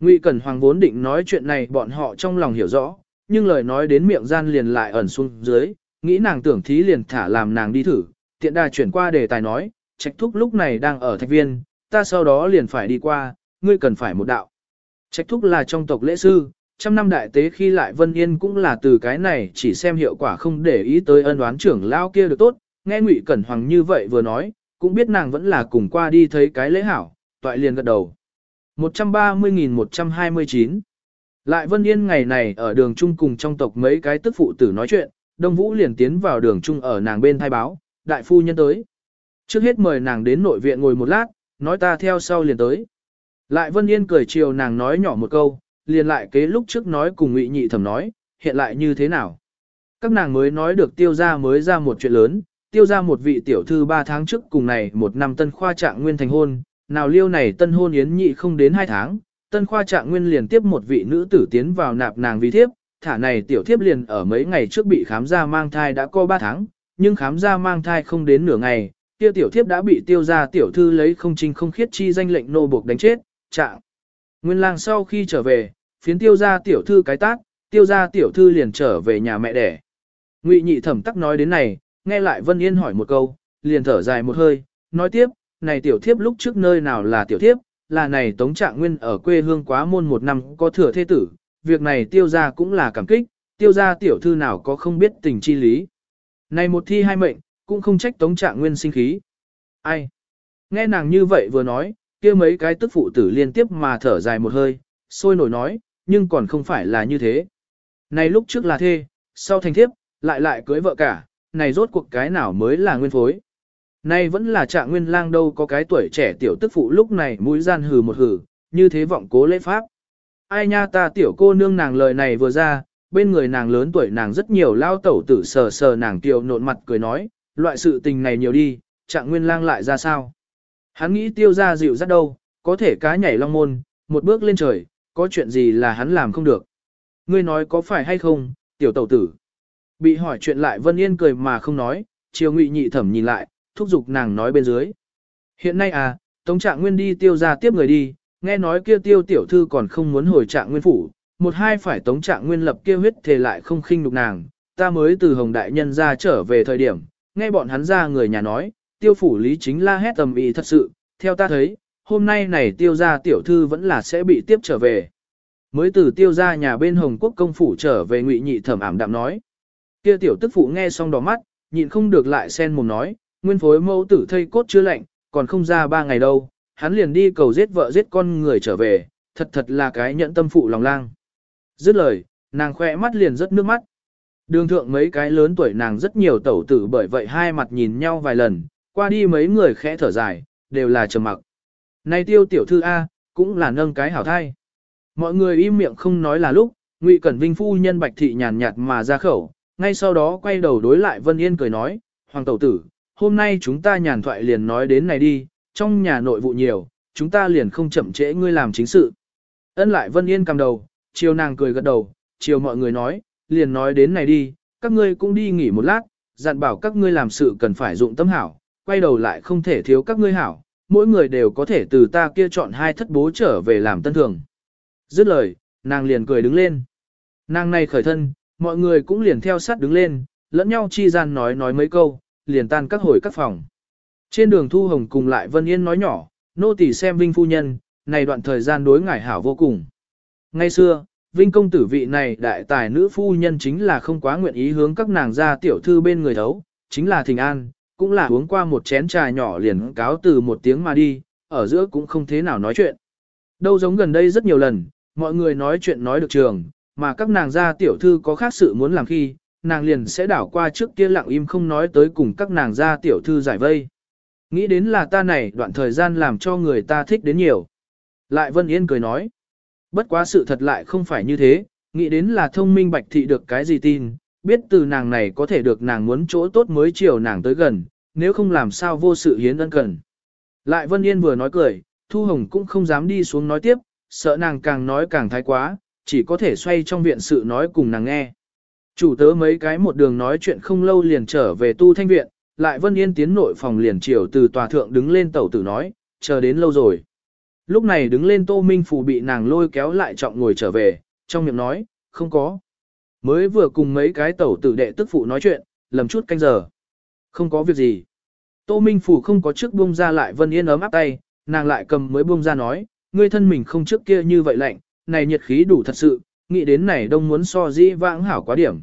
Ngụy Cẩn Hoàng vốn định nói chuyện này bọn họ trong lòng hiểu rõ, nhưng lời nói đến miệng gian liền lại ẩn xuống dưới, nghĩ nàng tưởng thí liền thả làm nàng đi thử, tiện đà chuyển qua đề tài nói, trạch thúc lúc này đang ở thạch viên, ta sau đó liền phải đi qua, ngươi cần phải một đạo. Trạch thúc là trong tộc lễ sư, trăm năm đại tế khi lại Vân Yên cũng là từ cái này chỉ xem hiệu quả không để ý tới ân oán trưởng lao kia được tốt, nghe Ngụy Cẩn Hoàng như vậy vừa nói, cũng biết nàng vẫn là cùng qua đi thấy cái lễ hảo, toại liền gật đầu. 130.129 Lại Vân Yên ngày này ở đường trung cùng trong tộc mấy cái tức phụ tử nói chuyện, Đông Vũ liền tiến vào đường trung ở nàng bên thay báo, đại phu nhân tới. Trước hết mời nàng đến nội viện ngồi một lát, nói ta theo sau liền tới. Lại Vân Yên cười chiều nàng nói nhỏ một câu, liền lại kế lúc trước nói cùng Ngụy Nhị Thẩm nói, hiện lại như thế nào. Các nàng mới nói được tiêu ra mới ra một chuyện lớn, tiêu ra một vị tiểu thư ba tháng trước cùng này một năm tân khoa trạng nguyên thành hôn, nào liêu này tân hôn yến nhị không đến hai tháng, tân khoa trạng nguyên liền tiếp một vị nữ tử tiến vào nạp nàng vi thiếp, thả này tiểu thiếp liền ở mấy ngày trước bị khám ra mang thai đã có ba tháng, nhưng khám ra mang thai không đến nửa ngày, tiêu tiểu thiếp đã bị tiêu ra tiểu thư lấy không trinh không khiết chi danh lệnh nô buộc đánh chết, trạng. Nguyên lang sau khi trở về, phiến tiêu ra tiểu thư cái tác, tiêu ra tiểu thư liền trở về nhà mẹ đẻ. Ngụy nhị thẩm tắc nói đến này, nghe lại Vân Yên hỏi một câu, liền thở dài một hơi, nói tiếp, này tiểu thiếp lúc trước nơi nào là tiểu thiếp, là này Tống Trạng Nguyên ở quê hương quá môn một năm có thừa thế tử, việc này tiêu ra cũng là cảm kích, tiêu ra tiểu thư nào có không biết tình chi lý. Này một thi hai mệnh, cũng không trách Tống Trạng Nguyên sinh khí. Ai? Nghe nàng như vậy vừa nói, kia mấy cái tức phụ tử liên tiếp mà thở dài một hơi, sôi nổi nói, nhưng còn không phải là như thế. Này lúc trước là thê, sau thành thiếp, lại lại cưới vợ cả, này rốt cuộc cái nào mới là nguyên phối. Nay vẫn là trạng nguyên lang đâu có cái tuổi trẻ tiểu tức phụ lúc này mũi gian hừ một hừ, như thế vọng cố lễ pháp. Ai nha ta tiểu cô nương nàng lời này vừa ra, bên người nàng lớn tuổi nàng rất nhiều lao tẩu tử sờ sờ nàng tiểu nộn mặt cười nói, loại sự tình này nhiều đi, trạng nguyên lang lại ra sao. Hắn nghĩ tiêu ra dịu dắt đâu, có thể cá nhảy long môn, một bước lên trời, có chuyện gì là hắn làm không được. Ngươi nói có phải hay không, tiểu tẩu tử. Bị hỏi chuyện lại Vân Yên cười mà không nói, chiều ngụy nhị thẩm nhìn lại, thúc giục nàng nói bên dưới. Hiện nay à, Tống Trạng Nguyên đi tiêu ra tiếp người đi, nghe nói kia tiêu tiểu thư còn không muốn hồi Trạng Nguyên phủ, một hai phải Tống Trạng Nguyên lập kia huyết thề lại không khinh nhục nàng, ta mới từ Hồng Đại Nhân ra trở về thời điểm, nghe bọn hắn ra người nhà nói, tiêu phủ lý chính la hét tầm ý thật sự, theo ta thấy, hôm nay này tiêu ra tiểu thư vẫn là sẽ bị tiếp trở về. Mới từ tiêu ra nhà bên Hồng Quốc công phủ trở về ngụy nhị thẩm ảm đạm nói. Kia tiểu tức phụ nghe xong đỏ mắt, nhịn không được lại sen mồm nói, nguyên phối mẫu tử thây cốt chưa lạnh, còn không ra ba ngày đâu, hắn liền đi cầu giết vợ giết con người trở về, thật thật là cái nhẫn tâm phụ lòng lang. Dứt lời, nàng khoe mắt liền rất nước mắt. Đường thượng mấy cái lớn tuổi nàng rất nhiều tẩu tử bởi vậy hai mặt nhìn nhau vài lần, qua đi mấy người khẽ thở dài, đều là trầm mặc. Này tiêu tiểu thư A, cũng là nâng cái hảo thai. Mọi người im miệng không nói là lúc, Ngụy Cẩn Vinh phu nhân bạch thị nhàn nhạt mà ra khẩu, ngay sau đó quay đầu đối lại Vân Yên cười nói, Hoàng tẩu tử, hôm nay chúng ta nhàn thoại liền nói đến này đi, trong nhà nội vụ nhiều, chúng ta liền không chậm trễ ngươi làm chính sự. Ân lại Vân Yên cầm đầu, chiều nàng cười gật đầu, chiều mọi người nói, liền nói đến này đi, các ngươi cũng đi nghỉ một lát, dặn bảo các ngươi làm sự cần phải dụng tâm hảo, quay đầu lại không thể thiếu các ngươi hảo, mỗi người đều có thể từ ta kia chọn hai thất bố trở về làm tân thường. Dứt lời, nàng liền cười đứng lên. Nàng này khởi thân, mọi người cũng liền theo sát đứng lên, lẫn nhau chi gian nói nói mấy câu, liền tan các hồi các phòng. Trên đường Thu Hồng cùng lại Vân Yên nói nhỏ, nô tỳ xem Vinh phu nhân, này đoạn thời gian đối ngải hảo vô cùng. Ngay xưa, Vinh công tử vị này đại tài nữ phu nhân chính là không quá nguyện ý hướng các nàng ra tiểu thư bên người thấu, chính là thình an, cũng là uống qua một chén trà nhỏ liền cáo từ một tiếng mà đi, ở giữa cũng không thế nào nói chuyện. Đâu giống gần đây rất nhiều lần, mọi người nói chuyện nói được trường, mà các nàng gia tiểu thư có khác sự muốn làm khi, nàng liền sẽ đảo qua trước kia lặng im không nói tới cùng các nàng gia tiểu thư giải vây. Nghĩ đến là ta này đoạn thời gian làm cho người ta thích đến nhiều. Lại Vân Yên cười nói, bất quá sự thật lại không phải như thế, nghĩ đến là thông minh bạch thị được cái gì tin, biết từ nàng này có thể được nàng muốn chỗ tốt mới chiều nàng tới gần, nếu không làm sao vô sự hiến ân cần. Lại Vân Yên vừa nói cười, Thu Hồng cũng không dám đi xuống nói tiếp, sợ nàng càng nói càng thái quá, chỉ có thể xoay trong viện sự nói cùng nàng nghe. Chủ tớ mấy cái một đường nói chuyện không lâu liền trở về tu thanh viện, lại Vân Yên tiến nội phòng liền chiều từ tòa thượng đứng lên tẩu tử nói, chờ đến lâu rồi. Lúc này đứng lên Tô Minh Phù bị nàng lôi kéo lại trọng ngồi trở về, trong miệng nói, không có. Mới vừa cùng mấy cái tẩu tử đệ tức phụ nói chuyện, lầm chút canh giờ. Không có việc gì. Tô Minh Phủ không có trước buông ra lại Vân Yên ấm áp tay, nàng lại cầm mới buông ra nói, ngươi thân mình không trước kia như vậy lạnh, này nhiệt khí đủ thật sự, nghĩ đến này đông muốn so dĩ vãng hảo quá điểm.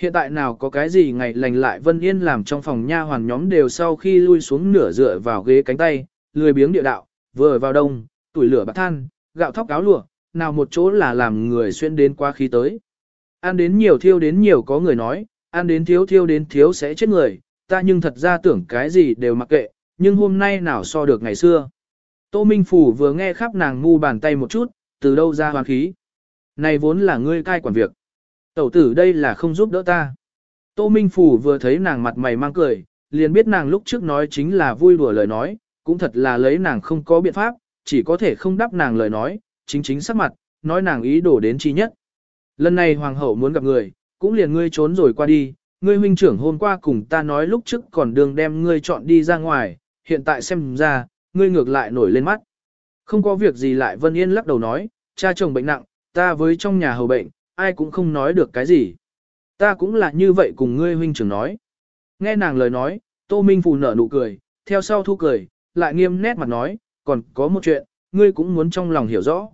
Hiện tại nào có cái gì ngày lành lại Vân Yên làm trong phòng nha hoàn nhóm đều sau khi lui xuống nửa dựa vào ghế cánh tay, lười biếng địa đạo, vừa vào đông, tuổi lửa bạc than, gạo thóc áo lụa, nào một chỗ là làm người xuyên đến qua khí tới. Ăn đến nhiều thiêu đến nhiều có người nói, ăn đến thiếu thiêu đến thiếu sẽ chết người, ta nhưng thật ra tưởng cái gì đều mặc kệ, nhưng hôm nay nào so được ngày xưa. Tô Minh Phủ vừa nghe khắp nàng ngu bàn tay một chút, từ đâu ra hoàn khí. Này vốn là ngươi cai quản việc. Tẩu tử đây là không giúp đỡ ta. Tô Minh Phủ vừa thấy nàng mặt mày mang cười, liền biết nàng lúc trước nói chính là vui đùa lời nói, cũng thật là lấy nàng không có biện pháp, chỉ có thể không đáp nàng lời nói, chính chính sắc mặt, nói nàng ý đồ đến chi nhất. Lần này hoàng hậu muốn gặp người, cũng liền ngươi trốn rồi qua đi, ngươi huynh trưởng hôm qua cùng ta nói lúc trước còn đường đem ngươi chọn đi ra ngoài, hiện tại xem ra, ngươi ngược lại nổi lên mắt. Không có việc gì lại Vân Yên lắc đầu nói, cha chồng bệnh nặng, ta với trong nhà hầu bệnh, ai cũng không nói được cái gì. Ta cũng là như vậy cùng ngươi huynh trưởng nói. Nghe nàng lời nói, Tô Minh Phù nở nụ cười, theo sau thu cười, lại nghiêm nét mặt nói, còn có một chuyện, ngươi cũng muốn trong lòng hiểu rõ.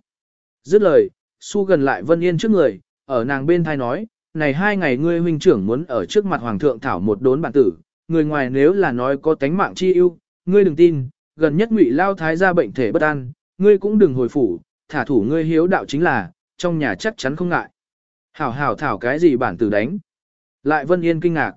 Dứt lời, Su gần lại Vân Yên trước người, ở nàng bên thai nói, này hai ngày ngươi huynh trưởng muốn ở trước mặt hoàng thượng thảo một đốn bản tử, người ngoài nếu là nói có tánh mạng chi ưu, ngươi đừng tin, gần nhất ngụy lao thái ra bệnh thể bất an, ngươi cũng đừng hồi phủ, thả thủ ngươi hiếu đạo chính là, trong nhà chắc chắn không ngại. Hảo hảo thảo cái gì bản tử đánh. Lại Vân Yên kinh ngạc.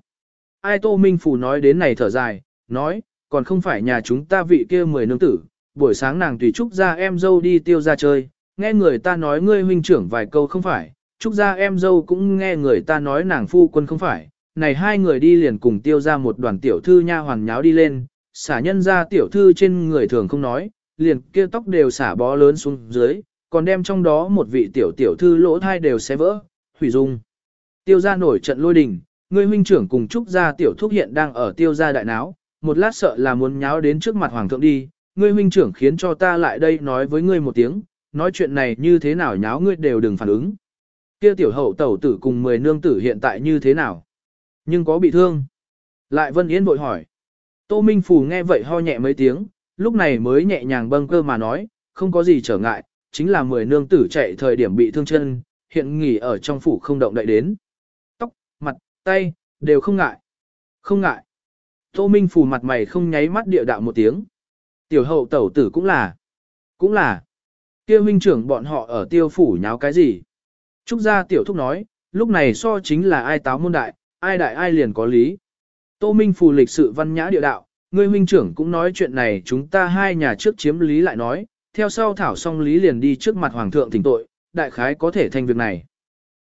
Ai Tô Minh Phủ nói đến này thở dài, nói, còn không phải nhà chúng ta vị kia mười nương tử, buổi sáng nàng tùy trúc ra em dâu đi tiêu ra chơi, nghe người ta nói ngươi huynh trưởng vài câu không phải, trúc ra em dâu cũng nghe người ta nói nàng phu quân không phải, này hai người đi liền cùng tiêu ra một đoàn tiểu thư nha hoàng nháo đi lên, xả nhân ra tiểu thư trên người thường không nói, liền kia tóc đều xả bó lớn xuống dưới, còn đem trong đó một vị tiểu tiểu thư lỗ thai đều xé vỡ, hủy dung. Tiêu gia nổi trận lôi đình, ngươi huynh trưởng cùng trúc gia tiểu thúc hiện đang ở tiêu gia đại náo, một lát sợ là muốn nháo đến trước mặt hoàng thượng đi, ngươi huynh trưởng khiến cho ta lại đây nói với ngươi một tiếng, nói chuyện này như thế nào nháo ngươi đều đừng phản ứng. Kia tiểu hậu tẩu tử cùng mười nương tử hiện tại như thế nào? Nhưng có bị thương? Lại Vân Yên bội hỏi. Tô Minh Phù nghe vậy ho nhẹ mấy tiếng, lúc này mới nhẹ nhàng bâng cơ mà nói, không có gì trở ngại, chính là mười nương tử chạy thời điểm bị thương chân, hiện nghỉ ở trong phủ không động đậy đến. Tóc, mặt, tay, đều không ngại. Không ngại. Tô Minh Phủ mặt mày không nháy mắt địa đạo một tiếng. Tiểu hậu tẩu tử cũng là. Cũng là. kia huynh trưởng bọn họ ở tiêu phủ nháo cái gì? Trúc gia tiểu thúc nói, lúc này so chính là ai táo môn đại, ai đại ai liền có lý. Tô Minh Phù lịch sự văn nhã địa đạo, ngươi huynh trưởng cũng nói chuyện này chúng ta hai nhà trước chiếm lý lại nói, theo sau thảo xong lý liền đi trước mặt hoàng thượng thỉnh tội, đại khái có thể thành việc này.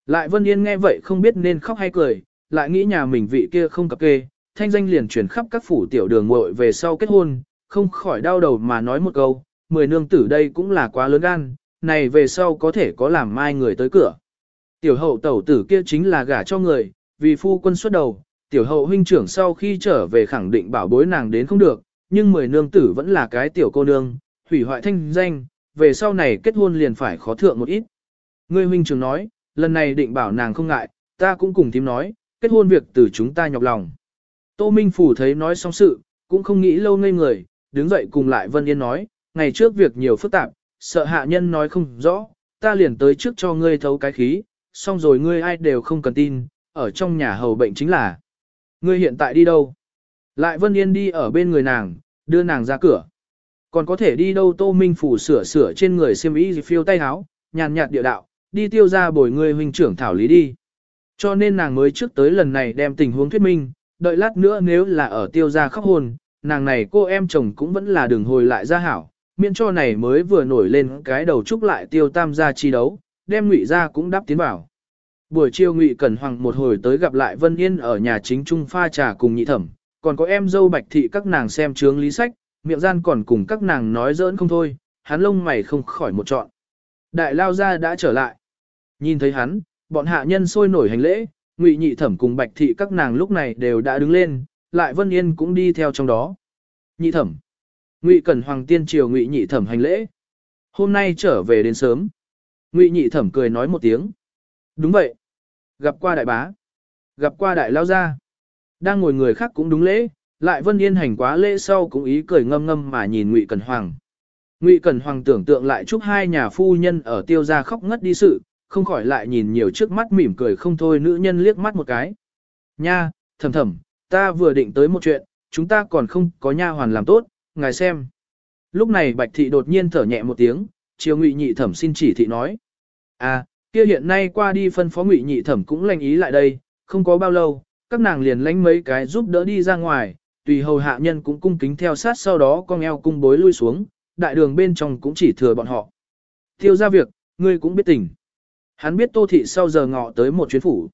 Lại Vân Yên nghe vậy không biết nên khóc hay cười, lại nghĩ nhà mình vị kia không cập kê, thanh danh liền chuyển khắp các phủ tiểu đường muội về sau kết hôn, không khỏi đau đầu mà nói một câu, mười nương tử đây cũng là quá lớn gan, này về sau có thể có làm mai người tới cửa. Tiểu hậu tẩu tử kia chính là gả cho người, vì phu quân xuất đầu, tiểu hậu huynh trưởng sau khi trở về khẳng định bảo bối nàng đến không được, nhưng mười nương tử vẫn là cái tiểu cô nương, hủy hoại thanh danh, về sau này kết hôn liền phải khó thượng một ít. Ngươi huynh trưởng nói, lần này định bảo nàng không ngại, ta cũng cùng thím nói, kết hôn việc từ chúng ta nhọc lòng. Tô Minh Phủ thấy nói xong sự, cũng không nghĩ lâu ngây người, đứng dậy cùng lại Vân Yên nói, ngày trước việc nhiều phức tạp, sợ hạ nhân nói không rõ, ta liền tới trước cho ngươi thấu cái khí, xong rồi ngươi ai đều không cần tin, ở trong nhà hầu bệnh chính là. Ngươi hiện tại đi đâu? Lại Vân Yên đi ở bên người nàng, đưa nàng ra cửa. Còn có thể đi đâu Tô Minh Phủ sửa sửa trên người xiêm y phiêu tay háo, nhàn nhạt địa đạo, đi tiêu ra bồi người huynh trưởng thảo lý đi. Cho nên nàng mới trước tới lần này đem tình huống thuyết minh, đợi lát nữa nếu là ở tiêu gia khóc hồn, nàng này cô em chồng cũng vẫn là đường hồi lại ra hảo, miễn cho này mới vừa nổi lên cái đầu trúc lại tiêu tam gia chi đấu, đem ngụy ra cũng đáp tiến bảo. Buổi chiều ngụy Cẩn Hoàng một hồi tới gặp lại Vân Yên ở nhà chính trung pha trà cùng nhị thẩm, còn có em dâu bạch thị các nàng xem chướng lý sách, miệng gian còn cùng các nàng nói giỡn không thôi, hắn lông mày không khỏi một trọn. Đại lao gia đã trở lại. Nhìn thấy hắn, bọn hạ nhân sôi nổi hành lễ, Ngụy Nhị Thẩm cùng Bạch Thị các nàng lúc này đều đã đứng lên, lại Vân Yên cũng đi theo trong đó. Nhị Thẩm. Ngụy Cẩn Hoàng tiên triều Ngụy Nhị Thẩm hành lễ. Hôm nay trở về đến sớm. Ngụy Nhị Thẩm cười nói một tiếng. Đúng vậy. Gặp qua đại bá. Gặp qua đại lao gia. Đang ngồi người khác cũng đúng lễ, lại Vân Yên hành quá lễ sau cũng ý cười ngâm ngâm mà nhìn Ngụy Cẩn Hoàng. Ngụy Cẩn Hoàng tưởng tượng lại chúc hai nhà phu nhân ở tiêu gia khóc ngất đi sự, không khỏi lại nhìn nhiều trước mắt mỉm cười không thôi nữ nhân liếc mắt một cái. Nha, thầm thầm, ta vừa định tới một chuyện, chúng ta còn không có nha hoàn làm tốt, ngài xem. Lúc này Bạch Thị đột nhiên thở nhẹ một tiếng, chiều Ngụy Nhị Thẩm xin chỉ thị nói. À, kia hiện nay qua đi phân phó Ngụy Nhị Thẩm cũng lành ý lại đây, không có bao lâu, các nàng liền lánh mấy cái giúp đỡ đi ra ngoài, tùy hầu hạ nhân cũng cung kính theo sát sau đó con eo cung bối lui xuống, đại đường bên trong cũng chỉ thừa bọn họ. Tiêu ra việc, ngươi cũng biết tỉnh, Hắn biết Tô Thị sau giờ ngọ tới một chuyến phủ.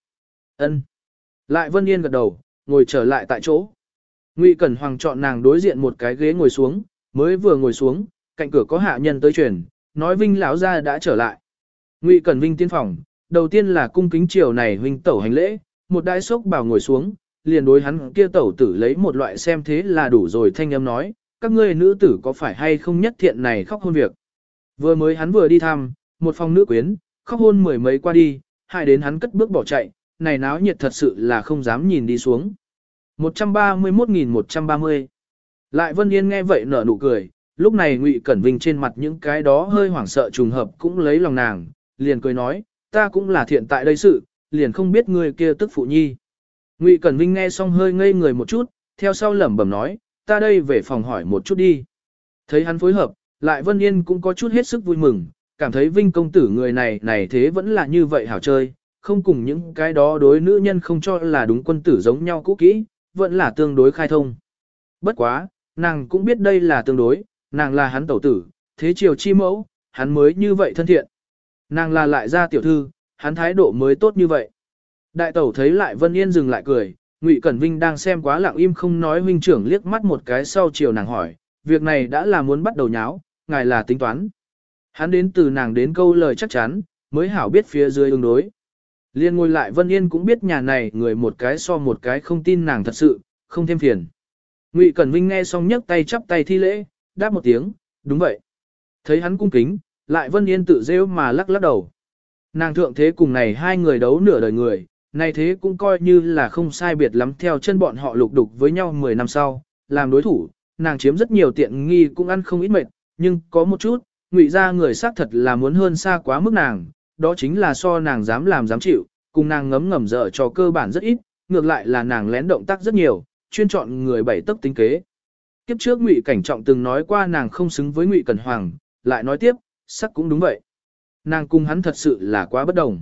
ân Lại Vân Yên gật đầu, ngồi trở lại tại chỗ. Ngụy Cẩn Hoàng chọn nàng đối diện một cái ghế ngồi xuống, mới vừa ngồi xuống, cạnh cửa có hạ nhân tới truyền, nói Vinh lão gia đã trở lại. Ngụy Cẩn Vinh tiến phòng, đầu tiên là cung kính triều này huynh tẩu hành lễ, một đại sốc bảo ngồi xuống, liền đối hắn kia tẩu tử lấy một loại xem thế là đủ rồi thanh âm nói, các ngươi nữ tử có phải hay không nhất thiện này khóc hôn việc. Vừa mới hắn vừa đi thăm, một phòng nữ quyến, khóc hôn mười mấy qua đi, hai đến hắn cất bước bỏ chạy, này náo nhiệt thật sự là không dám nhìn đi xuống. 131.130 Lại Vân Yên nghe vậy nở nụ cười, lúc này Ngụy Cẩn Vinh trên mặt những cái đó hơi hoảng sợ trùng hợp cũng lấy lòng nàng, liền cười nói, ta cũng là thiện tại đây sự, liền không biết người kia tức phụ nhi. Ngụy Cẩn Vinh nghe xong hơi ngây người một chút, theo sau lẩm bẩm nói, ta đây về phòng hỏi một chút đi. Thấy hắn phối hợp, lại Vân Yên cũng có chút hết sức vui mừng, cảm thấy Vinh công tử người này này thế vẫn là như vậy hảo chơi, không cùng những cái đó đối nữ nhân không cho là đúng quân tử giống nhau cũ kỹ, vẫn là tương đối khai thông. Bất quá, nàng cũng biết đây là tương đối, nàng là hắn tẩu tử, thế chiều chi mẫu, hắn mới như vậy thân thiện. Nàng là lại ra tiểu thư, hắn thái độ mới tốt như vậy. Đại tẩu thấy lại Vân Yên dừng lại cười, Ngụy Cẩn Vinh đang xem quá lặng im không nói huynh trưởng liếc mắt một cái sau chiều nàng hỏi, việc này đã là muốn bắt đầu nháo, ngài là tính toán. Hắn đến từ nàng đến câu lời chắc chắn, mới hảo biết phía dưới ứng đối. Liên ngồi lại Vân Yên cũng biết nhà này người một cái so một cái không tin nàng thật sự, không thêm phiền. Ngụy Cẩn Vinh nghe xong nhấc tay chắp tay thi lễ, đáp một tiếng, đúng vậy. Thấy hắn cung kính, lại Vân Yên tự rêu mà lắc lắc đầu. Nàng thượng thế cùng này hai người đấu nửa đời người, này thế cũng coi như là không sai biệt lắm theo chân bọn họ lục đục với nhau 10 năm sau, làm đối thủ, nàng chiếm rất nhiều tiện nghi cũng ăn không ít mệt, nhưng có một chút, ngụy ra người xác thật là muốn hơn xa quá mức nàng, đó chính là so nàng dám làm dám chịu, cùng nàng ngấm ngầm dở cho cơ bản rất ít, ngược lại là nàng lén động tác rất nhiều, chuyên chọn người bảy tấc tính kế. Kiếp trước Ngụy Cảnh Trọng từng nói qua nàng không xứng với Ngụy Cẩn Hoàng, lại nói tiếp, sắc cũng đúng vậy. Nàng cùng hắn thật sự là quá bất đồng.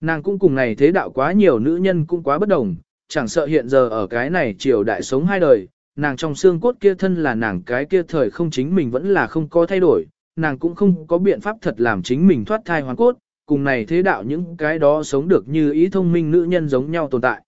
Nàng cũng cùng này thế đạo quá nhiều nữ nhân cũng quá bất đồng, chẳng sợ hiện giờ ở cái này triều đại sống hai đời, nàng trong xương cốt kia thân là nàng cái kia thời không chính mình vẫn là không có thay đổi, nàng cũng không có biện pháp thật làm chính mình thoát thai hoàn cốt, cùng này thế đạo những cái đó sống được như ý thông minh nữ nhân giống nhau tồn tại.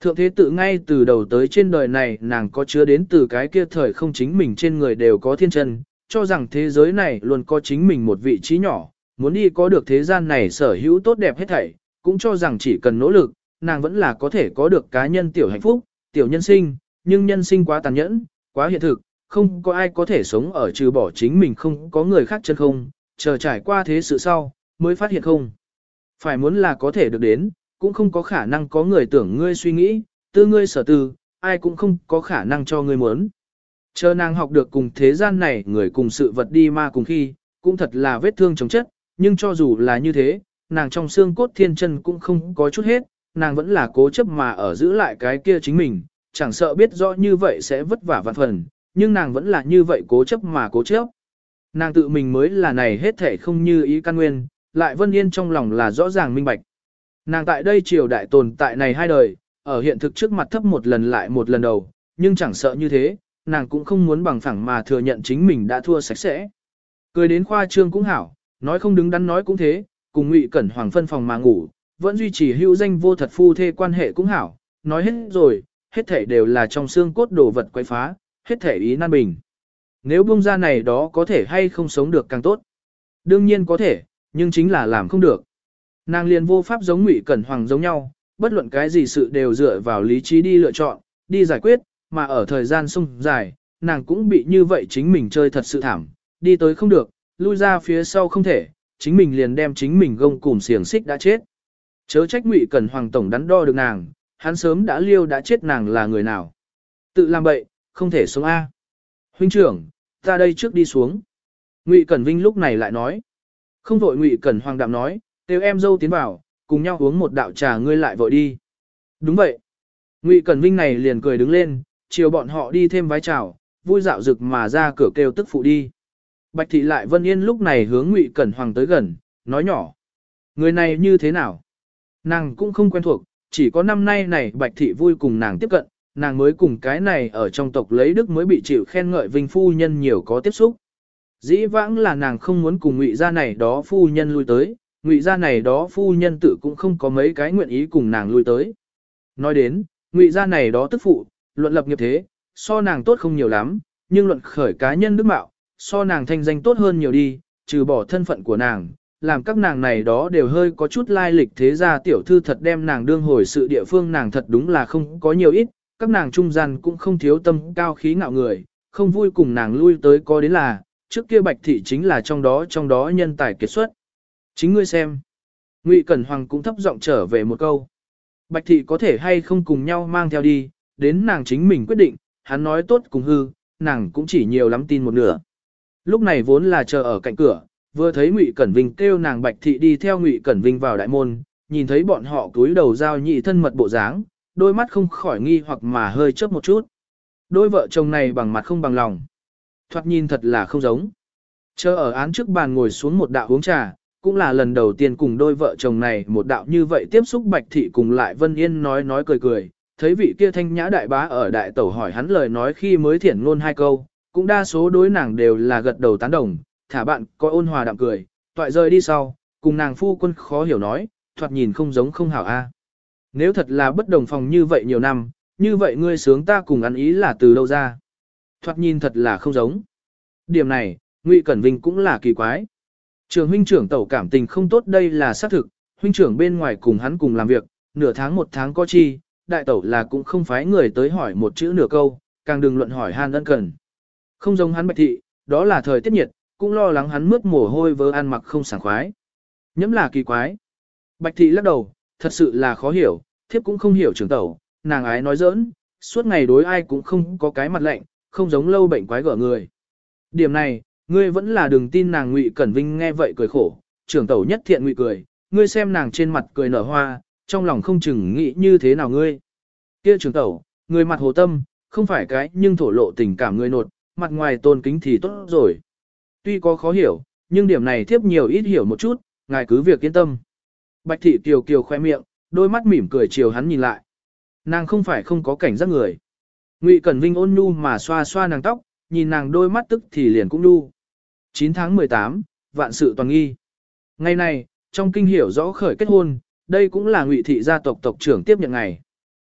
Thượng thế tự ngay từ đầu tới trên đời này nàng có chứa đến từ cái kia thời không chính mình trên người đều có thiên chân, cho rằng thế giới này luôn có chính mình một vị trí nhỏ, muốn đi có được thế gian này sở hữu tốt đẹp hết thảy, cũng cho rằng chỉ cần nỗ lực, nàng vẫn là có thể có được cá nhân tiểu hạnh phúc, tiểu nhân sinh, nhưng nhân sinh quá tàn nhẫn, quá hiện thực, không có ai có thể sống ở trừ bỏ chính mình không có người khác chân không, chờ trải qua thế sự sau, mới phát hiện không. Phải muốn là có thể được đến, cũng không có khả năng có người tưởng ngươi suy nghĩ, tư ngươi sở tư, ai cũng không có khả năng cho ngươi muốn. Chờ nàng học được cùng thế gian này người cùng sự vật đi ma cùng khi, cũng thật là vết thương chống chất, nhưng cho dù là như thế, nàng trong xương cốt thiên chân cũng không có chút hết, nàng vẫn là cố chấp mà ở giữ lại cái kia chính mình, chẳng sợ biết rõ như vậy sẽ vất vả vạn phần, nhưng nàng vẫn là như vậy cố chấp mà cố chấp. Nàng tự mình mới là này hết thể không như ý căn nguyên, lại vân yên trong lòng là rõ ràng minh bạch. Nàng tại đây triều đại tồn tại này hai đời, ở hiện thực trước mặt thấp một lần lại một lần đầu, nhưng chẳng sợ như thế, nàng cũng không muốn bằng phẳng mà thừa nhận chính mình đã thua sạch sẽ. Cười đến khoa trương cũng hảo, nói không đứng đắn nói cũng thế, cùng Ngụy Cẩn Hoàng phân phòng mà ngủ, vẫn duy trì hữu danh vô thật phu thê quan hệ cũng hảo, nói hết rồi, hết thể đều là trong xương cốt đồ vật quay phá, hết thể ý nan bình. Nếu bông ra này đó có thể hay không sống được càng tốt. Đương nhiên có thể, nhưng chính là làm không được. Nàng liền vô pháp giống Ngụy Cẩn Hoàng giống nhau, bất luận cái gì sự đều dựa vào lý trí đi lựa chọn, đi giải quyết, mà ở thời gian sung dài, nàng cũng bị như vậy chính mình chơi thật sự thảm, đi tới không được, lui ra phía sau không thể, chính mình liền đem chính mình gông cùm xiềng xích đã chết. Chớ trách Ngụy Cần Hoàng tổng đắn đo được nàng, hắn sớm đã liêu đã chết nàng là người nào. Tự làm bậy, không thể sống A. Huynh trưởng, ta đây trước đi xuống. Ngụy Cẩn Vinh lúc này lại nói. Không vội Ngụy Cẩn Hoàng đạm nói, kêu em dâu tiến vào, cùng nhau uống một đạo trà ngươi lại vội đi. Đúng vậy. Ngụy Cẩn Vinh này liền cười đứng lên, chiều bọn họ đi thêm vái chào, vui dạo rực mà ra cửa kêu tức phụ đi. Bạch thị lại Vân Yên lúc này hướng Ngụy Cẩn Hoàng tới gần, nói nhỏ. Người này như thế nào? Nàng cũng không quen thuộc, chỉ có năm nay này Bạch thị vui cùng nàng tiếp cận, nàng mới cùng cái này ở trong tộc lấy đức mới bị chịu khen ngợi vinh phu nhân nhiều có tiếp xúc. Dĩ vãng là nàng không muốn cùng ngụy gia này đó phu nhân lui tới, ngụy gia này đó phu nhân tự cũng không có mấy cái nguyện ý cùng nàng lui tới. Nói đến, ngụy gia này đó tức phụ, luận lập nghiệp thế, so nàng tốt không nhiều lắm, nhưng luận khởi cá nhân đức mạo, so nàng thanh danh tốt hơn nhiều đi, trừ bỏ thân phận của nàng, làm các nàng này đó đều hơi có chút lai lịch thế ra tiểu thư thật đem nàng đương hồi sự địa phương nàng thật đúng là không có nhiều ít, các nàng trung gian cũng không thiếu tâm cao khí ngạo người, không vui cùng nàng lui tới có đến là, trước kia bạch thị chính là trong đó trong đó nhân tài kiệt xuất. Chính ngươi xem. Ngụy Cẩn Hoàng cũng thấp giọng trở về một câu. Bạch thị có thể hay không cùng nhau mang theo đi, đến nàng chính mình quyết định, hắn nói tốt cùng hư, nàng cũng chỉ nhiều lắm tin một nửa. Lúc này vốn là chờ ở cạnh cửa, vừa thấy Ngụy Cẩn Vinh kêu nàng Bạch thị đi theo Ngụy Cẩn Vinh vào đại môn, nhìn thấy bọn họ cúi đầu giao nhị thân mật bộ dáng, đôi mắt không khỏi nghi hoặc mà hơi chớp một chút. Đôi vợ chồng này bằng mặt không bằng lòng. Thoạt nhìn thật là không giống. Chờ ở án trước bàn ngồi xuống một đạo uống trà, cũng là lần đầu tiên cùng đôi vợ chồng này một đạo như vậy tiếp xúc Bạch Thị cùng lại Vân Yên nói nói cười cười, thấy vị kia thanh nhã đại bá ở đại tẩu hỏi hắn lời nói khi mới thiển ngôn hai câu, cũng đa số đối nàng đều là gật đầu tán đồng, thả bạn có ôn hòa đạm cười, toại rơi đi sau, cùng nàng phu quân khó hiểu nói, thoạt nhìn không giống không hảo a. À. Nếu thật là bất đồng phòng như vậy nhiều năm, như vậy ngươi sướng ta cùng ăn ý là từ đâu ra. Thoạt nhìn thật là không giống. Điểm này, Ngụy Cẩn Vinh cũng là kỳ quái. Trường huynh trưởng tẩu cảm tình không tốt đây là xác thực, huynh trưởng bên ngoài cùng hắn cùng làm việc, nửa tháng một tháng có chi, đại tẩu là cũng không phái người tới hỏi một chữ nửa câu, càng đừng luận hỏi han ân cần. Không giống hắn bạch thị, đó là thời tiết nhiệt, cũng lo lắng hắn mướt mồ hôi vớ ăn mặc không sảng khoái. Nhẫm là kỳ quái. Bạch thị lắc đầu, thật sự là khó hiểu, thiếp cũng không hiểu trưởng tẩu, nàng ái nói giỡn, suốt ngày đối ai cũng không có cái mặt lạnh, không giống lâu bệnh quái gở người. Điểm này, ngươi vẫn là đừng tin nàng Ngụy Cẩn Vinh nghe vậy cười khổ, trưởng tẩu nhất thiện ngụy cười, ngươi xem nàng trên mặt cười nở hoa, trong lòng không chừng nghĩ như thế nào ngươi. Kia trưởng tẩu, người mặt hồ tâm, không phải cái nhưng thổ lộ tình cảm người nột, mặt ngoài tôn kính thì tốt rồi. Tuy có khó hiểu, nhưng điểm này thiếp nhiều ít hiểu một chút, ngài cứ việc yên tâm. Bạch thị kiều kiều khoe miệng, đôi mắt mỉm cười chiều hắn nhìn lại. Nàng không phải không có cảnh giác người. Ngụy Cẩn Vinh ôn nhu mà xoa xoa nàng tóc, nhìn nàng đôi mắt tức thì liền cũng nhu. 9 tháng 18, vạn sự toàn nghi. Ngày này, trong kinh hiểu rõ khởi kết hôn, đây cũng là Ngụy thị gia tộc tộc trưởng tiếp nhận ngày.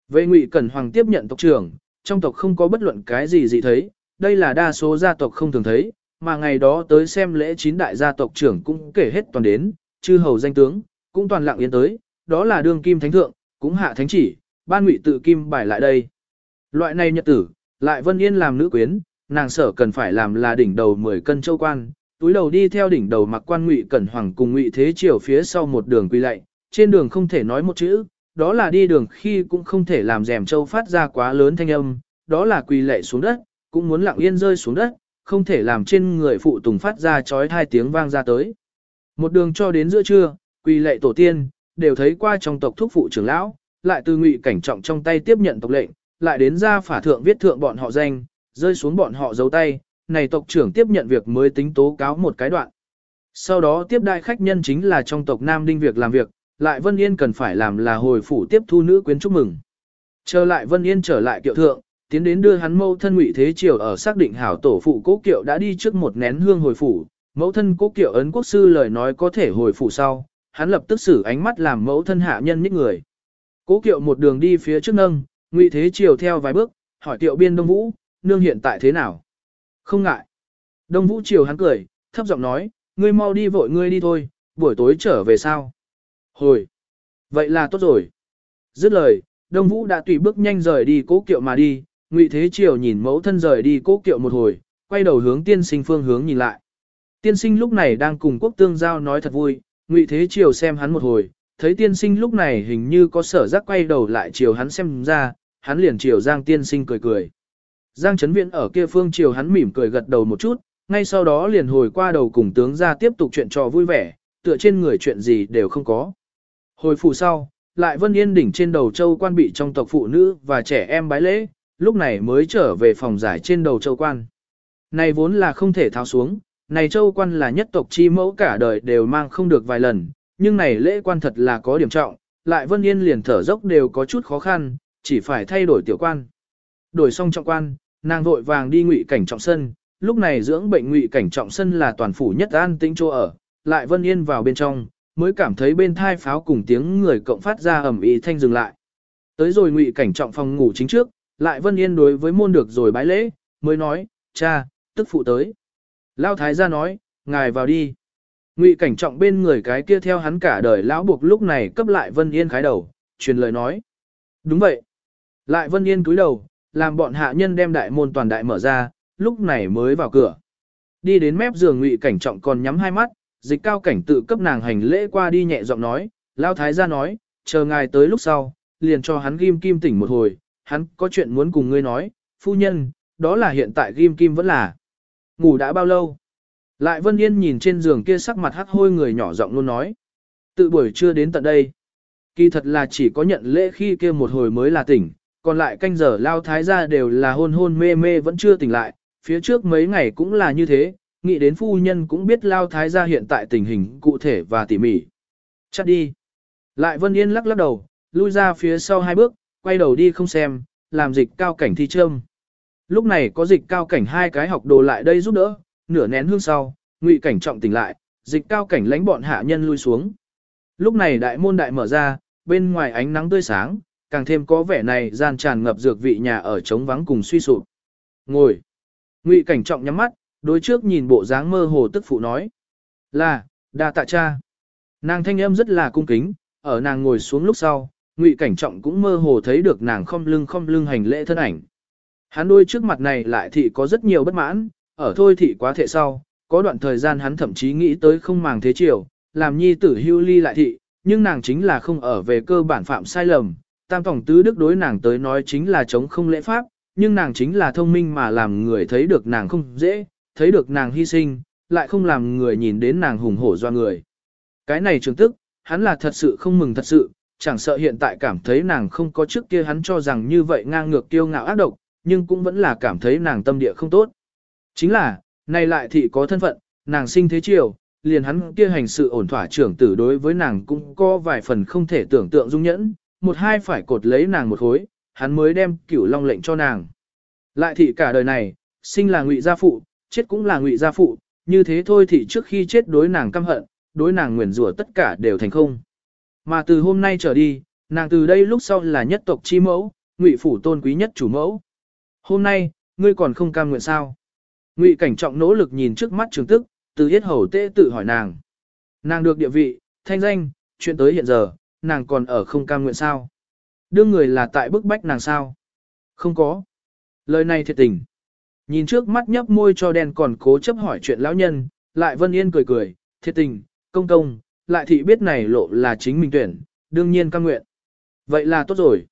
Về Ngụy Cẩn Hoàng tiếp nhận tộc trưởng, trong tộc không có bất luận cái gì gì thấy, đây là đa số gia tộc không thường thấy, mà ngày đó tới xem lễ chín đại gia tộc trưởng cũng kể hết toàn đến, chư hầu danh tướng, cũng toàn lặng yên tới, đó là đương kim thánh thượng, cũng hạ thánh chỉ, ban ngụy tự kim bài lại đây. Loại này nhật tử, lại Vân Yên làm nữ quyến, nàng sở cần phải làm là đỉnh đầu 10 cân châu quan, túi đầu đi theo đỉnh đầu mặc quan ngụy cẩn hoàng cùng ngụy thế triều phía sau một đường quy lạy, trên đường không thể nói một chữ, đó là đi đường khi cũng không thể làm rèm châu phát ra quá lớn thanh âm, đó là quỳ lệ xuống đất, cũng muốn lặng yên rơi xuống đất, không thể làm trên người phụ tùng phát ra chói hai tiếng vang ra tới. Một đường cho đến giữa trưa, quỳ lệ tổ tiên, đều thấy qua trong tộc thúc phụ trưởng lão, lại từ ngụy cảnh trọng trong tay tiếp nhận tộc lệnh, lại đến ra phả thượng viết thượng bọn họ danh, rơi xuống bọn họ dấu tay, này tộc trưởng tiếp nhận việc mới tính tố cáo một cái đoạn. Sau đó tiếp đại khách nhân chính là trong tộc Nam Đinh việc làm việc, lại Vân Yên cần phải làm là hồi phủ tiếp thu nữ quyến chúc mừng. Trở lại Vân Yên trở lại kiệu thượng, tiến đến đưa hắn mâu thân ngụy thế triều ở xác định hảo tổ phụ cố kiệu đã đi trước một nén hương hồi phủ, mẫu thân cố kiệu ấn quốc sư lời nói có thể hồi phủ sau, hắn lập tức xử ánh mắt làm mẫu thân hạ nhân những người. Cố kiệu một đường đi phía trước nâng, ngụy thế triều theo vài bước, hỏi kiệu biên đông vũ, nương hiện tại thế nào? Không ngại. Đông vũ triều hắn cười, thấp giọng nói, ngươi mau đi vội ngươi đi thôi, buổi tối trở về sao? Hồi. Vậy là tốt rồi. Dứt lời, Đông Vũ đã tùy bước nhanh rời đi cố kiệu mà đi, Ngụy Thế Triều nhìn mẫu thân rời đi cố kiệu một hồi, quay đầu hướng tiên sinh phương hướng nhìn lại. Tiên sinh lúc này đang cùng quốc tương giao nói thật vui, Ngụy Thế Triều xem hắn một hồi, thấy tiên sinh lúc này hình như có sở giác quay đầu lại chiều hắn xem ra, hắn liền chiều Giang tiên sinh cười cười. Giang Trấn Viễn ở kia phương chiều hắn mỉm cười gật đầu một chút, ngay sau đó liền hồi qua đầu cùng tướng ra tiếp tục chuyện trò vui vẻ, tựa trên người chuyện gì đều không có. Hồi phủ sau, lại Vân Yên đỉnh trên đầu châu quan bị trong tộc phụ nữ và trẻ em bái lễ, lúc này mới trở về phòng giải trên đầu châu quan. Này vốn là không thể tháo xuống, này châu quan là nhất tộc chi mẫu cả đời đều mang không được vài lần, nhưng này lễ quan thật là có điểm trọng, lại Vân Yên liền thở dốc đều có chút khó khăn, chỉ phải thay đổi tiểu quan. Đổi xong trọng quan, nàng vội vàng đi ngụy cảnh trọng sân, lúc này dưỡng bệnh ngụy cảnh trọng sân là toàn phủ nhất an tĩnh chỗ ở, lại Vân Yên vào bên trong, mới cảm thấy bên thai pháo cùng tiếng người cộng phát ra ầm ý thanh dừng lại. Tới rồi ngụy cảnh trọng phòng ngủ chính trước, lại Vân Yên đối với môn được rồi bái lễ, mới nói, cha, tức phụ tới. Lao thái gia nói, ngài vào đi. Ngụy cảnh trọng bên người cái kia theo hắn cả đời lão buộc lúc này cấp lại Vân Yên khái đầu, truyền lời nói. Đúng vậy. Lại Vân Yên cúi đầu, làm bọn hạ nhân đem đại môn toàn đại mở ra, lúc này mới vào cửa. Đi đến mép giường Ngụy cảnh trọng còn nhắm hai mắt, dịch cao cảnh tự cấp nàng hành lễ qua đi nhẹ giọng nói, Lao thái gia nói, chờ ngài tới lúc sau, liền cho hắn ghim kim tỉnh một hồi, hắn có chuyện muốn cùng ngươi nói, phu nhân, đó là hiện tại ghim kim vẫn là. Ngủ đã bao lâu? Lại Vân Yên nhìn trên giường kia sắc mặt hắc hôi người nhỏ giọng luôn nói. Tự buổi trưa đến tận đây. Kỳ thật là chỉ có nhận lễ khi kia một hồi mới là tỉnh, còn lại canh giờ lao thái gia đều là hôn hôn mê mê vẫn chưa tỉnh lại, phía trước mấy ngày cũng là như thế, nghĩ đến phu nhân cũng biết lao thái gia hiện tại tình hình cụ thể và tỉ mỉ. Chắc đi. Lại Vân Yên lắc lắc đầu, lui ra phía sau hai bước, quay đầu đi không xem, làm dịch cao cảnh thi trâm. Lúc này có dịch cao cảnh hai cái học đồ lại đây giúp đỡ, nửa nén hương sau, ngụy cảnh trọng tỉnh lại, dịch cao cảnh lãnh bọn hạ nhân lui xuống. Lúc này đại môn đại mở ra, bên ngoài ánh nắng tươi sáng, càng thêm có vẻ này gian tràn ngập dược vị nhà ở trống vắng cùng suy sụp. Ngồi. Ngụy cảnh trọng nhắm mắt, đối trước nhìn bộ dáng mơ hồ tức phụ nói. Là, đa tạ cha. Nàng thanh âm rất là cung kính, ở nàng ngồi xuống lúc sau, ngụy cảnh trọng cũng mơ hồ thấy được nàng không lưng không lưng hành lễ thân ảnh. Hắn đôi trước mặt này lại thị có rất nhiều bất mãn, ở thôi thị quá thể sau, có đoạn thời gian hắn thậm chí nghĩ tới không màng thế chiều, làm nhi tử hưu ly lại thị, nhưng nàng chính là không ở về cơ bản phạm sai lầm. Tam tổng tứ đức đối nàng tới nói chính là chống không lễ pháp, nhưng nàng chính là thông minh mà làm người thấy được nàng không dễ, thấy được nàng hy sinh, lại không làm người nhìn đến nàng hùng hổ do người. Cái này trường tức, hắn là thật sự không mừng thật sự, chẳng sợ hiện tại cảm thấy nàng không có trước kia hắn cho rằng như vậy ngang ngược kiêu ngạo ác độc, nhưng cũng vẫn là cảm thấy nàng tâm địa không tốt. Chính là, nay lại thị có thân phận, nàng sinh thế chiều, liền hắn kia hành sự ổn thỏa trưởng tử đối với nàng cũng có vài phần không thể tưởng tượng dung nhẫn, một hai phải cột lấy nàng một hối, hắn mới đem cửu long lệnh cho nàng. Lại thị cả đời này, sinh là ngụy gia phụ, chết cũng là ngụy gia phụ, như thế thôi thì trước khi chết đối nàng căm hận, đối nàng nguyền rủa tất cả đều thành không. Mà từ hôm nay trở đi, nàng từ đây lúc sau là nhất tộc chi mẫu, ngụy phủ tôn quý nhất chủ mẫu. Hôm nay, ngươi còn không cam nguyện sao? Ngụy cảnh trọng nỗ lực nhìn trước mắt trường tức, từ yết hầu tê tự hỏi nàng. Nàng được địa vị, thanh danh, chuyện tới hiện giờ, nàng còn ở không cam nguyện sao? Đương người là tại bức bách nàng sao? Không có. Lời này thiệt tình. Nhìn trước mắt nhấp môi cho đen còn cố chấp hỏi chuyện lão nhân, lại Vân Yên cười cười, thiệt tình, công công, lại thị biết này lộ là chính mình tuyển, đương nhiên cam nguyện. Vậy là tốt rồi.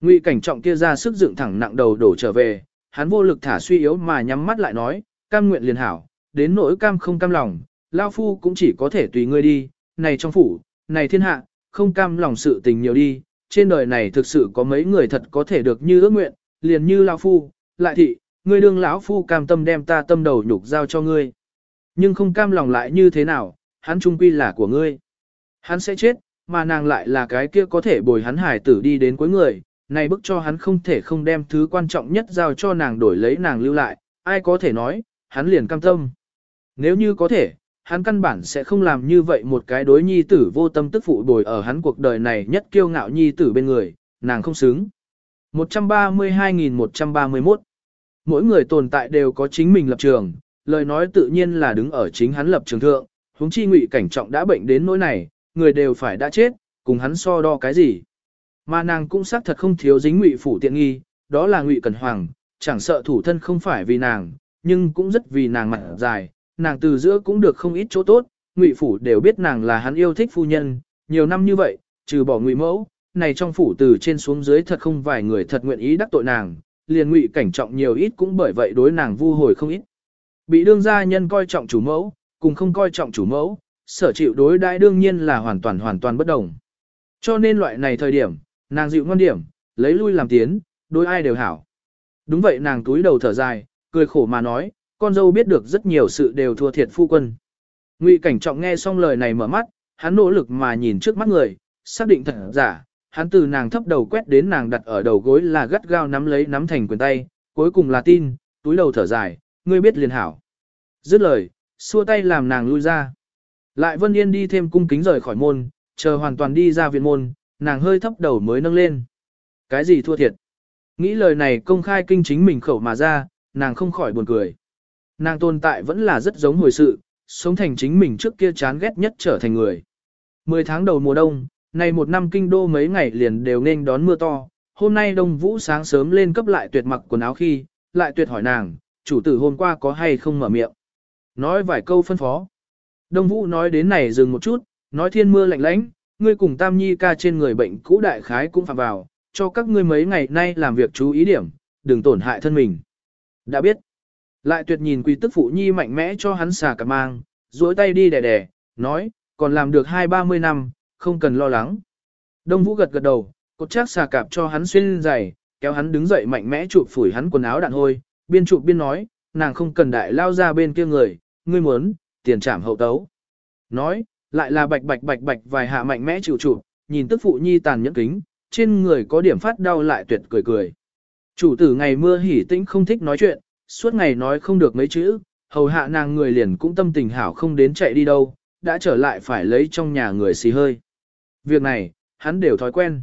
Ngụy cảnh trọng kia ra sức dựng thẳng nặng đầu đổ trở về, hắn vô lực thả suy yếu mà nhắm mắt lại nói, cam nguyện liền hảo, đến nỗi cam không cam lòng, lao phu cũng chỉ có thể tùy ngươi đi, này trong phủ, này thiên hạ, không cam lòng sự tình nhiều đi, trên đời này thực sự có mấy người thật có thể được như ước nguyện, liền như lao phu, lại thị, ngươi đương lão phu cam tâm đem ta tâm đầu nhục giao cho ngươi. Nhưng không cam lòng lại như thế nào, hắn trung quy là của ngươi. Hắn sẽ chết, mà nàng lại là cái kia có thể bồi hắn hải tử đi đến cuối người, này bức cho hắn không thể không đem thứ quan trọng nhất giao cho nàng đổi lấy nàng lưu lại, ai có thể nói, hắn liền cam tâm. Nếu như có thể, hắn căn bản sẽ không làm như vậy một cái đối nhi tử vô tâm tức phụ bồi ở hắn cuộc đời này nhất kiêu ngạo nhi tử bên người, nàng không xứng. 132.131 Mỗi người tồn tại đều có chính mình lập trường, lời nói tự nhiên là đứng ở chính hắn lập trường thượng, huống chi ngụy cảnh trọng đã bệnh đến nỗi này, người đều phải đã chết, cùng hắn so đo cái gì. Mà nàng cũng xác thật không thiếu dính ngụy phủ tiện nghi, đó là ngụy cẩn hoàng, chẳng sợ thủ thân không phải vì nàng, nhưng cũng rất vì nàng mặt dài, nàng từ giữa cũng được không ít chỗ tốt, ngụy phủ đều biết nàng là hắn yêu thích phu nhân, nhiều năm như vậy, trừ bỏ ngụy mẫu, này trong phủ từ trên xuống dưới thật không vài người thật nguyện ý đắc tội nàng, liền ngụy cảnh trọng nhiều ít cũng bởi vậy đối nàng vu hồi không ít. Bị đương gia nhân coi trọng chủ mẫu, cùng không coi trọng chủ mẫu, sở chịu đối đãi đương nhiên là hoàn toàn hoàn toàn bất đồng. Cho nên loại này thời điểm, nàng dịu ngon điểm, lấy lui làm tiến, đối ai đều hảo. Đúng vậy nàng túi đầu thở dài, cười khổ mà nói, con dâu biết được rất nhiều sự đều thua thiệt phu quân. Ngụy cảnh trọng nghe xong lời này mở mắt, hắn nỗ lực mà nhìn trước mắt người, xác định thật giả, hắn từ nàng thấp đầu quét đến nàng đặt ở đầu gối là gắt gao nắm lấy nắm thành quyền tay, cuối cùng là tin, túi đầu thở dài, ngươi biết liền hảo. Dứt lời, xua tay làm nàng lui ra. Lại Vân Yên đi thêm cung kính rời khỏi môn, chờ hoàn toàn đi ra viện môn, nàng hơi thấp đầu mới nâng lên. Cái gì thua thiệt? Nghĩ lời này công khai kinh chính mình khẩu mà ra, nàng không khỏi buồn cười. Nàng tồn tại vẫn là rất giống hồi sự, sống thành chính mình trước kia chán ghét nhất trở thành người. Mười tháng đầu mùa đông, này một năm kinh đô mấy ngày liền đều nên đón mưa to, hôm nay đông vũ sáng sớm lên cấp lại tuyệt mặc quần áo khi, lại tuyệt hỏi nàng, chủ tử hôm qua có hay không mở miệng. Nói vài câu phân phó. Đông vũ nói đến này dừng một chút, nói thiên mưa lạnh lãnh, ngươi cùng tam nhi ca trên người bệnh cũ đại khái cũng phạm vào, cho các ngươi mấy ngày nay làm việc chú ý điểm, đừng tổn hại thân mình. Đã biết. Lại tuyệt nhìn quỳ tức phụ nhi mạnh mẽ cho hắn xà cả mang, duỗi tay đi đè đè, nói, còn làm được hai ba mươi năm, không cần lo lắng. Đông Vũ gật gật đầu, cột chắc xà cạp cho hắn xuyên giày, kéo hắn đứng dậy mạnh mẽ chụp phủi hắn quần áo đạn hôi, biên chụp biên nói, nàng không cần đại lao ra bên kia người, ngươi muốn, tiền trảm hậu tấu. Nói, lại là bạch bạch bạch bạch vài hạ mạnh mẽ chịu chụp, nhìn tức phụ nhi tàn nhẫn kính, trên người có điểm phát đau lại tuyệt cười cười. Chủ tử ngày mưa hỉ tĩnh không thích nói chuyện, suốt ngày nói không được mấy chữ, hầu hạ nàng người liền cũng tâm tình hảo không đến chạy đi đâu, đã trở lại phải lấy trong nhà người xì hơi. Việc này, hắn đều thói quen.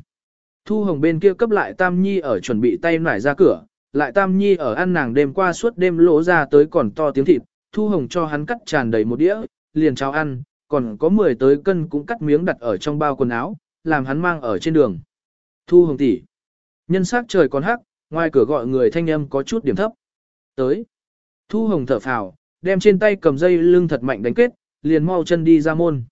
Thu Hồng bên kia cấp lại Tam Nhi ở chuẩn bị tay nải ra cửa, lại Tam Nhi ở ăn nàng đêm qua suốt đêm lỗ ra tới còn to tiếng thịt, Thu Hồng cho hắn cắt tràn đầy một đĩa, liền cháo ăn, còn có 10 tới cân cũng cắt miếng đặt ở trong bao quần áo, làm hắn mang ở trên đường. Thu Hồng tỷ, nhân sắc trời còn hắc, ngoài cửa gọi người thanh âm có chút điểm thấp. Tới. Thu Hồng thở phào, đem trên tay cầm dây lưng thật mạnh đánh kết, liền mau chân đi ra môn.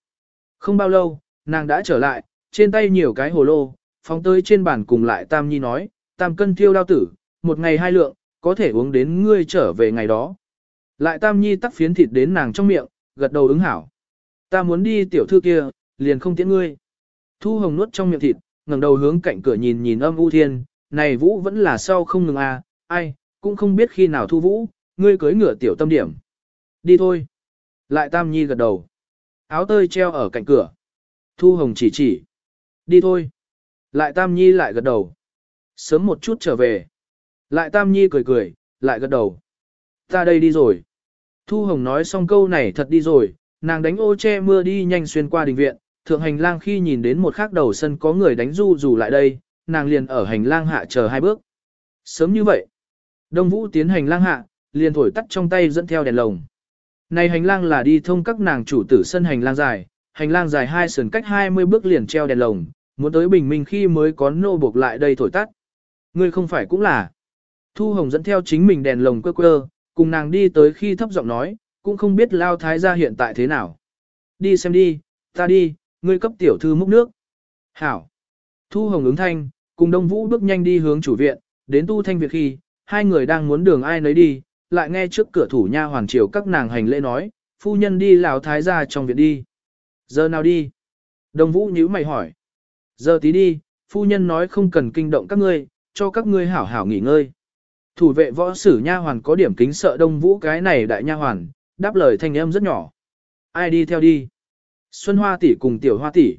Không bao lâu, nàng đã trở lại, trên tay nhiều cái hồ lô, phóng tới trên bàn cùng lại Tam Nhi nói, Tam cân thiêu đao tử, một ngày hai lượng, có thể uống đến ngươi trở về ngày đó. Lại Tam Nhi tắc phiến thịt đến nàng trong miệng, gật đầu ứng hảo. Ta muốn đi tiểu thư kia, liền không tiễn ngươi. Thu Hồng nuốt trong miệng thịt, ngẩng đầu hướng cạnh cửa nhìn nhìn âm u thiên, này Vũ vẫn là sau không ngừng à, ai, cũng không biết khi nào thu Vũ, ngươi cưới ngựa tiểu tâm điểm. Đi thôi. Lại Tam Nhi gật đầu. Áo tơi treo ở cạnh cửa. Thu Hồng chỉ chỉ. Đi thôi. Lại Tam Nhi lại gật đầu. Sớm một chút trở về. Lại Tam Nhi cười cười, lại gật đầu. Ta đây đi rồi. Thu Hồng nói xong câu này thật đi rồi, nàng đánh ô che mưa đi nhanh xuyên qua đình viện, thượng hành lang khi nhìn đến một khắc đầu sân có người đánh du dù lại đây, nàng liền ở hành lang hạ chờ hai bước. Sớm như vậy, Đông Vũ tiến hành lang hạ, liền thổi tắt trong tay dẫn theo đèn lồng. Này hành lang là đi thông các nàng chủ tử sân hành lang dài, hành lang dài hai sườn cách 20 bước liền treo đèn lồng, muốn tới bình minh khi mới có nô buộc lại đây thổi tắt. Ngươi không phải cũng là. Thu Hồng dẫn theo chính mình đèn lồng quơ quơ, cùng nàng đi tới khi thấp giọng nói, cũng không biết lao thái gia hiện tại thế nào. Đi xem đi, ta đi, ngươi cấp tiểu thư múc nước. Hảo. Thu Hồng ứng thanh, cùng Đông Vũ bước nhanh đi hướng chủ viện, đến tu thanh việc khi, hai người đang muốn đường ai nấy đi, lại nghe trước cửa thủ nha hoàng triều các nàng hành lễ nói, phu nhân đi lão thái gia trong viện đi. Giờ nào đi? Đông Vũ nhíu mày hỏi. Giờ tí đi, phu nhân nói không cần kinh động các ngươi, cho các ngươi hảo hảo nghỉ ngơi. Thủ vệ võ sử nha hoàn có điểm kính sợ Đông Vũ cái này đại nha hoàn, đáp lời thanh âm rất nhỏ. Ai đi theo đi? Xuân Hoa tỷ cùng Tiểu Hoa tỷ.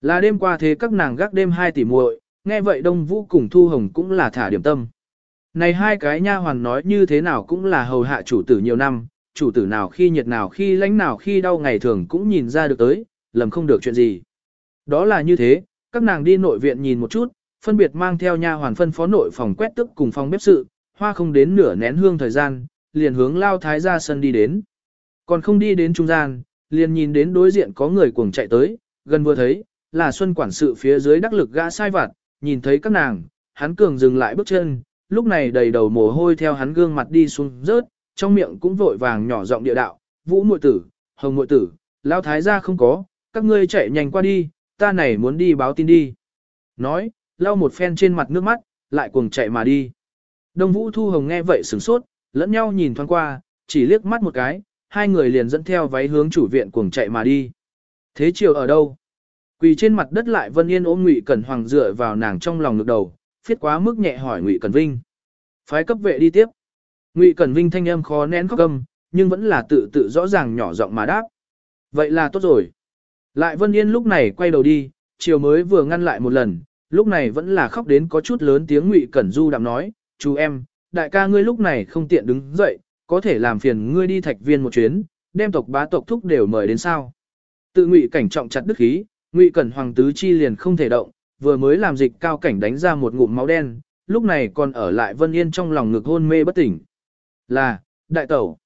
Là đêm qua thế các nàng gác đêm hai tỷ muội, nghe vậy Đông Vũ cùng Thu Hồng cũng là thả điểm tâm. Này hai cái nha hoàn nói như thế nào cũng là hầu hạ chủ tử nhiều năm, chủ tử nào khi nhiệt nào khi lánh nào khi đau ngày thường cũng nhìn ra được tới, lầm không được chuyện gì. Đó là như thế, các nàng đi nội viện nhìn một chút, phân biệt mang theo nha hoàn phân phó nội phòng quét tức cùng phòng bếp sự, hoa không đến nửa nén hương thời gian, liền hướng lao thái ra sân đi đến. Còn không đi đến trung gian, liền nhìn đến đối diện có người cuồng chạy tới, gần vừa thấy, là xuân quản sự phía dưới đắc lực gã sai vặt, nhìn thấy các nàng, hắn cường dừng lại bước chân, lúc này đầy đầu mồ hôi theo hắn gương mặt đi xuống rớt, trong miệng cũng vội vàng nhỏ giọng địa đạo, vũ muội tử, hồng muội tử, lao thái gia không có, các ngươi chạy nhanh qua đi, ta này muốn đi báo tin đi. Nói, lau một phen trên mặt nước mắt, lại cuồng chạy mà đi. Đông Vũ Thu Hồng nghe vậy sửng sốt, lẫn nhau nhìn thoáng qua, chỉ liếc mắt một cái, hai người liền dẫn theo váy hướng chủ viện cuồng chạy mà đi. Thế chiều ở đâu? Quỳ trên mặt đất lại Vân Yên ôm Ngụy Cẩn Hoàng dựa vào nàng trong lòng ngực đầu, phiết quá mức nhẹ hỏi Ngụy Cẩn Vinh. Phái cấp vệ đi tiếp. Ngụy Cẩn Vinh thanh âm khó nén khóc câm, nhưng vẫn là tự tự rõ ràng nhỏ giọng mà đáp. Vậy là tốt rồi. Lại Vân Yên lúc này quay đầu đi, chiều mới vừa ngăn lại một lần, lúc này vẫn là khóc đến có chút lớn tiếng Ngụy Cẩn Du đạm nói, chú em, đại ca ngươi lúc này không tiện đứng dậy, có thể làm phiền ngươi đi thạch viên một chuyến, đem tộc bá tộc thúc đều mời đến sao. Tự ngụy cảnh trọng chặt đức khí, ngụy cẩn hoàng tứ chi liền không thể động, vừa mới làm dịch cao cảnh đánh ra một ngụm máu đen, lúc này còn ở lại Vân Yên trong lòng ngực hôn mê bất tỉnh. Là, đại tẩu.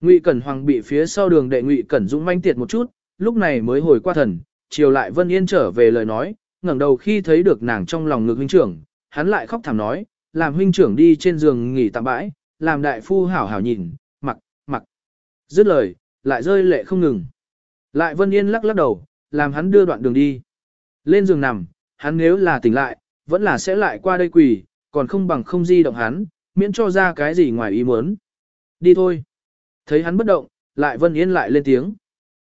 Ngụy Cẩn Hoàng bị phía sau đường đệ Ngụy Cẩn Dũng manh tiệt một chút, lúc này mới hồi qua thần, chiều lại Vân Yên trở về lời nói, ngẩng đầu khi thấy được nàng trong lòng ngực huynh trưởng, hắn lại khóc thảm nói, làm huynh trưởng đi trên giường nghỉ tạm bãi, làm đại phu hảo hảo nhìn, mặc, mặc. Dứt lời, lại rơi lệ không ngừng. Lại Vân Yên lắc lắc đầu, làm hắn đưa đoạn đường đi. Lên giường nằm, hắn nếu là tỉnh lại, vẫn là sẽ lại qua đây quỳ, còn không bằng không di động hắn, miễn cho ra cái gì ngoài ý muốn. Đi thôi. Thấy hắn bất động, lại Vân Yên lại lên tiếng.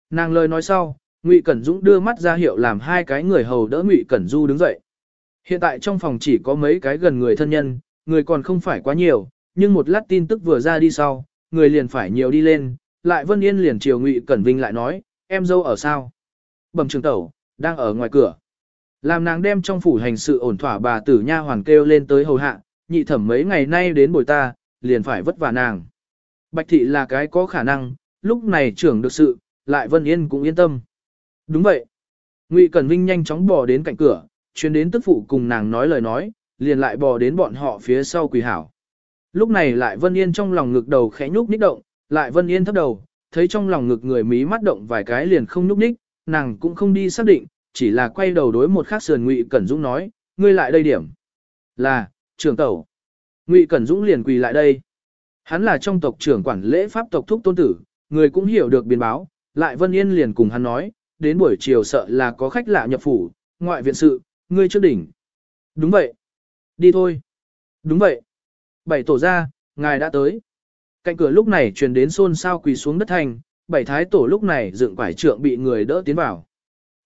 Nàng lời nói sau, Ngụy Cẩn Dũng đưa mắt ra hiệu làm hai cái người hầu đỡ Ngụy Cẩn Du đứng dậy. Hiện tại trong phòng chỉ có mấy cái gần người thân nhân, người còn không phải quá nhiều, nhưng một lát tin tức vừa ra đi sau, người liền phải nhiều đi lên, lại Vân Yên liền chiều Ngụy Cẩn Vinh lại nói, em dâu ở sao? Bẩm trường tẩu, đang ở ngoài cửa. Làm nàng đem trong phủ hành sự ổn thỏa bà tử nha hoàng kêu lên tới hầu hạ, nhị thẩm mấy ngày nay đến bồi ta, liền phải vất vả nàng. Bạch thị là cái có khả năng, lúc này trưởng được sự, lại Vân Yên cũng yên tâm. Đúng vậy. Ngụy Cẩn Vinh nhanh chóng bò đến cạnh cửa, chuyến đến tức phụ cùng nàng nói lời nói, liền lại bò đến bọn họ phía sau quỳ hảo. Lúc này lại Vân Yên trong lòng ngực đầu khẽ nhúc nhích động, lại Vân Yên thấp đầu, thấy trong lòng ngực người mí mắt động vài cái liền không nhúc nhích, nàng cũng không đi xác định, chỉ là quay đầu đối một khác sườn Ngụy Cẩn Dũng nói, ngươi lại đây điểm. Là, trưởng tẩu. Ngụy Cẩn Dũng liền quỳ lại đây. Hắn là trong tộc trưởng quản lễ pháp tộc thúc tôn tử, người cũng hiểu được biến báo, lại Vân Yên liền cùng hắn nói, đến buổi chiều sợ là có khách lạ nhập phủ, ngoại viện sự, ngươi trước đỉnh. Đúng vậy. Đi thôi. Đúng vậy. Bảy tổ ra, ngài đã tới. Cạnh cửa lúc này truyền đến xôn xao quỳ xuống đất thành, bảy thái tổ lúc này dựng quải trượng bị người đỡ tiến vào.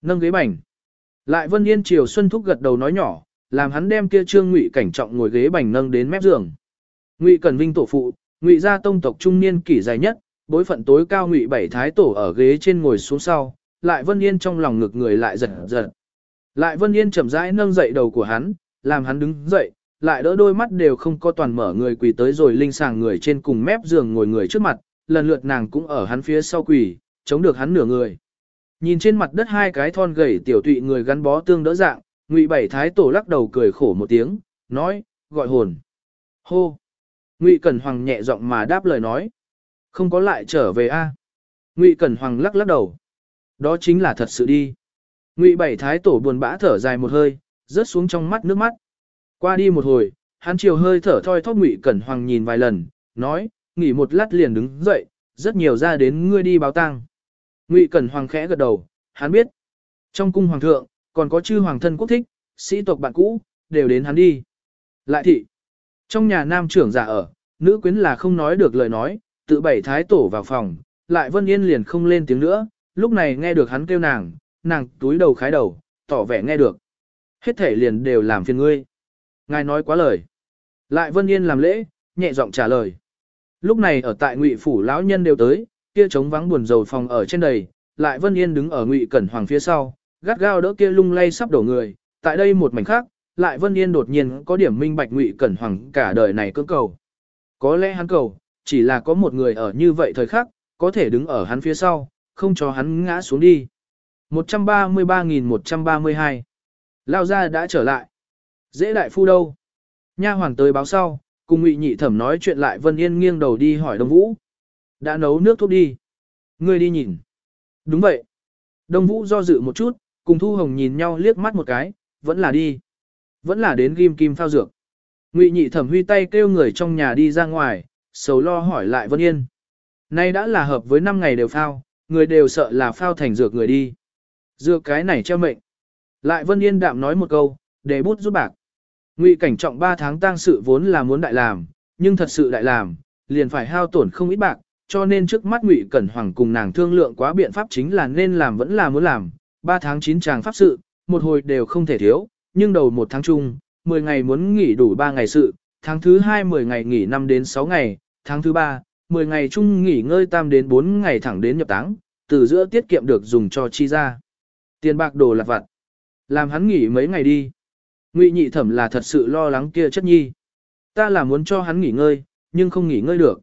Nâng ghế bành. Lại Vân Yên chiều Xuân Thúc gật đầu nói nhỏ, làm hắn đem kia trương ngụy cảnh trọng ngồi ghế bành nâng đến mép giường. Ngụy Cẩn Vinh tổ phụ, Ngụy gia tông tộc trung niên kỷ dài nhất, bối phận tối cao Ngụy bảy thái tổ ở ghế trên ngồi xuống sau, lại Vân Yên trong lòng ngực người lại giật giật. Lại Vân Yên chậm rãi nâng dậy đầu của hắn, làm hắn đứng dậy, lại đỡ đôi mắt đều không có toàn mở người quỳ tới rồi linh sàng người trên cùng mép giường ngồi người trước mặt, lần lượt nàng cũng ở hắn phía sau quỳ, chống được hắn nửa người. Nhìn trên mặt đất hai cái thon gầy tiểu tụy người gắn bó tương đỡ dạng, Ngụy Bảy Thái Tổ lắc đầu cười khổ một tiếng, nói, gọi hồn. Hô. Ngụy Cẩn Hoàng nhẹ giọng mà đáp lời nói. Không có lại trở về a. Ngụy Cẩn Hoàng lắc lắc đầu. Đó chính là thật sự đi. Ngụy Bảy Thái Tổ buồn bã thở dài một hơi, rớt xuống trong mắt nước mắt. Qua đi một hồi, hắn chiều hơi thở thoi thóp Ngụy Cẩn Hoàng nhìn vài lần, nói, nghỉ một lát liền đứng dậy, rất nhiều ra đến ngươi đi báo tang. Ngụy Cẩn Hoàng khẽ gật đầu, hắn biết. Trong cung hoàng thượng, còn có chư hoàng thân quốc thích, sĩ tộc bạn cũ, đều đến hắn đi. Lại thị. Trong nhà nam trưởng giả ở, nữ quyến là không nói được lời nói, tự bảy thái tổ vào phòng, lại Vân Yên liền không lên tiếng nữa, lúc này nghe được hắn kêu nàng, nàng túi đầu khái đầu, tỏ vẻ nghe được. Hết thể liền đều làm phiền ngươi. Ngài nói quá lời. Lại Vân Yên làm lễ, nhẹ giọng trả lời. Lúc này ở tại Ngụy phủ lão nhân đều tới, kia trống vắng buồn rầu phòng ở trên đầy, lại Vân Yên đứng ở Ngụy Cẩn Hoàng phía sau, gắt gao đỡ kia lung lay sắp đổ người, tại đây một mảnh khác, lại Vân Yên đột nhiên có điểm minh bạch Ngụy Cẩn Hoàng cả đời này cưỡng cầu. Có lẽ hắn cầu, chỉ là có một người ở như vậy thời khắc, có thể đứng ở hắn phía sau, không cho hắn ngã xuống đi. 133.132 Lao ra đã trở lại. Dễ đại phu đâu? Nha hoàng tới báo sau, cùng Ngụy Nhị Thẩm nói chuyện lại Vân Yên nghiêng đầu đi hỏi Đông Vũ. Đã nấu nước thuốc đi. Ngươi đi nhìn. Đúng vậy. Đông Vũ do dự một chút, cùng Thu Hồng nhìn nhau liếc mắt một cái, vẫn là đi. Vẫn là đến ghim kim phao dược. Ngụy nhị thẩm huy tay kêu người trong nhà đi ra ngoài, sầu lo hỏi lại Vân Yên. Nay đã là hợp với 5 ngày đều phao, người đều sợ là phao thành dược người đi. Dược cái này treo mệnh. Lại Vân Yên đạm nói một câu, để bút giúp bạc. Ngụy cảnh trọng 3 tháng tang sự vốn là muốn đại làm, nhưng thật sự đại làm, liền phải hao tổn không ít bạc, cho nên trước mắt Ngụy Cẩn Hoàng cùng nàng thương lượng quá biện pháp chính là nên làm vẫn là muốn làm, 3 tháng 9 chàng pháp sự, một hồi đều không thể thiếu, nhưng đầu một tháng chung, 10 ngày muốn nghỉ đủ 3 ngày sự, tháng thứ 2 10 ngày nghỉ 5 đến 6 ngày, tháng thứ 3, 10 ngày chung nghỉ ngơi tam đến 4 ngày thẳng đến nhập táng, từ giữa tiết kiệm được dùng cho chi ra. Tiền bạc đồ lặt vặt. Làm hắn nghỉ mấy ngày đi. Ngụy nhị thẩm là thật sự lo lắng kia chất nhi. Ta là muốn cho hắn nghỉ ngơi, nhưng không nghỉ ngơi được.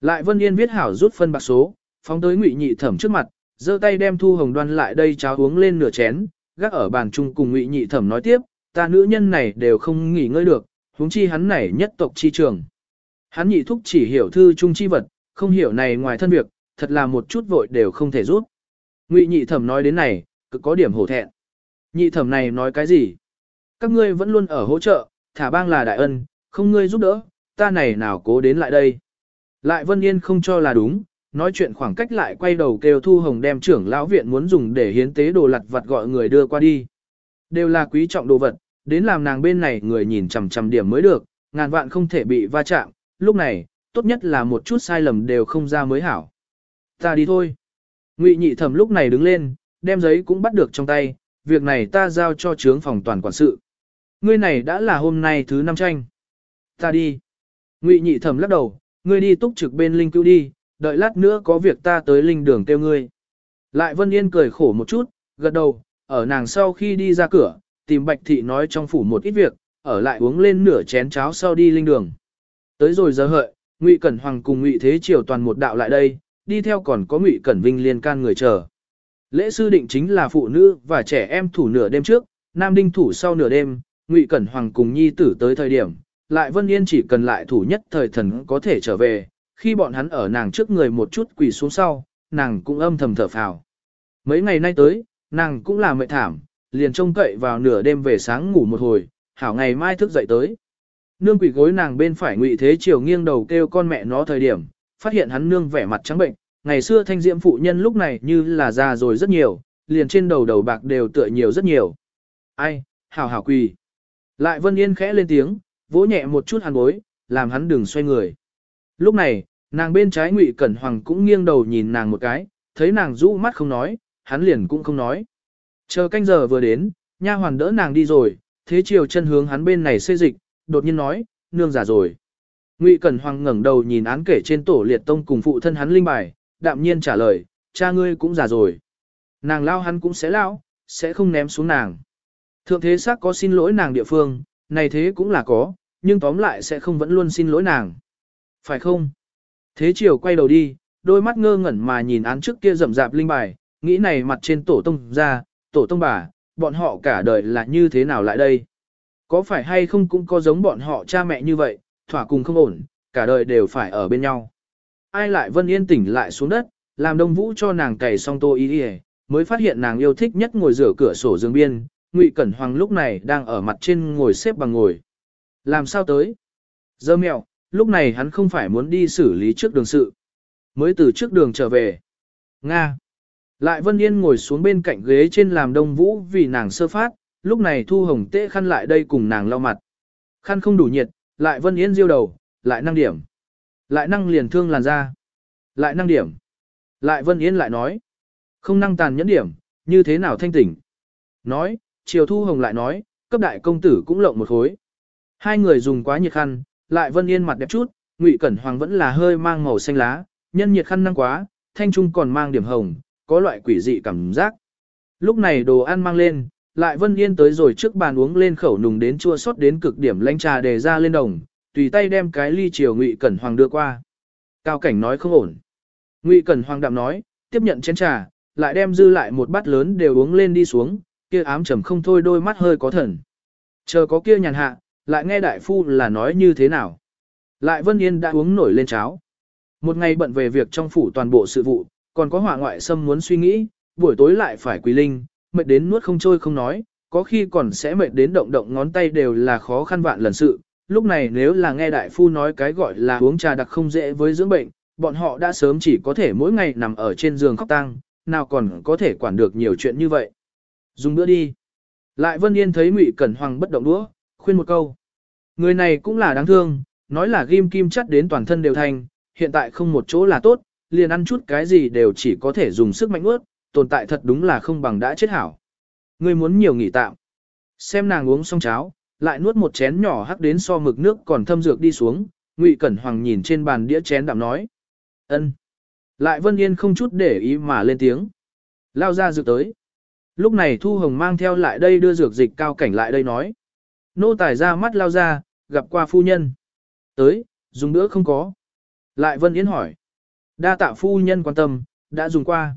Lại Vân Yên viết hảo rút phân bạc số, phóng tới Ngụy Nhị Thẩm trước mặt, giơ tay đem Thu Hồng đoan lại đây cháo uống lên nửa chén, gác ở bàn chung cùng Ngụy Nhị Thẩm nói tiếp, ta nữ nhân này đều không nghỉ ngơi được, huống chi hắn này nhất tộc chi trường. Hắn nhị thúc chỉ hiểu thư trung chi vật, không hiểu này ngoài thân việc, thật là một chút vội đều không thể rút. Ngụy Nhị Thẩm nói đến này, cực có điểm hổ thẹn. Nhị Thẩm này nói cái gì? Các ngươi vẫn luôn ở hỗ trợ, thả bang là đại ân, không ngươi giúp đỡ, ta này nào cố đến lại đây. Lại Vân Yên không cho là đúng, nói chuyện khoảng cách lại quay đầu kêu Thu Hồng đem trưởng lão viện muốn dùng để hiến tế đồ lặt vặt gọi người đưa qua đi. Đều là quý trọng đồ vật, đến làm nàng bên này người nhìn chằm chằm điểm mới được, ngàn vạn không thể bị va chạm, lúc này, tốt nhất là một chút sai lầm đều không ra mới hảo. Ta đi thôi. Ngụy nhị thẩm lúc này đứng lên, đem giấy cũng bắt được trong tay, việc này ta giao cho trướng phòng toàn quản sự. Ngươi này đã là hôm nay thứ năm tranh. Ta đi. Ngụy nhị thẩm lắc đầu, ngươi đi túc trực bên linh cứu đi, đợi lát nữa có việc ta tới linh đường kêu ngươi. Lại Vân Yên cười khổ một chút, gật đầu, ở nàng sau khi đi ra cửa, tìm Bạch Thị nói trong phủ một ít việc, ở lại uống lên nửa chén cháo sau đi linh đường. Tới rồi giờ hợi, Ngụy Cẩn Hoàng cùng Ngụy Thế Triều toàn một đạo lại đây, đi theo còn có Ngụy Cẩn Vinh liên can người chờ. Lễ sư định chính là phụ nữ và trẻ em thủ nửa đêm trước, nam đinh thủ sau nửa đêm, Ngụy Cẩn Hoàng cùng nhi tử tới thời điểm, lại Vân Yên chỉ cần lại thủ nhất thời thần có thể trở về, khi bọn hắn ở nàng trước người một chút quỳ xuống sau, nàng cũng âm thầm thở phào. Mấy ngày nay tới, nàng cũng là mệt thảm, liền trông cậy vào nửa đêm về sáng ngủ một hồi, hảo ngày mai thức dậy tới. Nương quỷ gối nàng bên phải ngụy thế chiều nghiêng đầu kêu con mẹ nó thời điểm, phát hiện hắn nương vẻ mặt trắng bệnh, ngày xưa thanh diễm phụ nhân lúc này như là già rồi rất nhiều, liền trên đầu đầu bạc đều tựa nhiều rất nhiều. Ai, hảo hảo quỳ. Lại Vân Yên khẽ lên tiếng, vỗ nhẹ một chút hàn bối, làm hắn đừng xoay người. Lúc này, nàng bên trái Ngụy Cẩn Hoàng cũng nghiêng đầu nhìn nàng một cái, thấy nàng rũ mắt không nói, hắn liền cũng không nói. Chờ canh giờ vừa đến, nha hoàn đỡ nàng đi rồi, thế chiều chân hướng hắn bên này xê dịch, đột nhiên nói, nương giả rồi. Ngụy Cẩn Hoàng ngẩng đầu nhìn án kể trên tổ liệt tông cùng phụ thân hắn linh bài, đạm nhiên trả lời, cha ngươi cũng già rồi. Nàng lao hắn cũng sẽ lao, sẽ không ném xuống nàng. Thượng thế xác có xin lỗi nàng địa phương, này thế cũng là có, nhưng tóm lại sẽ không vẫn luôn xin lỗi nàng. Phải không? Thế chiều quay đầu đi, đôi mắt ngơ ngẩn mà nhìn án trước kia rậm rạp linh bài, nghĩ này mặt trên tổ tông ra, tổ tông bà, bọn họ cả đời là như thế nào lại đây? Có phải hay không cũng có giống bọn họ cha mẹ như vậy, thỏa cùng không ổn, cả đời đều phải ở bên nhau. Ai lại vân yên tỉnh lại xuống đất, làm đông vũ cho nàng cày xong tô y y mới phát hiện nàng yêu thích nhất ngồi rửa cửa sổ giường biên, Ngụy Cẩn Hoàng lúc này đang ở mặt trên ngồi xếp bằng ngồi. Làm sao tới? Dơ mẹo, lúc này hắn không phải muốn đi xử lý trước đường sự. Mới từ trước đường trở về. Nga. Lại Vân Yên ngồi xuống bên cạnh ghế trên làm đông vũ vì nàng sơ phát, lúc này Thu Hồng Tế khăn lại đây cùng nàng lau mặt. Khăn không đủ nhiệt, lại Vân Yên diêu đầu, lại năng điểm. Lại năng liền thương làn da. Lại năng điểm. Lại Vân Yên lại nói. Không năng tàn nhẫn điểm, như thế nào thanh tỉnh. Nói, Triều Thu Hồng lại nói, cấp đại công tử cũng lộng một khối. Hai người dùng quá nhiệt khăn, lại Vân Yên mặt đẹp chút, Ngụy Cẩn Hoàng vẫn là hơi mang màu xanh lá, nhân nhiệt khăn năng quá, thanh trung còn mang điểm hồng, có loại quỷ dị cảm giác. Lúc này đồ ăn mang lên, lại Vân Yên tới rồi trước bàn uống lên khẩu nùng đến chua xót đến cực điểm lanh trà để ra lên đồng, tùy tay đem cái ly chiều Ngụy Cẩn Hoàng đưa qua. Cao cảnh nói không ổn. Ngụy Cẩn Hoàng đạm nói, tiếp nhận chén trà, lại đem dư lại một bát lớn đều uống lên đi xuống, kia ám trầm không thôi đôi mắt hơi có thần. Chờ có kia nhàn hạ, lại nghe đại phu là nói như thế nào. Lại Vân Yên đã uống nổi lên cháo. Một ngày bận về việc trong phủ toàn bộ sự vụ, còn có hỏa ngoại xâm muốn suy nghĩ, buổi tối lại phải quỳ linh, mệt đến nuốt không trôi không nói, có khi còn sẽ mệt đến động động ngón tay đều là khó khăn vạn lần sự. Lúc này nếu là nghe đại phu nói cái gọi là uống trà đặc không dễ với dưỡng bệnh, bọn họ đã sớm chỉ có thể mỗi ngày nằm ở trên giường khóc tang, nào còn có thể quản được nhiều chuyện như vậy. Dùng bữa đi. Lại Vân Yên thấy Ngụy Cẩn Hoàng bất động đũa, khuyên một câu. Người này cũng là đáng thương, nói là ghim kim chắt đến toàn thân đều thành, hiện tại không một chỗ là tốt, liền ăn chút cái gì đều chỉ có thể dùng sức mạnh ướt, tồn tại thật đúng là không bằng đã chết hảo. Ngươi muốn nhiều nghỉ tạm. Xem nàng uống xong cháo, lại nuốt một chén nhỏ hắc đến so mực nước còn thâm dược đi xuống, Ngụy Cẩn Hoàng nhìn trên bàn đĩa chén đạm nói. ân. Lại Vân Yên không chút để ý mà lên tiếng. Lao ra dược tới. Lúc này Thu Hồng mang theo lại đây đưa dược dịch cao cảnh lại đây nói. Nô tài ra mắt lao ra, gặp qua phu nhân. Tới, dùng nữa không có. Lại Vân Yên hỏi. Đa tạ phu nhân quan tâm, đã dùng qua.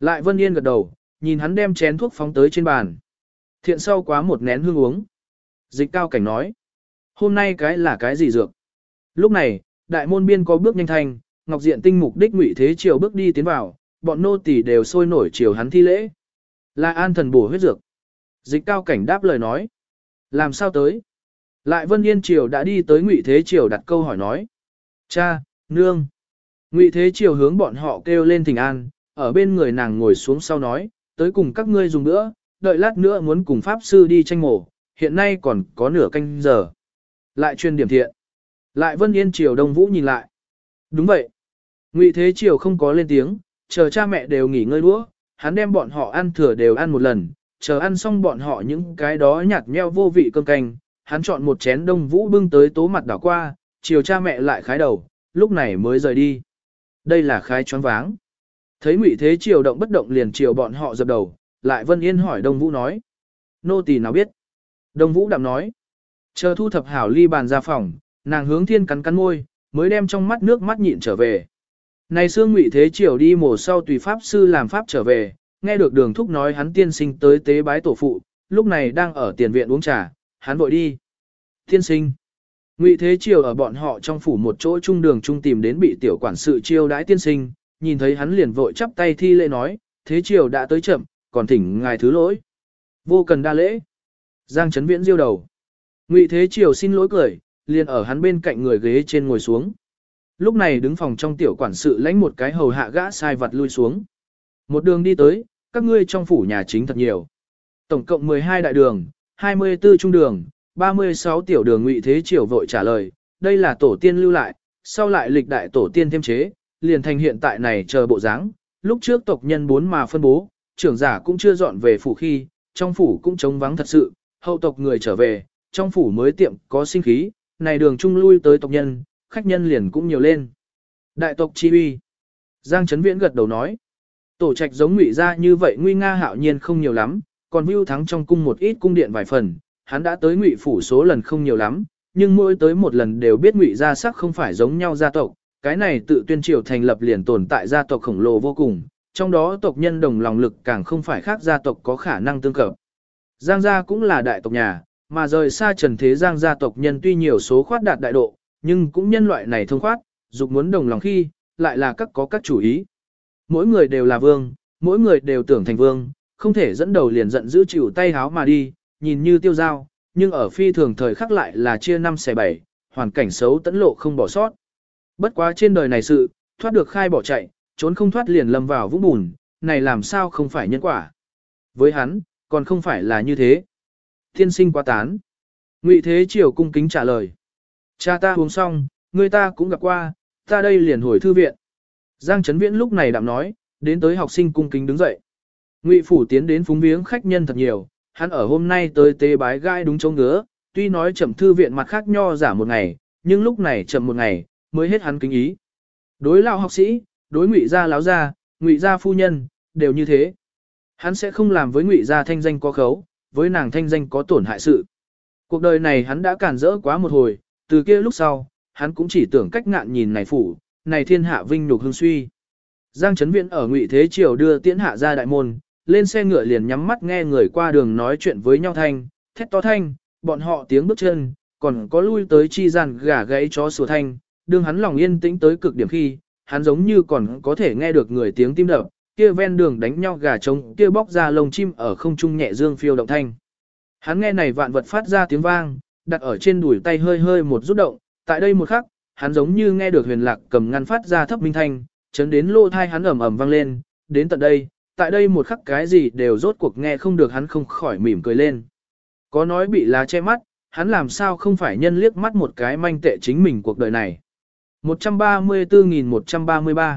Lại Vân Yên gật đầu, nhìn hắn đem chén thuốc phóng tới trên bàn. Thiện sau quá một nén hương uống. Dịch cao cảnh nói. Hôm nay cái là cái gì dược? Lúc này, đại môn biên có bước nhanh thanh, Ngọc Diện tinh mục đích ngụy thế chiều bước đi tiến vào, bọn nô tỳ đều sôi nổi chiều hắn thi lễ. Là an thần bổ huyết dược. Dịch cao cảnh đáp lời nói. Làm sao tới? Lại Vân Yên Triều đã đi tới Ngụy Thế Triều đặt câu hỏi nói. Cha, nương. Ngụy Thế Triều hướng bọn họ kêu lên thỉnh an, ở bên người nàng ngồi xuống sau nói, tới cùng các ngươi dùng nữa, đợi lát nữa muốn cùng Pháp Sư đi tranh mổ, hiện nay còn có nửa canh giờ. Lại chuyên điểm thiện. Lại Vân Yên Triều Đông Vũ nhìn lại. Đúng vậy. Ngụy Thế Triều không có lên tiếng, chờ cha mẹ đều nghỉ ngơi đũa, hắn đem bọn họ ăn thừa đều ăn một lần, chờ ăn xong bọn họ những cái đó nhạt nheo vô vị cơm canh, hắn chọn một chén đông vũ bưng tới tố mặt đảo qua, chiều cha mẹ lại khái đầu, lúc này mới rời đi. Đây là khái choáng váng. Thấy Ngụy Thế Triều động bất động liền chiều bọn họ dập đầu, lại Vân Yên hỏi Đông Vũ nói. Nô tỳ nào biết? Đông Vũ đạm nói. Chờ thu thập hảo ly bàn ra phòng, nàng hướng thiên cắn cắn môi, mới đem trong mắt nước mắt nhịn trở về. Này xương Ngụy Thế Triều đi mổ sau tùy pháp sư làm pháp trở về, nghe được đường thúc nói hắn tiên sinh tới tế bái tổ phụ, lúc này đang ở tiền viện uống trà, hắn vội đi. Tiên sinh. Ngụy Thế Triều ở bọn họ trong phủ một chỗ trung đường trung tìm đến bị tiểu quản sự chiêu đãi tiên sinh, nhìn thấy hắn liền vội chắp tay thi lễ nói, Thế Triều đã tới chậm, còn thỉnh ngài thứ lỗi. Vô cần đa lễ. Giang Trấn Viễn diêu đầu. Ngụy Thế Triều xin lỗi cười, liền ở hắn bên cạnh người ghế trên ngồi xuống. Lúc này đứng phòng trong tiểu quản sự lãnh một cái hầu hạ gã sai vặt lui xuống. Một đường đi tới, các ngươi trong phủ nhà chính thật nhiều. Tổng cộng 12 đại đường, 24 trung đường, 36 tiểu đường ngụy thế triều vội trả lời, đây là tổ tiên lưu lại, sau lại lịch đại tổ tiên thêm chế, liền thành hiện tại này chờ bộ dáng. lúc trước tộc nhân bốn mà phân bố, trưởng giả cũng chưa dọn về phủ khi, trong phủ cũng trống vắng thật sự, hậu tộc người trở về, trong phủ mới tiệm có sinh khí, này đường trung lui tới tộc nhân, khách nhân liền cũng nhiều lên. Đại tộc chi uy. Giang Trấn Viễn gật đầu nói, tổ trạch giống ngụy ra như vậy nguy nga hạo nhiên không nhiều lắm, còn view thắng trong cung một ít cung điện vài phần, hắn đã tới ngụy phủ số lần không nhiều lắm, nhưng mỗi tới một lần đều biết ngụy gia sắc không phải giống nhau gia tộc, cái này tự tuyên triều thành lập liền tồn tại gia tộc khổng lồ vô cùng, trong đó tộc nhân đồng lòng lực càng không phải khác gia tộc có khả năng tương cập. Giang gia cũng là đại tộc nhà, mà rời xa trần thế giang gia tộc nhân tuy nhiều số khoát đạt đại độ, nhưng cũng nhân loại này thông khoát, dục muốn đồng lòng khi, lại là các có các chủ ý. Mỗi người đều là vương, mỗi người đều tưởng thành vương, không thể dẫn đầu liền giận giữ chịu tay háo mà đi, nhìn như tiêu dao, nhưng ở phi thường thời khắc lại là chia năm xẻ bảy, hoàn cảnh xấu tẫn lộ không bỏ sót. Bất quá trên đời này sự, thoát được khai bỏ chạy, trốn không thoát liền lâm vào vũng bùn, này làm sao không phải nhân quả. Với hắn, còn không phải là như thế. Thiên sinh quá tán. Ngụy Thế Triều cung kính trả lời. Cha ta uống xong, người ta cũng gặp qua, ta đây liền hồi thư viện. Giang Trấn Viễn lúc này đạm nói, đến tới học sinh cung kính đứng dậy. Ngụy Phủ tiến đến phúng viếng khách nhân thật nhiều, hắn ở hôm nay tới tế bái gai đúng chỗ ngứa, tuy nói chậm thư viện mặt khác nho giả một ngày, nhưng lúc này chậm một ngày, mới hết hắn kính ý. Đối lão học sĩ, đối ngụy gia láo gia, ngụy gia phu nhân, đều như thế. Hắn sẽ không làm với ngụy gia thanh danh có khấu, với nàng thanh danh có tổn hại sự. Cuộc đời này hắn đã cản rỡ quá một hồi, từ kia lúc sau, hắn cũng chỉ tưởng cách ngạn nhìn này phủ, này thiên hạ vinh nhục hương suy. Giang Trấn Viễn ở Ngụy Thế Triều đưa tiễn hạ ra đại môn, lên xe ngựa liền nhắm mắt nghe người qua đường nói chuyện với nhau thanh, thét to thanh, bọn họ tiếng bước chân, còn có lui tới chi gian gà gãy chó sủa thanh, đương hắn lòng yên tĩnh tới cực điểm khi, hắn giống như còn có thể nghe được người tiếng tim đập, kia ven đường đánh nhau gà trống, kia bóc ra lồng chim ở không trung nhẹ dương phiêu động thanh. Hắn nghe này vạn vật phát ra tiếng vang, đặt ở trên đùi tay hơi hơi một rút động, tại đây một khắc, hắn giống như nghe được huyền lạc cầm ngăn phát ra thấp minh thanh, chấn đến lô thai hắn ầm ầm vang lên, đến tận đây, tại đây một khắc cái gì đều rốt cuộc nghe không được hắn không khỏi mỉm cười lên. Có nói bị lá che mắt, hắn làm sao không phải nhân liếc mắt một cái manh tệ chính mình cuộc đời này. 134.133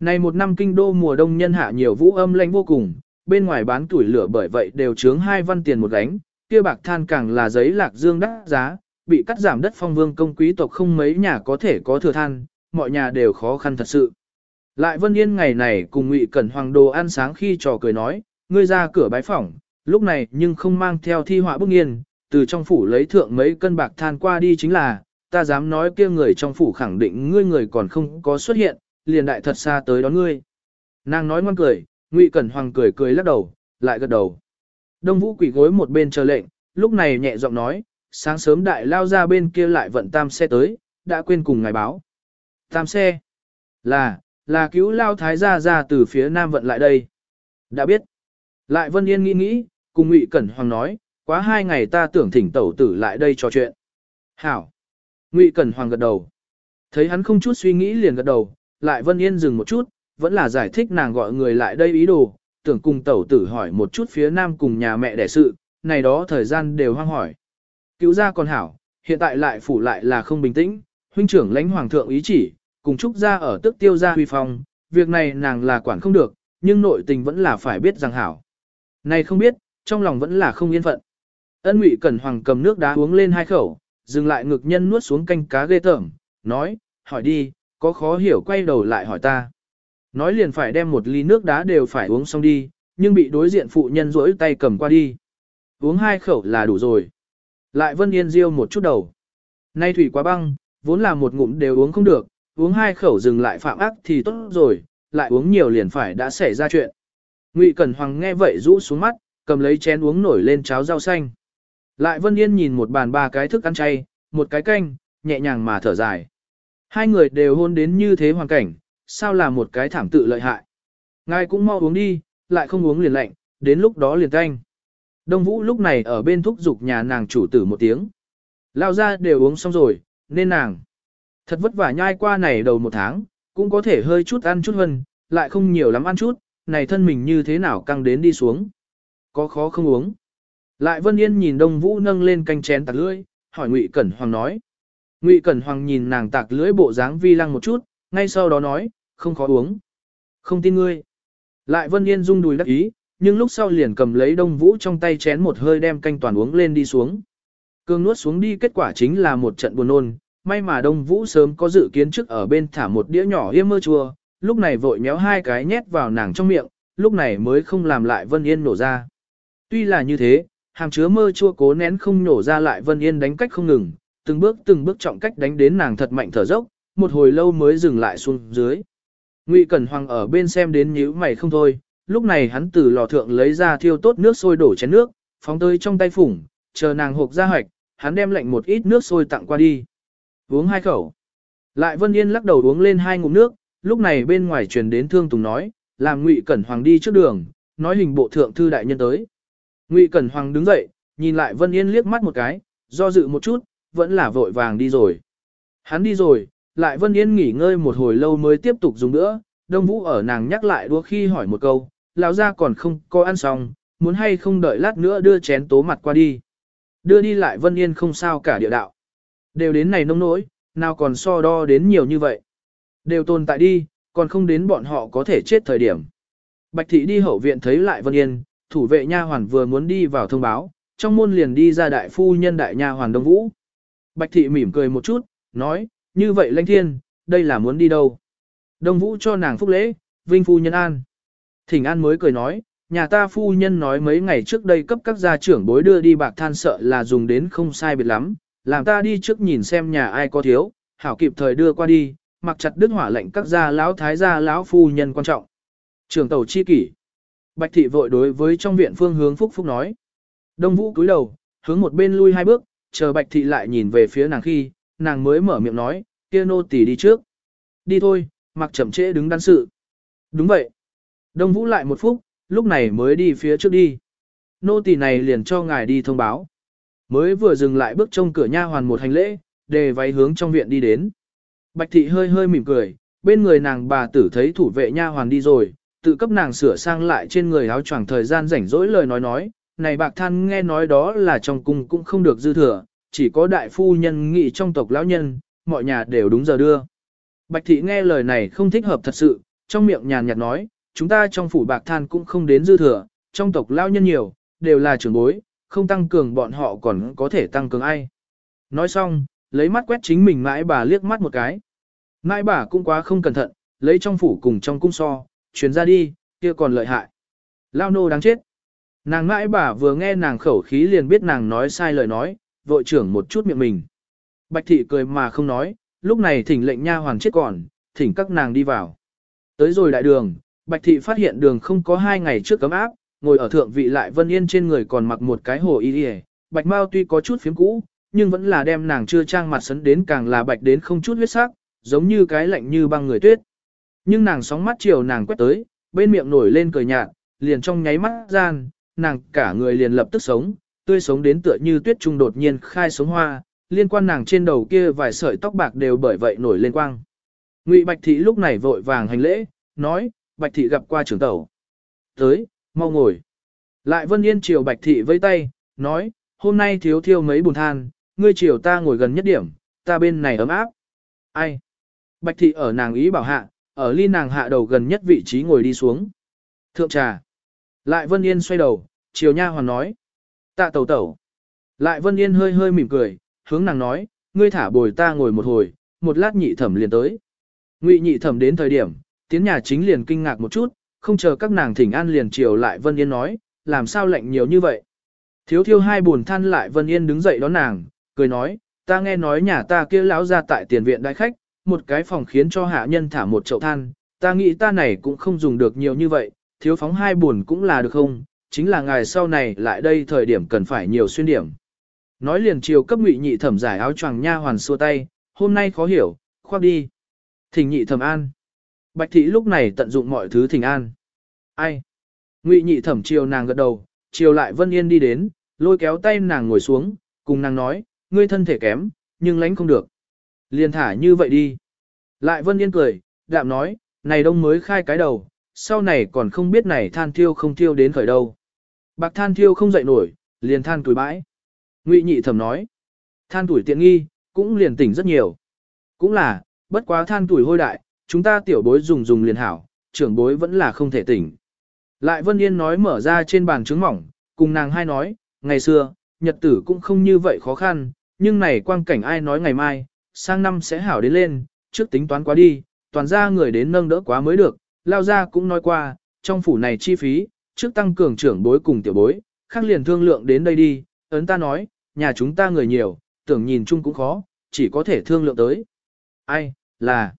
Này một năm kinh đô mùa đông nhân hạ nhiều vũ âm lanh vô cùng, bên ngoài bán tuổi lửa bởi vậy đều chướng hai văn tiền một gánh, kia bạc than càng là giấy lạc dương đắt giá, bị cắt giảm đất phong vương công quý tộc không mấy nhà có thể có thừa than, mọi nhà đều khó khăn thật sự. Lại Vân Yên ngày này cùng Ngụy Cẩn Hoàng đồ ăn sáng khi trò cười nói, ngươi ra cửa bái phỏng, lúc này nhưng không mang theo thi họa bức nghiên, từ trong phủ lấy thượng mấy cân bạc than qua đi chính là, ta dám nói kia người trong phủ khẳng định ngươi người còn không có xuất hiện, liền đại thật xa tới đón ngươi. Nàng nói ngoan cười, Ngụy Cẩn Hoàng cười cười lắc đầu, lại gật đầu. Đông Vũ quỷ gối một bên chờ lệnh, lúc này nhẹ giọng nói, sáng sớm đại lao ra bên kia lại vận tam xe tới, đã quên cùng ngài báo. Tam xe, là, là cứu lao thái gia ra từ phía nam vận lại đây. Đã biết. Lại Vân Yên nghĩ nghĩ, cùng Ngụy Cẩn Hoàng nói, quá hai ngày ta tưởng thỉnh tẩu tử lại đây trò chuyện. Hảo. Ngụy Cẩn Hoàng gật đầu. Thấy hắn không chút suy nghĩ liền gật đầu, lại Vân Yên dừng một chút, vẫn là giải thích nàng gọi người lại đây ý đồ, tưởng cùng tẩu tử hỏi một chút phía nam cùng nhà mẹ đẻ sự, này đó thời gian đều hoang hỏi. Cứu gia còn hảo, hiện tại lại phủ lại là không bình tĩnh, huynh trưởng lãnh hoàng thượng ý chỉ, cùng trúc gia ở tức tiêu gia huy phong, việc này nàng là quản không được, nhưng nội tình vẫn là phải biết rằng hảo. Này không biết, trong lòng vẫn là không yên phận. Ân Ngụy Cẩn Hoàng cầm nước đá uống lên hai khẩu, dừng lại ngực nhân nuốt xuống canh cá ghê tởm, nói, hỏi đi, có khó hiểu quay đầu lại hỏi ta. Nói liền phải đem một ly nước đá đều phải uống xong đi, nhưng bị đối diện phụ nhân rỗi tay cầm qua đi. Uống hai khẩu là đủ rồi. Lại Vân Yên riêu một chút đầu. Nay thủy quá băng, vốn là một ngụm đều uống không được, uống hai khẩu dừng lại phạm ác thì tốt rồi, lại uống nhiều liền phải đã xảy ra chuyện. Ngụy Cẩn Hoàng nghe vậy rũ xuống mắt, cầm lấy chén uống nổi lên cháo rau xanh. Lại Vân Yên nhìn một bàn ba cái thức ăn chay, một cái canh, nhẹ nhàng mà thở dài. Hai người đều hôn đến như thế hoàn cảnh, sao là một cái thảm tự lợi hại. Ngài cũng mau uống đi, lại không uống liền lạnh, đến lúc đó liền canh. Đông Vũ lúc này ở bên thúc giục nhà nàng chủ tử một tiếng. Lao ra đều uống xong rồi, nên nàng. Thật vất vả nhai qua này đầu một tháng, cũng có thể hơi chút ăn chút hơn, lại không nhiều lắm ăn chút, này thân mình như thế nào căng đến đi xuống. Có khó không uống. Lại Vân Yên nhìn Đông Vũ nâng lên canh chén tạc lưỡi, hỏi Ngụy Cẩn Hoàng nói. Ngụy Cẩn Hoàng nhìn nàng tạc lưỡi bộ dáng vi lăng một chút, ngay sau đó nói, không khó uống. Không tin ngươi. Lại Vân Yên rung đùi đắc ý, nhưng lúc sau liền cầm lấy Đông Vũ trong tay chén một hơi đem canh toàn uống lên đi xuống. Cương nuốt xuống đi kết quả chính là một trận buồn nôn, may mà Đông Vũ sớm có dự kiến trước ở bên thả một đĩa nhỏ yêm mơ chua, lúc này vội méo hai cái nhét vào nàng trong miệng, lúc này mới không làm lại Vân Yên nổ ra. Tuy là như thế, hàm chứa mơ chua cố nén không nổ ra lại Vân Yên đánh cách không ngừng, từng bước từng bước trọng cách đánh đến nàng thật mạnh thở dốc, một hồi lâu mới dừng lại xuống dưới. Ngụy Cẩn Hoàng ở bên xem đến nhíu mày không thôi, lúc này hắn từ lò thượng lấy ra thiêu tốt nước sôi đổ chén nước, phóng tới trong tay phủng, chờ nàng hộp ra hoạch, hắn đem lạnh một ít nước sôi tặng qua đi. Uống hai khẩu. Lại Vân Yên lắc đầu uống lên hai ngụm nước, lúc này bên ngoài truyền đến Thương Tùng nói, làm Ngụy Cẩn Hoàng đi trước đường, nói hình bộ thượng thư đại nhân tới. Ngụy Cẩn Hoàng đứng dậy, nhìn lại Vân Yên liếc mắt một cái, do dự một chút, vẫn là vội vàng đi rồi. Hắn đi rồi, lại Vân Yên nghỉ ngơi một hồi lâu mới tiếp tục dùng nữa, Đông Vũ ở nàng nhắc lại đua khi hỏi một câu, lão ra còn không có ăn xong, muốn hay không đợi lát nữa đưa chén tố mặt qua đi. Đưa đi lại Vân Yên không sao cả địa đạo. Đều đến này nông nỗi, nào còn so đo đến nhiều như vậy. Đều tồn tại đi, còn không đến bọn họ có thể chết thời điểm. Bạch thị đi hậu viện thấy lại Vân Yên, thủ vệ nha hoàn vừa muốn đi vào thông báo, trong môn liền đi ra đại phu nhân đại nha hoàn Đông Vũ. Bạch thị mỉm cười một chút, nói, như vậy lãnh thiên, đây là muốn đi đâu? Đông Vũ cho nàng phúc lễ, vinh phu nhân an. Thỉnh an mới cười nói, nhà ta phu nhân nói mấy ngày trước đây cấp các gia trưởng bối đưa đi bạc than sợ là dùng đến không sai biệt lắm, làm ta đi trước nhìn xem nhà ai có thiếu, hảo kịp thời đưa qua đi, mặc chặt đứt hỏa lệnh các gia lão thái gia lão phu nhân quan trọng. trưởng tàu chi kỷ. Bạch thị vội đối với trong viện phương hướng phúc phúc nói. Đông vũ cúi đầu, hướng một bên lui hai bước, chờ bạch thị lại nhìn về phía nàng khi, nàng mới mở miệng nói, kia nô tỳ đi trước. Đi thôi, mặc chậm trễ đứng đắn sự. Đúng vậy. Đông vũ lại một phút, lúc này mới đi phía trước đi. Nô tỳ này liền cho ngài đi thông báo. Mới vừa dừng lại bước trong cửa nha hoàn một hành lễ, đề váy hướng trong viện đi đến. Bạch thị hơi hơi mỉm cười, bên người nàng bà tử thấy thủ vệ nha hoàn đi rồi, tự cấp nàng sửa sang lại trên người áo choàng thời gian rảnh rỗi lời nói nói, này bạc than nghe nói đó là trong cung cũng không được dư thừa, chỉ có đại phu nhân nghị trong tộc lão nhân, mọi nhà đều đúng giờ đưa. Bạch thị nghe lời này không thích hợp thật sự, trong miệng nhàn nhạt nói, chúng ta trong phủ bạc than cũng không đến dư thừa, trong tộc lao nhân nhiều, đều là trưởng bối, không tăng cường bọn họ còn có thể tăng cường ai. Nói xong, lấy mắt quét chính mình mãi bà liếc mắt một cái. Mãi bà cũng quá không cẩn thận, lấy trong phủ cùng trong cung so, chuyển ra đi, kia còn lợi hại. Lao nô đáng chết. Nàng mãi bà vừa nghe nàng khẩu khí liền biết nàng nói sai lời nói, vội trưởng một chút miệng mình. Bạch thị cười mà không nói, lúc này thỉnh lệnh nha hoàn chết còn, thỉnh các nàng đi vào. Tới rồi đại đường, Bạch thị phát hiện đường không có hai ngày trước cấm áp, ngồi ở thượng vị lại Vân Yên trên người còn mặc một cái hồ y y. Bạch Mao tuy có chút phiếm cũ, nhưng vẫn là đem nàng chưa trang mặt sấn đến càng là bạch đến không chút huyết sắc, giống như cái lạnh như băng người tuyết. Nhưng nàng sóng mắt chiều nàng quét tới, bên miệng nổi lên cười nhạt, liền trong nháy mắt gian, nàng cả người liền lập tức sống, tươi sống đến tựa như tuyết trung đột nhiên khai sống hoa, liên quan nàng trên đầu kia vài sợi tóc bạc đều bởi vậy nổi lên quang. Ngụy Bạch Thị lúc này vội vàng hành lễ, nói, Bạch Thị gặp qua trưởng tẩu. Tới, mau ngồi. Lại Vân Yên chiều Bạch Thị vẫy tay, nói, hôm nay thiếu thiêu mấy bùn than, ngươi chiều ta ngồi gần nhất điểm, ta bên này ấm áp. Ai? Bạch Thị ở nàng ý bảo hạ, ở ly nàng hạ đầu gần nhất vị trí ngồi đi xuống. Thượng trà. Lại Vân Yên xoay đầu, chiều nha hoàn nói. Tạ tẩu tẩu. Lại Vân Yên hơi hơi mỉm cười, hướng nàng nói, ngươi thả bồi ta ngồi một hồi, một lát nhị thẩm liền tới. Ngụy nhị thẩm đến thời điểm, tiến nhà chính liền kinh ngạc một chút, không chờ các nàng thỉnh an liền chiều lại Vân Yên nói, làm sao lạnh nhiều như vậy. Thiếu thiêu hai buồn than lại Vân Yên đứng dậy đón nàng, cười nói, ta nghe nói nhà ta kia lão ra tại tiền viện đại khách, một cái phòng khiến cho hạ nhân thả một chậu than, ta nghĩ ta này cũng không dùng được nhiều như vậy, thiếu phóng hai buồn cũng là được không, chính là ngày sau này lại đây thời điểm cần phải nhiều xuyên điểm. Nói liền chiều cấp ngụy nhị thẩm giải áo choàng nha hoàn xua tay, hôm nay khó hiểu, khoác đi. Thỉnh nhị thẩm an. Bạch thị lúc này tận dụng mọi thứ thỉnh an. Ai? Ngụy nhị thẩm chiều nàng gật đầu, chiều lại Vân Yên đi đến, lôi kéo tay nàng ngồi xuống, cùng nàng nói, ngươi thân thể kém, nhưng lánh không được. Liền thả như vậy đi. Lại Vân Yên cười, đạm nói, này đông mới khai cái đầu, sau này còn không biết này than thiêu không thiêu đến khởi đâu. Bạc than thiêu không dậy nổi, liền than tuổi bãi. Ngụy nhị thẩm nói, than tuổi tiện nghi, cũng liền tỉnh rất nhiều. Cũng là, bất quá than tuổi hôi đại, chúng ta tiểu bối dùng dùng liền hảo, trưởng bối vẫn là không thể tỉnh. Lại Vân Yên nói mở ra trên bàn trứng mỏng, cùng nàng hai nói, ngày xưa, nhật tử cũng không như vậy khó khăn, nhưng này quang cảnh ai nói ngày mai, sang năm sẽ hảo đến lên, trước tính toán quá đi, toàn ra người đến nâng đỡ quá mới được, lao ra cũng nói qua, trong phủ này chi phí, trước tăng cường trưởng bối cùng tiểu bối, khác liền thương lượng đến đây đi, ấn ta nói, nhà chúng ta người nhiều, tưởng nhìn chung cũng khó, chỉ có thể thương lượng tới. Ai, là,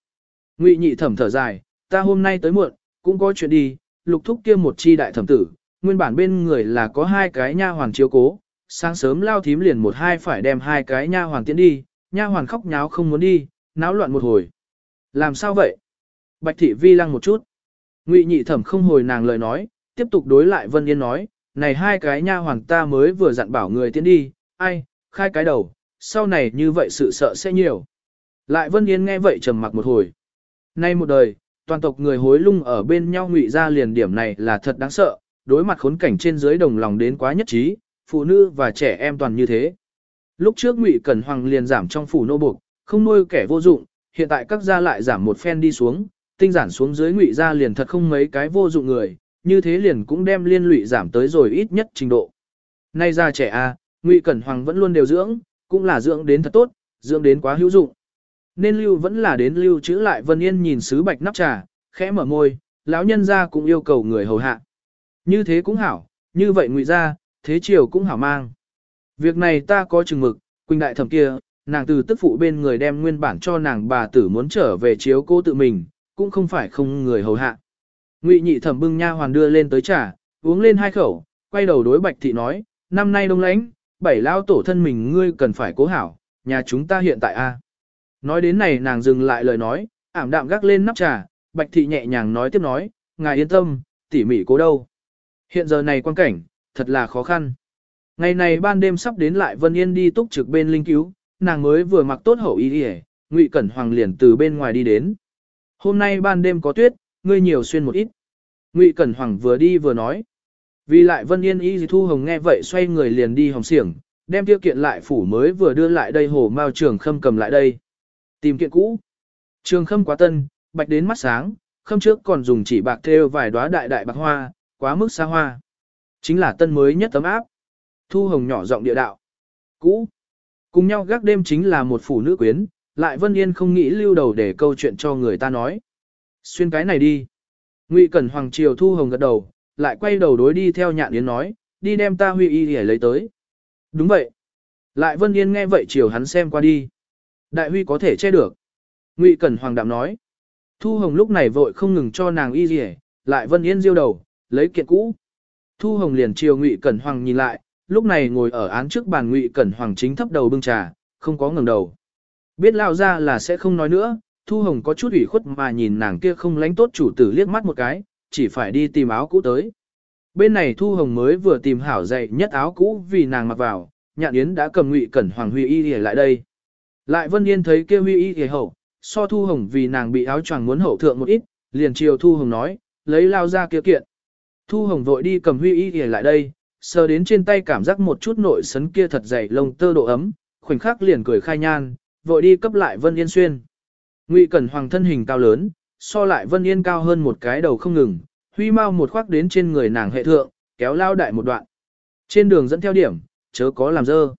ngụy nhị thẩm thở dài, ta hôm nay tới muộn, cũng có chuyện đi, lục thúc kia một chi đại thẩm tử, nguyên bản bên người là có hai cái nha hoàn chiếu cố, sáng sớm lao thím liền một hai phải đem hai cái nha hoàn tiến đi, nha hoàn khóc nháo không muốn đi, náo loạn một hồi. Làm sao vậy? Bạch thị vi lăng một chút. Ngụy nhị thẩm không hồi nàng lời nói, tiếp tục đối lại Vân Yên nói, này hai cái nha hoàn ta mới vừa dặn bảo người tiến đi, ai, khai cái đầu, sau này như vậy sự sợ sẽ nhiều. Lại Vân Yên nghe vậy trầm mặc một hồi. Nay một đời, toàn tộc người hối lung ở bên nhau ngụy ra liền điểm này là thật đáng sợ, đối mặt khốn cảnh trên dưới đồng lòng đến quá nhất trí, phụ nữ và trẻ em toàn như thế. Lúc trước ngụy Cẩn Hoàng liền giảm trong phủ nô buộc, không nuôi kẻ vô dụng, hiện tại các gia lại giảm một phen đi xuống, tinh giản xuống dưới ngụy gia liền thật không mấy cái vô dụng người, như thế liền cũng đem liên lụy giảm tới rồi ít nhất trình độ. Nay ra trẻ a, ngụy Cẩn Hoàng vẫn luôn đều dưỡng, cũng là dưỡng đến thật tốt, dưỡng đến quá hữu dụng. Nên lưu vẫn là đến lưu chữ lại Vân Yên nhìn sứ bạch nắp trà, khẽ mở môi, lão nhân gia cũng yêu cầu người hầu hạ. Như thế cũng hảo, như vậy ngụy gia, thế chiều cũng hảo mang. Việc này ta có chừng mực, Quỳnh đại thẩm kia, nàng từ tức phụ bên người đem nguyên bản cho nàng bà tử muốn trở về chiếu cô tự mình, cũng không phải không người hầu hạ. Ngụy nhị thẩm bưng nha hoàn đưa lên tới trà, uống lên hai khẩu, quay đầu đối bạch thị nói, năm nay đông lãnh, bảy lao tổ thân mình ngươi cần phải cố hảo, nhà chúng ta hiện tại a. Nói đến này nàng dừng lại lời nói, ảm đạm gác lên nắp trà, bạch thị nhẹ nhàng nói tiếp nói, ngài yên tâm, tỉ mỉ cố đâu. Hiện giờ này quan cảnh, thật là khó khăn. Ngày này ban đêm sắp đến lại Vân Yên đi túc trực bên linh cứu, nàng mới vừa mặc tốt hậu y đi Ngụy Cẩn Hoàng liền từ bên ngoài đi đến. Hôm nay ban đêm có tuyết, ngươi nhiều xuyên một ít. Ngụy Cẩn Hoàng vừa đi vừa nói. Vì lại Vân Yên y thu hồng nghe vậy xoay người liền đi hồng xiểng, đem tiêu kiện lại phủ mới vừa đưa lại đây hồ mao trường khâm cầm lại đây. Tìm kiện cũ. Trường khâm quá tân, bạch đến mắt sáng, khâm trước còn dùng chỉ bạc thêu vài đóa đại đại bạc hoa, quá mức xa hoa. Chính là tân mới nhất tấm áp. Thu hồng nhỏ giọng địa đạo. Cũ. Cùng nhau gác đêm chính là một phụ nữ quyến, lại Vân Yên không nghĩ lưu đầu để câu chuyện cho người ta nói. Xuyên cái này đi. Ngụy Cẩn Hoàng Triều Thu Hồng gật đầu, lại quay đầu đối đi theo nhạn yến nói, đi đem ta huy y để lấy tới. Đúng vậy. Lại Vân Yên nghe vậy chiều hắn xem qua đi. Đại huy có thể che được. Ngụy Cẩn Hoàng đạm nói. Thu Hồng lúc này vội không ngừng cho nàng y rỉa, lại Vân Yên diêu đầu, lấy kiện cũ. Thu Hồng liền chiều Ngụy Cẩn Hoàng nhìn lại, lúc này ngồi ở án trước bàn Ngụy Cẩn Hoàng chính thấp đầu bưng trà, không có ngẩng đầu. Biết lao ra là sẽ không nói nữa, Thu Hồng có chút ủy khuất mà nhìn nàng kia không lánh tốt chủ tử liếc mắt một cái, chỉ phải đi tìm áo cũ tới. Bên này Thu Hồng mới vừa tìm hảo dạy nhất áo cũ vì nàng mặc vào, nhạn yến đã cầm Ngụy Cẩn Hoàng Huy y lại đây. Lại Vân Yên thấy kia Huy y thì hậu, so Thu Hồng vì nàng bị áo choàng muốn hậu thượng một ít, liền chiều Thu Hồng nói, lấy lao ra kia kiện. Thu Hồng vội đi cầm Huy y thì lại đây, sờ đến trên tay cảm giác một chút nội sấn kia thật dày lông tơ độ ấm, khoảnh khắc liền cười khai nhan, vội đi cấp lại Vân Yên xuyên. Ngụy Cẩn Hoàng thân hình cao lớn, so lại Vân Yên cao hơn một cái đầu không ngừng, huy mau một khoác đến trên người nàng hệ thượng, kéo lao đại một đoạn. Trên đường dẫn theo điểm, chớ có làm dơ.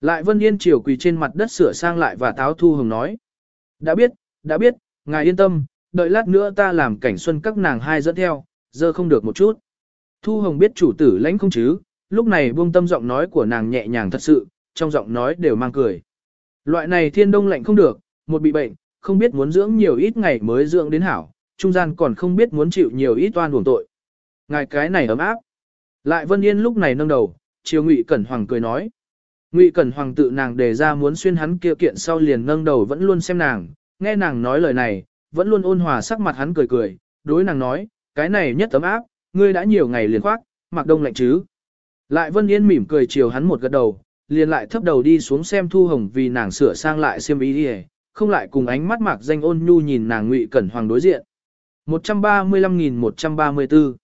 Lại Vân Yên chiều quỳ trên mặt đất sửa sang lại và táo thu hồng nói. Đã biết, đã biết, ngài yên tâm, đợi lát nữa ta làm cảnh xuân các nàng hai dẫn theo, giờ không được một chút. Thu hồng biết chủ tử lãnh không chứ, lúc này buông tâm giọng nói của nàng nhẹ nhàng thật sự, trong giọng nói đều mang cười. Loại này thiên đông lạnh không được, một bị bệnh, không biết muốn dưỡng nhiều ít ngày mới dưỡng đến hảo, trung gian còn không biết muốn chịu nhiều ít toan buồn tội. Ngài cái này ấm áp. Lại Vân Yên lúc này nâng đầu, chiều Ngụy Cẩn Hoàng cười nói. Ngụy Cẩn Hoàng tự nàng đề ra muốn xuyên hắn kia kiện sau liền nâng đầu vẫn luôn xem nàng, nghe nàng nói lời này, vẫn luôn ôn hòa sắc mặt hắn cười cười, đối nàng nói, cái này nhất tấm áp, ngươi đã nhiều ngày liền khoác, mặc đông lạnh chứ. Lại Vân Yên mỉm cười chiều hắn một gật đầu, liền lại thấp đầu đi xuống xem Thu Hồng vì nàng sửa sang lại xiêm y đi không lại cùng ánh mắt mạc danh ôn nhu nhìn nàng Ngụy Cẩn Hoàng đối diện. 135.134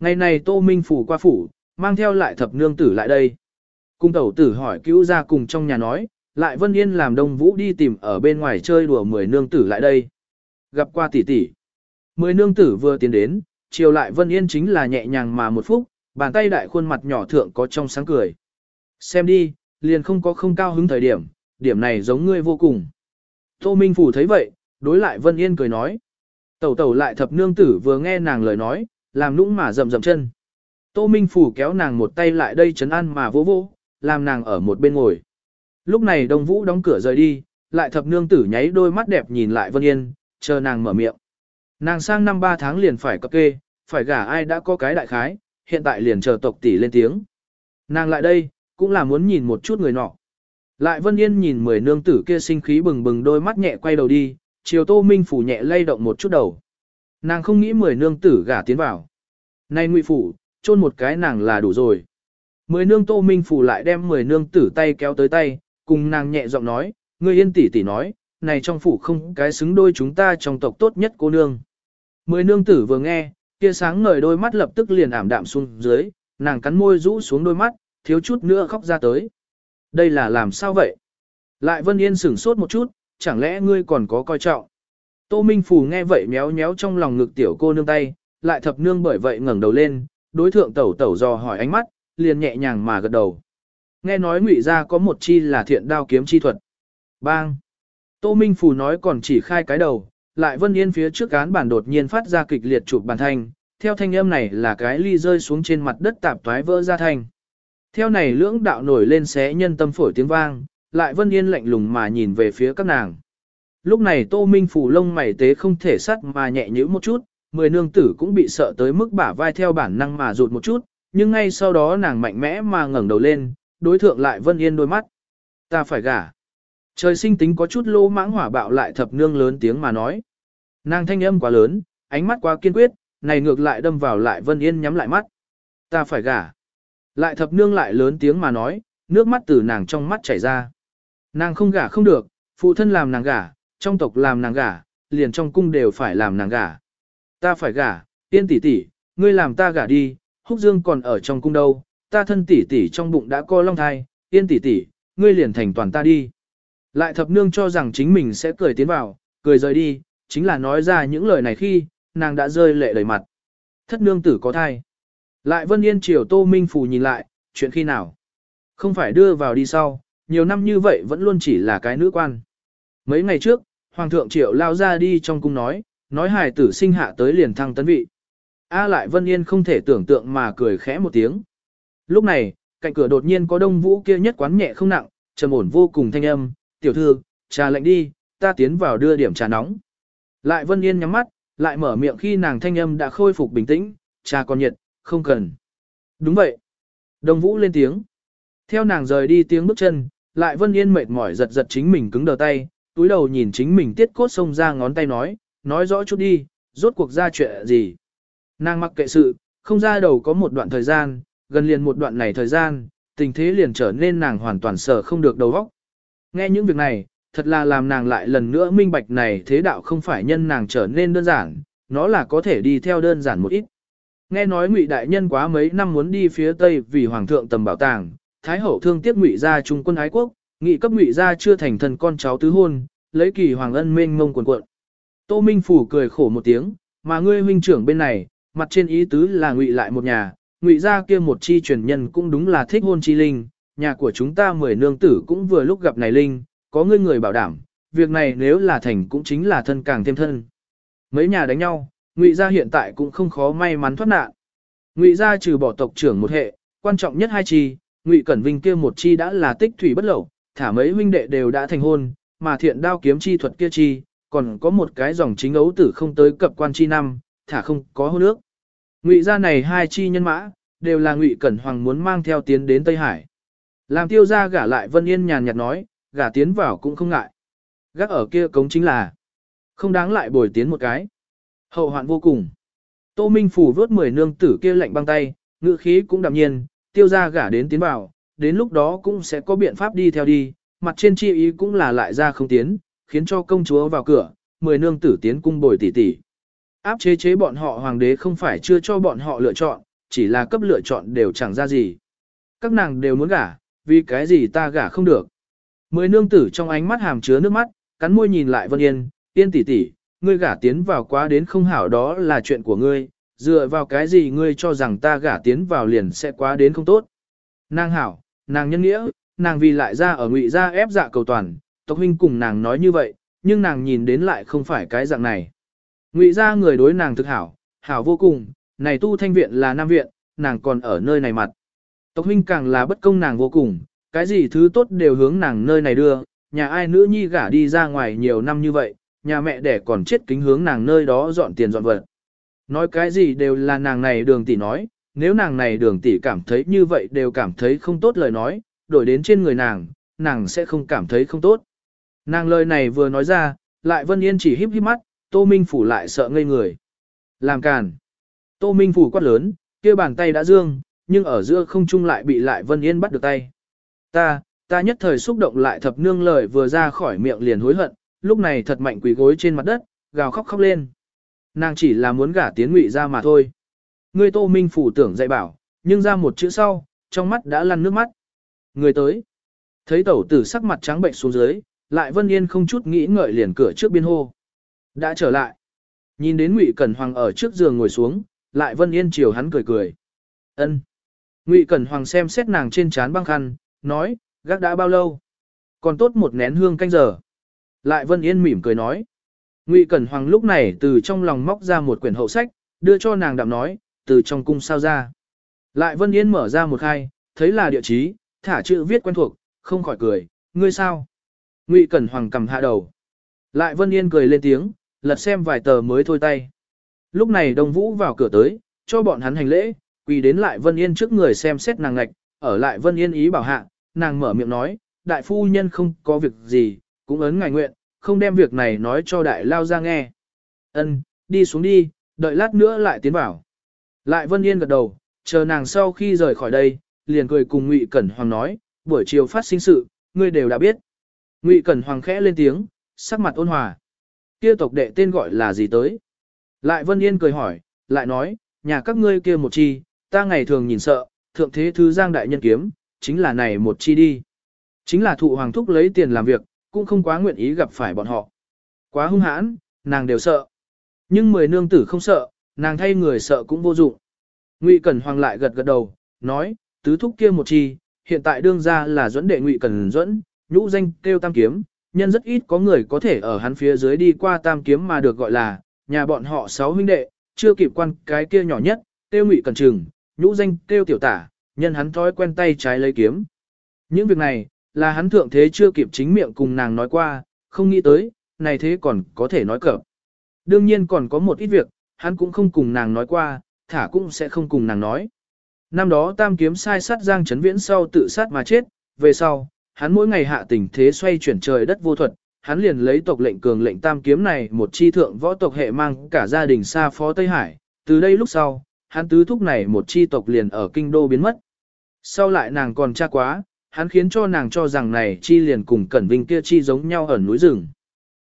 Ngày này Tô Minh phủ qua phủ, mang theo lại thập nương tử lại đây. Cung tẩu tử hỏi cứu ra cùng trong nhà nói, lại Vân Yên làm Đông Vũ đi tìm ở bên ngoài chơi đùa mười nương tử lại đây. Gặp qua tỷ tỷ. Mười nương tử vừa tiến đến, chiều lại Vân Yên chính là nhẹ nhàng mà một phút, bàn tay đại khuôn mặt nhỏ thượng có trong sáng cười. Xem đi, liền không có không cao hứng thời điểm, điểm này giống ngươi vô cùng. Tô Minh Phủ thấy vậy, đối lại Vân Yên cười nói. Tẩu tẩu lại thập nương tử vừa nghe nàng lời nói, làm nũng mà rầm rầm chân. Tô Minh Phủ kéo nàng một tay lại đây chấn an mà vỗ vỗ, làm nàng ở một bên ngồi. Lúc này Đông Vũ đóng cửa rời đi, lại thập nương tử nháy đôi mắt đẹp nhìn lại Vân Yên, chờ nàng mở miệng. Nàng sang năm ba tháng liền phải cập kê, phải gả ai đã có cái đại khái, hiện tại liền chờ tộc tỷ lên tiếng. Nàng lại đây, cũng là muốn nhìn một chút người nọ. Lại Vân Yên nhìn mười nương tử kia sinh khí bừng bừng đôi mắt nhẹ quay đầu đi, chiều Tô Minh Phủ nhẹ lay động một chút đầu. Nàng không nghĩ mười nương tử gả tiến vào. nay ngụy phủ, chôn một cái nàng là đủ rồi. Mười nương Tô Minh Phủ lại đem mười nương tử tay kéo tới tay, cùng nàng nhẹ giọng nói, ngươi yên tỷ tỷ nói, này trong phủ không cái xứng đôi chúng ta trong tộc tốt nhất cô nương. Mười nương tử vừa nghe, kia sáng ngời đôi mắt lập tức liền ảm đạm xuống dưới, nàng cắn môi rũ xuống đôi mắt, thiếu chút nữa khóc ra tới. Đây là làm sao vậy? Lại Vân Yên sửng sốt một chút, chẳng lẽ ngươi còn có coi trọng? Tô Minh Phù nghe vậy méo méo trong lòng ngực tiểu cô nương tay, lại thập nương bởi vậy ngẩng đầu lên, đối thượng tẩu tẩu dò hỏi ánh mắt, liền nhẹ nhàng mà gật đầu. Nghe nói ngụy ra có một chi là thiện đao kiếm chi thuật. Bang! Tô Minh Phù nói còn chỉ khai cái đầu, lại Vân Yên phía trước cán bản đột nhiên phát ra kịch liệt chụp bàn thanh, theo thanh âm này là cái ly rơi xuống trên mặt đất tạp toái vỡ ra thanh. Theo này lưỡng đạo nổi lên xé nhân tâm phổi tiếng vang, lại Vân Yên lạnh lùng mà nhìn về phía các nàng. Lúc này Tô Minh phủ lông mày tế không thể sắt mà nhẹ nhữ một chút, mười nương tử cũng bị sợ tới mức bả vai theo bản năng mà rụt một chút, nhưng ngay sau đó nàng mạnh mẽ mà ngẩng đầu lên, đối thượng lại Vân Yên đôi mắt. Ta phải gả. Trời sinh tính có chút lô mãng hỏa bạo lại thập nương lớn tiếng mà nói. Nàng thanh âm quá lớn, ánh mắt quá kiên quyết, này ngược lại đâm vào lại Vân Yên nhắm lại mắt. Ta phải gả. Lại thập nương lại lớn tiếng mà nói, nước mắt từ nàng trong mắt chảy ra. Nàng không gả không được, phụ thân làm nàng gả, trong tộc làm nàng gả, liền trong cung đều phải làm nàng gả. Ta phải gả, tiên tỷ tỷ, ngươi làm ta gả đi, húc dương còn ở trong cung đâu, ta thân tỷ tỷ trong bụng đã co long thai, yên tỷ tỷ, ngươi liền thành toàn ta đi. Lại thập nương cho rằng chính mình sẽ cười tiến vào, cười rời đi, chính là nói ra những lời này khi, nàng đã rơi lệ đầy mặt. Thất nương tử có thai. Lại Vân Yên chiều Tô Minh Phù nhìn lại, chuyện khi nào? Không phải đưa vào đi sau, nhiều năm như vậy vẫn luôn chỉ là cái nữ quan. Mấy ngày trước, Hoàng thượng triệu lao ra đi trong cung nói, nói hài tử sinh hạ tới liền thăng tấn vị. A lại Vân Yên không thể tưởng tượng mà cười khẽ một tiếng. Lúc này, cạnh cửa đột nhiên có đông vũ kia nhất quán nhẹ không nặng, trầm ổn vô cùng thanh âm, tiểu thư, trà lạnh đi, ta tiến vào đưa điểm trà nóng. Lại Vân Yên nhắm mắt, lại mở miệng khi nàng thanh âm đã khôi phục bình tĩnh, trà còn nhiệt, không cần. Đúng vậy. Đông Vũ lên tiếng. Theo nàng rời đi tiếng bước chân, lại Vân Yên mệt mỏi giật giật chính mình cứng đờ tay, túi đầu nhìn chính mình tiết cốt xông ra ngón tay nói, nói rõ chút đi, rốt cuộc ra chuyện gì. Nàng mặc kệ sự, không ra đầu có một đoạn thời gian, gần liền một đoạn này thời gian, tình thế liền trở nên nàng hoàn toàn sợ không được đầu óc. Nghe những việc này, thật là làm nàng lại lần nữa minh bạch này thế đạo không phải nhân nàng trở nên đơn giản, nó là có thể đi theo đơn giản một ít. Nghe nói ngụy đại nhân quá mấy năm muốn đi phía tây vì hoàng thượng tầm bảo tàng, thái hậu thương tiếc ngụy gia trung quân ái quốc, nghị cấp ngụy gia chưa thành thần con cháu tứ hôn, lấy kỳ hoàng ân mênh mông quần quận. Tô Minh phủ cười khổ một tiếng, mà ngươi huynh trưởng bên này, mặt trên ý tứ là ngụy lại một nhà, ngụy gia kia một chi truyền nhân cũng đúng là thích hôn chi linh, nhà của chúng ta mười nương tử cũng vừa lúc gặp này linh, có ngươi người bảo đảm, việc này nếu là thành cũng chính là thân càng thêm thân. Mấy nhà đánh nhau, ngụy gia hiện tại cũng không khó may mắn thoát nạn. Ngụy gia trừ bỏ tộc trưởng một hệ, quan trọng nhất hai chi, ngụy cẩn vinh kia một chi đã là tích thủy bất lậu, thả mấy huynh đệ đều đã thành hôn, mà thiện đao kiếm chi thuật kia chi, còn có một cái dòng chính ấu tử không tới cập quan chi năm, thả không có hô nước. Ngụy gia này hai chi nhân mã, đều là Ngụy Cẩn Hoàng muốn mang theo tiến đến Tây Hải. Làm tiêu gia gả lại Vân Yên nhàn nhạt nói, gả tiến vào cũng không ngại. Gác ở kia cống chính là, không đáng lại bồi tiến một cái. Hậu hoạn vô cùng. Tô Minh Phủ vớt mười nương tử kia lạnh băng tay, ngữ khí cũng đạm nhiên, tiêu gia gả đến tiến vào, đến lúc đó cũng sẽ có biện pháp đi theo đi, mặt trên chi ý cũng là lại ra không tiến, khiến cho công chúa vào cửa, mười nương tử tiến cung bồi tỷ tỷ. Áp chế chế bọn họ hoàng đế không phải chưa cho bọn họ lựa chọn, chỉ là cấp lựa chọn đều chẳng ra gì. Các nàng đều muốn gả, vì cái gì ta gả không được. Mười nương tử trong ánh mắt hàm chứa nước mắt, cắn môi nhìn lại Vân Yên, Yên tỷ tỷ, ngươi gả tiến vào quá đến không hảo đó là chuyện của ngươi, dựa vào cái gì ngươi cho rằng ta gả tiến vào liền sẽ quá đến không tốt. Nàng hảo, nàng nhân nghĩa, nàng vì lại ra ở ngụy gia ép dạ cầu toàn, tộc huynh cùng nàng nói như vậy, nhưng nàng nhìn đến lại không phải cái dạng này. Ngụy gia người đối nàng thực hảo, hảo vô cùng, này tu thanh viện là nam viện, nàng còn ở nơi này mặt. Tộc huynh càng là bất công nàng vô cùng, cái gì thứ tốt đều hướng nàng nơi này đưa, nhà ai nữ nhi gả đi ra ngoài nhiều năm như vậy, nhà mẹ đẻ còn chết kính hướng nàng nơi đó dọn tiền dọn vật. Nói cái gì đều là nàng này đường tỷ nói, nếu nàng này đường tỷ cảm thấy như vậy đều cảm thấy không tốt lời nói, đổi đến trên người nàng, nàng sẽ không cảm thấy không tốt. Nàng lời này vừa nói ra, lại Vân Yên chỉ híp híp mắt, Tô Minh Phủ lại sợ ngây người. Làm càn. Tô Minh Phủ quát lớn, kia bàn tay đã dương, nhưng ở giữa không trung lại bị lại Vân Yên bắt được tay. Ta, ta nhất thời xúc động lại thập nương lời vừa ra khỏi miệng liền hối hận, lúc này thật mạnh quỳ gối trên mặt đất, gào khóc khóc lên. Nàng chỉ là muốn gả tiến ngụy ra mà thôi. Người Tô Minh Phủ tưởng dạy bảo, nhưng ra một chữ sau, trong mắt đã lăn nước mắt. Người tới. Thấy tẩu tử sắc mặt trắng bệnh xuống dưới, lại Vân Yên không chút nghĩ ngợi liền cửa trước biên hô. Đã trở lại. Nhìn đến Ngụy Cẩn Hoàng ở trước giường ngồi xuống, lại Vân Yên chiều hắn cười cười. Ân. Ngụy Cẩn Hoàng xem xét nàng trên trán băng khăn, nói, gác đã bao lâu? Còn tốt một nén hương canh giờ. Lại Vân Yên mỉm cười nói. Ngụy Cẩn Hoàng lúc này từ trong lòng móc ra một quyển hậu sách, đưa cho nàng đạm nói, từ trong cung sao ra. Lại Vân Yên mở ra một khai, thấy là địa chí, thả chữ viết quen thuộc, không khỏi cười, ngươi sao? Ngụy Cẩn Hoàng cầm hạ đầu. Lại Vân Yên cười lên tiếng, lật xem vài tờ mới thôi tay. Lúc này Đông Vũ vào cửa tới, cho bọn hắn hành lễ, quỳ đến lại Vân Yên trước người xem xét nàng ngạch, ở lại Vân Yên ý bảo hạ, nàng mở miệng nói, đại phu nhân không có việc gì, cũng ấn ngài nguyện, không đem việc này nói cho đại lao ra nghe. Ân, đi xuống đi, đợi lát nữa lại tiến vào. Lại Vân Yên gật đầu, chờ nàng sau khi rời khỏi đây, liền cười cùng Ngụy Cẩn Hoàng nói, buổi chiều phát sinh sự, ngươi đều đã biết. Ngụy Cẩn Hoàng khẽ lên tiếng, sắc mặt ôn hòa. Kia tộc đệ tên gọi là gì tới? Lại Vân Yên cười hỏi, lại nói, nhà các ngươi kia một chi, ta ngày thường nhìn sợ, thượng thế thứ giang đại nhân kiếm, chính là này một chi đi. Chính là thụ hoàng thúc lấy tiền làm việc, cũng không quá nguyện ý gặp phải bọn họ. Quá hung hãn, nàng đều sợ. Nhưng mười nương tử không sợ, nàng thay người sợ cũng vô dụng. Ngụy Cẩn Hoàng lại gật gật đầu, nói, tứ thúc kia một chi, hiện tại đương ra là dẫn đệ Ngụy Cẩn dẫn, nhũ danh kêu tam kiếm, nhân rất ít có người có thể ở hắn phía dưới đi qua tam kiếm mà được gọi là, nhà bọn họ sáu huynh đệ, chưa kịp quan cái kia nhỏ nhất, Têu ngụy cần trừng, nhũ danh Têu tiểu tả, nhân hắn thói quen tay trái lấy kiếm. Những việc này, là hắn thượng thế chưa kịp chính miệng cùng nàng nói qua, không nghĩ tới, này thế còn có thể nói cập. Đương nhiên còn có một ít việc, hắn cũng không cùng nàng nói qua, thả cũng sẽ không cùng nàng nói. Năm đó tam kiếm sai sát Giang Trấn Viễn sau tự sát mà chết, về sau, hắn mỗi ngày hạ tình thế xoay chuyển trời đất vô thuật, hắn liền lấy tộc lệnh cường lệnh tam kiếm này một chi thượng võ tộc hệ mang cả gia đình xa phó Tây Hải, từ đây lúc sau, hắn tứ thúc này một chi tộc liền ở kinh đô biến mất. Sau lại nàng còn tra quá, hắn khiến cho nàng cho rằng này chi liền cùng Cẩn Vinh kia chi giống nhau ở núi rừng.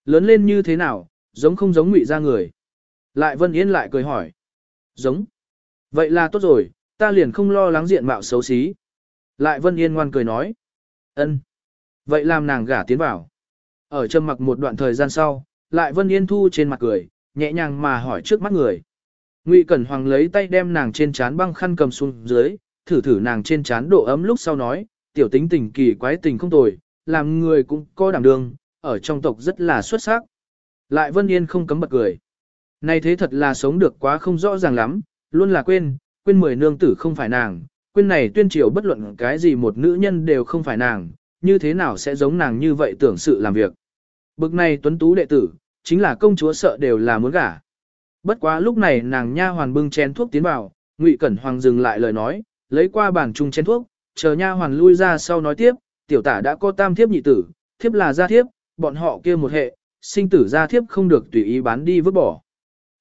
Lớn lên như thế nào, giống không giống ngụy ra người. Lại Vân Yên lại cười hỏi. Giống. Vậy là tốt rồi, ta liền không lo lắng diện mạo xấu xí. Lại Vân Yên ngoan cười nói ân. Vậy làm nàng gả tiến vào. Ở trầm mặc một đoạn thời gian sau, lại Vân Yên thu trên mặt cười, nhẹ nhàng mà hỏi trước mắt người. Ngụy Cẩn Hoàng lấy tay đem nàng trên trán băng khăn cầm xuống dưới, thử thử nàng trên trán độ ấm lúc sau nói, tiểu tính tình kỳ quái tình không tồi, làm người cũng có đảm đường, ở trong tộc rất là xuất sắc. Lại Vân Yên không cấm bật cười. Này thế thật là sống được quá không rõ ràng lắm, luôn là quên, quên mười nương tử không phải nàng, quên này tuyên triều bất luận cái gì một nữ nhân đều không phải nàng, như thế nào sẽ giống nàng như vậy tưởng sự làm việc. Bực này tuấn tú đệ tử, chính là công chúa sợ đều là muốn gả. Bất quá lúc này nàng nha hoàn bưng chén thuốc tiến vào, Ngụy Cẩn Hoàng dừng lại lời nói, lấy qua bàn chung chén thuốc, chờ nha hoàn lui ra sau nói tiếp, tiểu tả đã có tam thiếp nhị tử, thiếp là gia thiếp, bọn họ kia một hệ, sinh tử gia thiếp không được tùy ý bán đi vứt bỏ.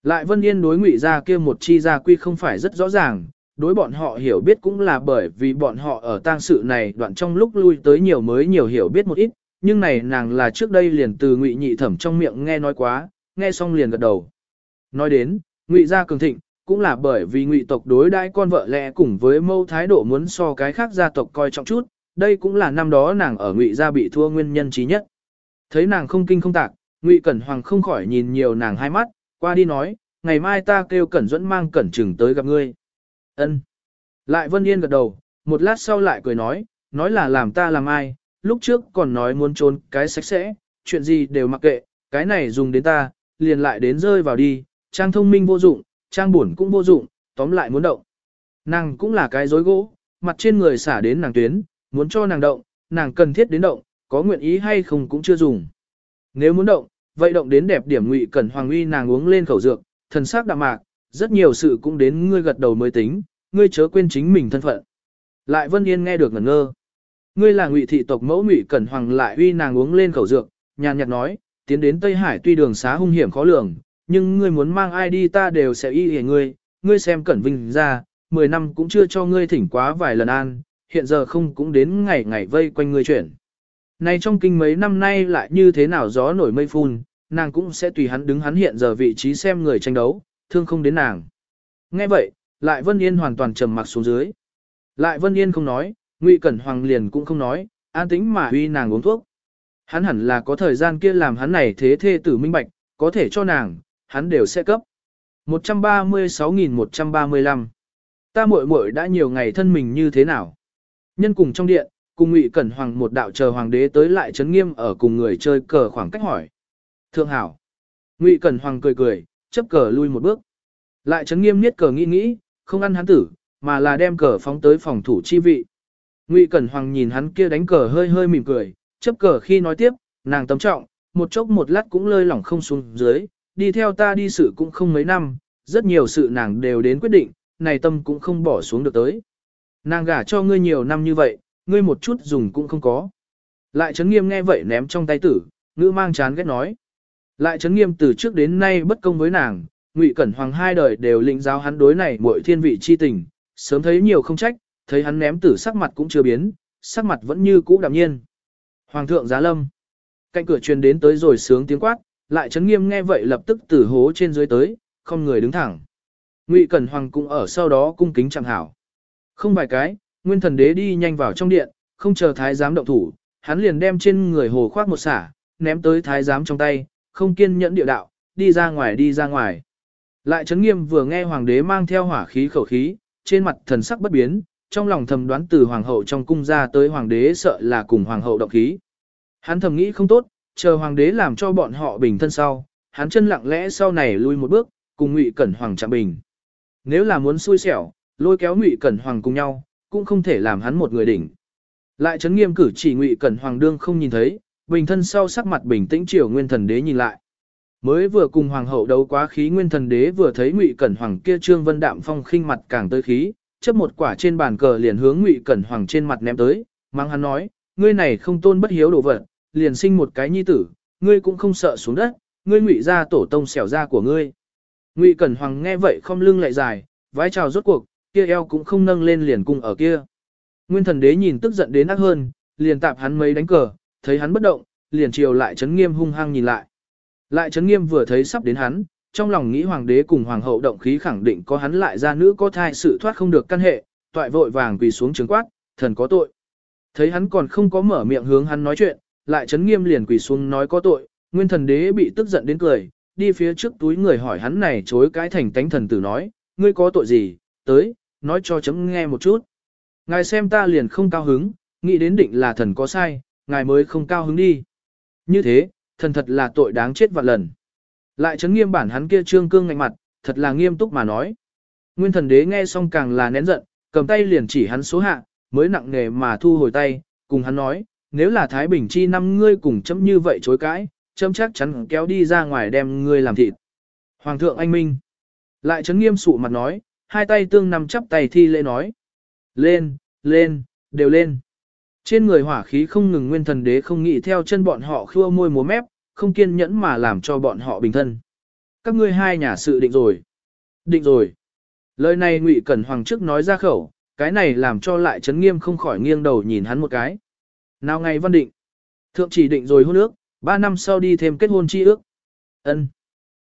Lại Vân Yên đối Ngụy gia kia một chi gia quy không phải rất rõ ràng, đối bọn họ hiểu biết cũng là bởi vì bọn họ ở tang sự này đoạn trong lúc lui tới nhiều mới nhiều hiểu biết một ít, nhưng này nàng là trước đây liền từ Ngụy Nhị Thẩm trong miệng nghe nói quá, nghe xong liền gật đầu. Nói đến, Ngụy gia cường thịnh, cũng là bởi vì Ngụy tộc đối đãi con vợ lẽ cùng với mâu thái độ muốn so cái khác gia tộc coi trọng chút, đây cũng là năm đó nàng ở Ngụy gia bị thua nguyên nhân trí nhất. Thấy nàng không kinh không tạc, Ngụy Cẩn Hoàng không khỏi nhìn nhiều nàng hai mắt, qua đi nói, ngày mai ta kêu Cẩn Duẫn mang Cẩn Trừng tới gặp ngươi. Ân. Lại Vân Yên gật đầu, một lát sau lại cười nói, nói là làm ta làm ai, lúc trước còn nói muốn trốn cái sạch sẽ, chuyện gì đều mặc kệ, cái này dùng đến ta, liền lại đến rơi vào đi, trang thông minh vô dụng, trang buồn cũng vô dụng, tóm lại muốn động. Nàng cũng là cái dối gỗ, mặt trên người xả đến nàng tuyến, muốn cho nàng động, nàng cần thiết đến động, có nguyện ý hay không cũng chưa dùng. Nếu muốn động, vậy động đến đẹp điểm ngụy cẩn hoàng uy nàng uống lên khẩu dược, thần sắc đạm mạc, rất nhiều sự cũng đến ngươi gật đầu mới tính, ngươi chớ quên chính mình thân phận. Lại Vân Yên nghe được ngẩn ngơ. Ngươi là ngụy thị tộc mẫu ngụy cẩn hoàng lại uy nàng uống lên khẩu dược, nhàn nhạt nói, tiến đến Tây Hải tuy đường xá hung hiểm khó lường, nhưng ngươi muốn mang ai đi ta đều sẽ y hề ngươi, ngươi xem cẩn vinh ra, 10 năm cũng chưa cho ngươi thỉnh quá vài lần an, hiện giờ không cũng đến ngày ngày vây quanh ngươi chuyển. Này trong kinh mấy năm nay lại như thế nào gió nổi mây phun, nàng cũng sẽ tùy hắn đứng hắn hiện giờ vị trí xem người tranh đấu, thương không đến nàng. Nghe vậy, lại Vân Yên hoàn toàn trầm mặc xuống dưới. Lại Vân Yên không nói, Ngụy Cẩn Hoàng liền cũng không nói, an tĩnh mà huy nàng uống thuốc. Hắn hẳn là có thời gian kia làm hắn này thế thê tử minh bạch, có thể cho nàng, hắn đều sẽ cấp. 136.135 Ta muội muội đã nhiều ngày thân mình như thế nào? Nhân cùng trong điện, cùng Ngụy Cẩn Hoàng một đạo chờ hoàng đế tới lại chấn nghiêm ở cùng người chơi cờ khoảng cách hỏi. Thượng hảo. Ngụy Cẩn Hoàng cười cười, chấp cờ lui một bước. Lại chấn nghiêm niết cờ nghĩ nghĩ, không ăn hắn tử, mà là đem cờ phóng tới phòng thủ chi vị. Ngụy Cẩn Hoàng nhìn hắn kia đánh cờ hơi hơi mỉm cười, chấp cờ khi nói tiếp, nàng tấm trọng, một chốc một lát cũng lơi lỏng không xuống dưới, đi theo ta đi sự cũng không mấy năm, rất nhiều sự nàng đều đến quyết định, này tâm cũng không bỏ xuống được tới. Nàng gả cho ngươi nhiều năm như vậy, ngươi một chút dùng cũng không có. Lại chấn nghiêm nghe vậy ném trong tay tử, ngữ mang chán ghét nói. Lại chấn nghiêm từ trước đến nay bất công với nàng, ngụy cẩn hoàng hai đời đều lĩnh giáo hắn đối này muội thiên vị chi tình, sớm thấy nhiều không trách, thấy hắn ném tử sắc mặt cũng chưa biến, sắc mặt vẫn như cũ đạm nhiên. Hoàng thượng giá lâm. Cạnh cửa truyền đến tới rồi sướng tiếng quát, lại chấn nghiêm nghe vậy lập tức tử hố trên dưới tới, không người đứng thẳng. Ngụy Cẩn Hoàng cũng ở sau đó cung kính chẳng hảo. Không vài cái, nguyên thần đế đi nhanh vào trong điện, không chờ thái giám động thủ, hắn liền đem trên người hồ khoác một xả, ném tới thái giám trong tay, không kiên nhẫn địa đạo, đi ra ngoài đi ra ngoài. Lại chấn nghiêm vừa nghe hoàng đế mang theo hỏa khí khẩu khí, trên mặt thần sắc bất biến, trong lòng thầm đoán từ hoàng hậu trong cung ra tới hoàng đế sợ là cùng hoàng hậu động khí. Hắn thầm nghĩ không tốt, chờ hoàng đế làm cho bọn họ bình thân sau, hắn chân lặng lẽ sau này lui một bước, cùng Ngụy Cẩn Hoàng chạm bình. Nếu là muốn xui xẻo, lôi kéo Ngụy Cẩn Hoàng cùng nhau, cũng không thể làm hắn một người đỉnh. Lại chấn nghiêm cử chỉ Ngụy Cẩn Hoàng đương không nhìn thấy, bình thân sau sắc mặt bình tĩnh chiều nguyên thần đế nhìn lại. Mới vừa cùng hoàng hậu đấu quá khí nguyên thần đế vừa thấy ngụy cẩn hoàng kia trương vân đạm phong khinh mặt càng tới khí, chấp một quả trên bàn cờ liền hướng ngụy cẩn hoàng trên mặt ném tới, mang hắn nói, ngươi này không tôn bất hiếu đồ vật, liền sinh một cái nhi tử, ngươi cũng không sợ xuống đất, ngươi ngụy ra tổ tông xẻo ra của ngươi. Ngụy cẩn hoàng nghe vậy không lưng lại dài, vái chào rốt cuộc, kia eo cũng không nâng lên liền cung ở kia. Nguyên thần đế nhìn tức giận đến ác hơn, liền tạp hắn mấy đánh cờ, thấy hắn bất động, liền chiều lại chấn nghiêm hung hăng nhìn lại. Lại chấn nghiêm vừa thấy sắp đến hắn, trong lòng nghĩ hoàng đế cùng hoàng hậu động khí khẳng định có hắn lại ra nữ có thai sự thoát không được căn hệ, toại vội vàng quỳ xuống trứng quát, thần có tội. Thấy hắn còn không có mở miệng hướng hắn nói chuyện, lại chấn nghiêm liền quỳ xuống nói có tội, nguyên thần đế bị tức giận đến cười, đi phía trước túi người hỏi hắn này chối cái thành tánh thần tử nói, ngươi có tội gì, tới, nói cho chấm nghe một chút. Ngài xem ta liền không cao hứng, nghĩ đến định là thần có sai, ngài mới không cao hứng đi. Như thế, thần thật là tội đáng chết vạn lần. Lại chấn nghiêm bản hắn kia trương cương ngạnh mặt, thật là nghiêm túc mà nói. Nguyên thần đế nghe xong càng là nén giận, cầm tay liền chỉ hắn số hạ, mới nặng nề mà thu hồi tay, cùng hắn nói, nếu là Thái Bình chi năm ngươi cùng chấm như vậy chối cãi, chấm chắc chắn kéo đi ra ngoài đem ngươi làm thịt. Hoàng thượng anh minh. Lại chấn nghiêm sụ mặt nói, hai tay tương nằm chắp tay thi lễ nói. Lên, lên, đều lên. Trên người hỏa khí không ngừng nguyên thần đế không nghĩ theo chân bọn họ khua môi múa mép, không kiên nhẫn mà làm cho bọn họ bình thân. Các ngươi hai nhà sự định rồi. Định rồi. Lời này Ngụy Cẩn Hoàng trước nói ra khẩu, cái này làm cho lại chấn nghiêm không khỏi nghiêng đầu nhìn hắn một cái. Nào ngày văn định. Thượng chỉ định rồi hôn ước, ba năm sau đi thêm kết hôn chi ước. ân